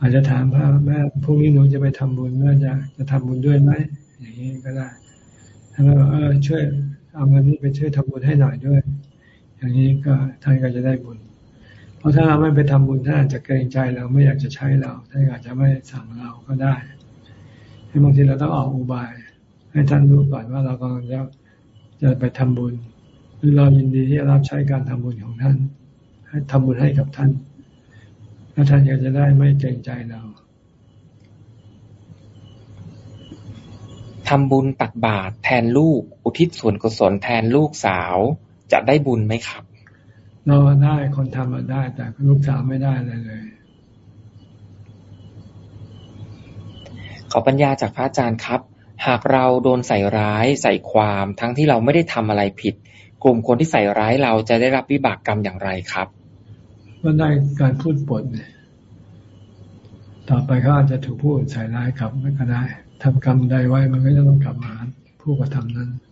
Speaker 2: อาจจะถามพ่อแม่พรุ่งนี้หนูจะไปทำบุญแม่จะจะทำบุญด้วยไหมอย่างนี้ก็ได้ถ้าเราเออช่วยเอาเงินนี้ไปช่วยทำบุญให้หน่อยด้วย อย่างนี้ก็ท่านก็จะได้บุญ เพราะถ้าเราไม่ไปทำบุญท่านอาจจะเกรงใจเราไม่อยากจะใช้เราท่านอาจจะไม่สั่งเราก็ได้ให้บางทีเราต้องออกอุบาย ให้ท่านรู้ก่อนว่าเรากำลังจะจะไปทำบุญหรือเรายินดีที่จะรับใช้การทำบุญของท่าน ให้ทำบุญให้กับท่านแล้วท่านก็จะได้ไม่เกรงใจเรา
Speaker 1: ทำบุญตักบาตรแทนลูก อุทิศส่วนกุศลแทนลูกสาวจะได้บุญไหมครับ
Speaker 2: เราได้คนทำมาได้ แต่ลูกสาวไม่ได้เลยเลย
Speaker 1: ขอปัญญาจากพระอาจารย์ครับ หากเราโดนใส่ร้ายใส่ความทั้งที่เราไม่ได้ทำอะไรผิด กลุ่มคนที่ใส่ร้ายเราจะได้รับวิบากกรรมอย่างไรครับ
Speaker 2: ก็ได้การพูดปดต่อไปเขาอาจจะถูกผู้อื่นใส่ร้ายกลับไม่ก็ได้ทำกรรมใดไว้มันก็จะต้องกลับมาผู้กระทำนั้น
Speaker 1: ถ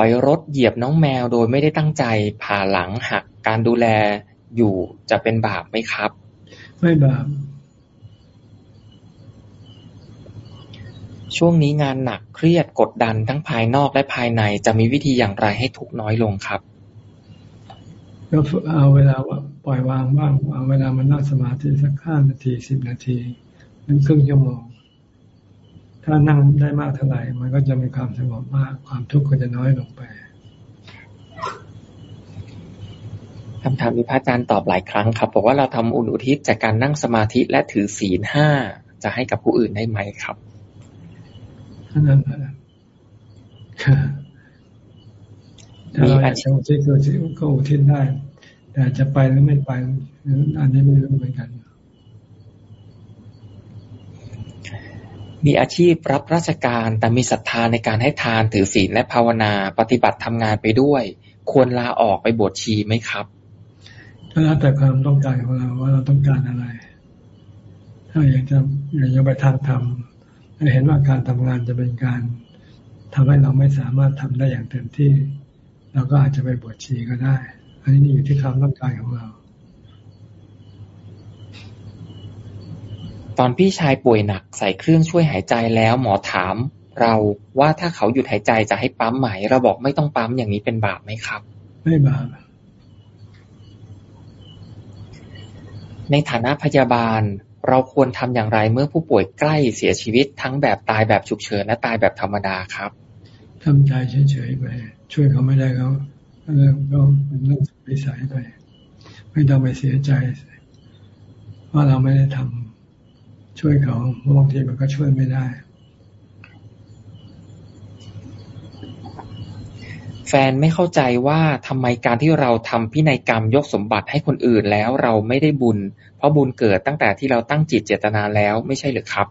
Speaker 1: อยรถเหยียบน้องแมวโดยไม่ได้ตั้งใจ ผ่าหลังหัก การดูแลอยู่จะเป็นบาปไหมครับ
Speaker 2: ไม่บาป
Speaker 1: ช่วงนี้งานหนักเครียดกดดันทั้งภายนอกและภายในจะมีวิธีอย่างไรให้ทุกน้อยลงครับ
Speaker 2: ก็เอาเวลาปล่อยวางบ้าง เอาเวลามันนั่งสมาธิสักห้านาทีสิบนาทีหรือครึ่งชั่วโมง ถ้านั่งได้มากเท่าไหร่ มันก็จะมีความสงบมาก ความทุกข์ก็จะน้อยลงไป
Speaker 1: คำถามมีพระอาจารย์ตอบหลายครั้งครับบอกว่าเราทำอุณอุทิศจากการนั่งสมาธิและถือศีลห้าจะให้กับผู้อื่นได้ไหมครับ
Speaker 2: นั่นแหละถ้าเราอยากจะอุทิศก็ก็อุทิศได้ แต่จะไปหรือไม่ไปอันนี้ไม่รู้เหมือนกัน
Speaker 1: มีอาชีพรับราชการ แต่มีศรัทธาในการให้ทานถือศีลและภาวนา ปฏิบัติทำงานไปด้วย ควรลาออกไปบวชชีไหมครับ
Speaker 2: ก็แล้วแต่ความต้องการของเราว่าเราต้องการอะไร ถ้าอยากจะอยากจะไปทางธรรมเห็นว่าการทำงานจะเป็นการทำให้เราไม่สามารถทำได้อย่างเต็มที่ เราก็อาจจะไปบวชชีก็ได้ อันนี้อยู่ที่ความต้องการของเรา
Speaker 1: ตอนพี่ชายป่วยหนักใส่เครื่องช่วยหายใจแล้วหมอถามเราว่าถ้าเขาหยุดหายใจจะให้ปั๊มไหมเราบอกไม่ต้องปั๊มอย่างนี้เป็นบาปไหมครับ
Speaker 2: ไม่บาป
Speaker 1: ในฐานะพยาบาลเราควรทำอย่างไรเมื่อผู้ป่วยใกล้เสียชีวิตทั้งแบบตายแบบฉุกเฉินและตายแบบธรรมดาครับ
Speaker 2: ทำใจเฉยๆไป ช่วยเขาไม่ได้เขาเรื่องก็เป็นเรื่องวิสัยไป ไม่ต้องไปเสียใจ ว่าเราไม่ได้ทำ ช่วยเขาบางทีมันก็ช่วยไม่ได้
Speaker 1: แฟนไม่เข้าใจว่าทำไมการที่เราทำพินัยกรรมยกสมบัติให้คนอื่นแล้วเราไม่ได้บุญ เพราะบุญเกิดตั้งแต่ที่เราตั้งจิตเจตนาแล้วไม่ใช่หรือครับ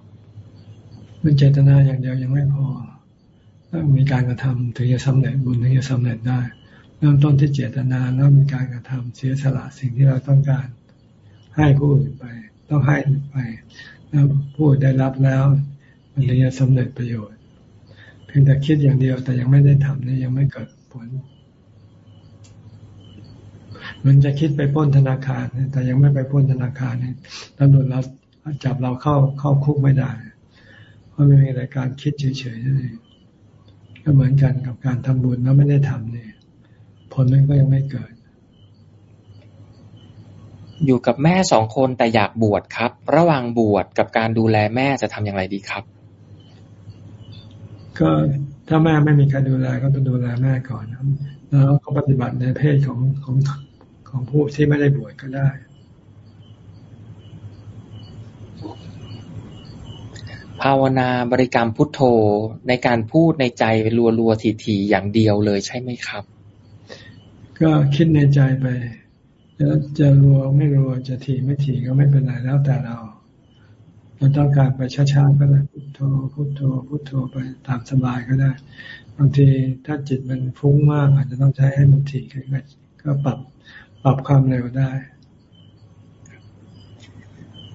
Speaker 2: มันเจตนาอย่างเดียวยังไม่พอต้องมีการกระทำถึงจะสำเร็จบุญถึงจะสำเร็จได้เริ่มต้นที่เจตนาแล้วมีการกระทำเสียสละสิ่งที่เราต้องการ ให้ผู้อื่นไป ต้องให้ไป แล้วผู้ได้รับแล้ว มันถึงจะสำเร็จประโยชน์ เพียงแต่คิดอย่างเดียวแต่ยังไม่ได้ทำนี่ยังไม่เกิดผล มันจะคิดไปป้นธนาคาร แต่ยังไม่ไปป้นธนาคารนี่ตำรวจเราจับเราเข้าเข้าคุกไม่ได้ เพราะไม่มีอะไรการคิดเฉยๆนั่นเองก็เหมือนกันกับการทำบุญแล้วไม่ได้ทำเนี่ยผลมันก็ยังไม่เกิด
Speaker 1: อยู่กับแม่สองคนแต่อยากบวชครับ ระหว่างบวชกับการดูแลแม่จะทำอย่างไรดีครับ
Speaker 2: ก็ถ้าแม่ไม่มีใครดูแลก็ต้องดูแลแม่ก่อน แล้วก็ปฏิบัติในเพศของของของผู้ที่ไม่ได้บวชก็ได้
Speaker 1: ภาวนาบริกรรมพุทโธในการพูดในใจรัวๆทีๆอย่างเดียวเลยใช่ไหมครับ
Speaker 2: ก็คิดในใจไป จะจะรัวไม่รัวจะถี่ไม่ถี่ก็ไม่เป็นไรแล้วแต่เราเราต้องการไปช้าๆก็ได้พุทโธพุทโธพุทโธไปตามสบายก็ได้ บางทีถ้าจิตมันฟุ้งมากอาจจะต้องใช้ให้มันถี่ขึ้นก็ปรับปรับความเร็วได้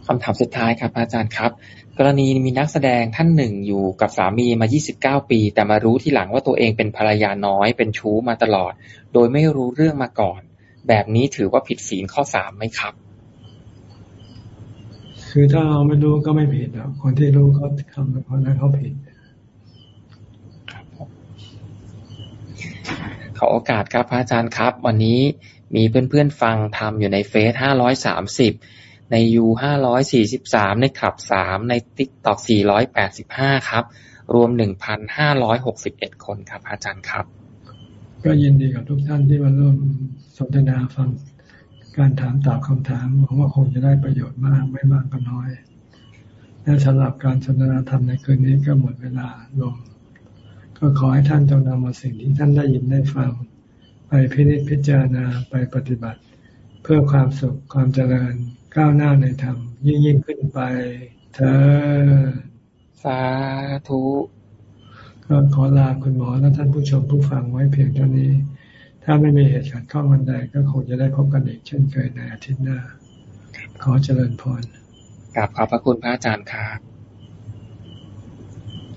Speaker 1: คำถามสุดท้ายครับอาจารย์ครับ กรณีมีนักแสดงท่านหนึ่งอยู่กับสามีมา 29 ปี แต่มารู้ทีหลังว่าตัวเองเป็นภรรยาน้อยเป็นชู้มาตลอด โดยไม่รู้เรื่องมาก่อน แบบนี้ถือว่าผิดศีลข้อสามไหมครับ
Speaker 2: คือถ้าเราไม่รู้ก็ไม่ผิดแล้วคนที่รู้เขาทำคนนั้นเขาผิด
Speaker 1: ครับขอโอกาสครับพระอาจารย์ครับ วันนี้มีเพื่อนๆฟังทำอยู่ใน Face ห้าร้อยสามสิบใน You ห้าร้อยสี่สิบสามในคลับสามใน TikTok สี่ร้อยแปดสิบห้าครับ รวมหนึ่งพันห้าร้อยหกสิบเอ็ดคนครับ อาจารย์ครับ
Speaker 2: ก็ยินดีกับทุกท่านที่มาร่วมสนทนาฟังการถามตอบคำถามหวังว่าคงจะได้ประโยชน์มากไม่มากก็น้อย และสำหรับการสนทนาธรรมในคืนนี้ก็หมดเวลาลง ก็ขอให้ท่านจงนำมาสิ่งที่ท่านได้ยินได้ฟัง ไปพิจิตพิจารณาไปปฏิบัติ เพื่อความสุขความเจริญก้าวหน้าในธรรมยิ่งยิ่งขึ้นไปเธอ
Speaker 1: สาธุ
Speaker 2: ก็ขอลาคุณหมอและท่านผู้ชมผู้ฟังไว้เพียงเท่านี้ ถ้าไม่มีเหตุการณ์ข้องกันใดก็คงจะได้พบกันอีกเช่นเคยในอาทิตย์หน้า ขอเจริญพร
Speaker 1: กราบขอบพระคุณพระอาจารย์ครับ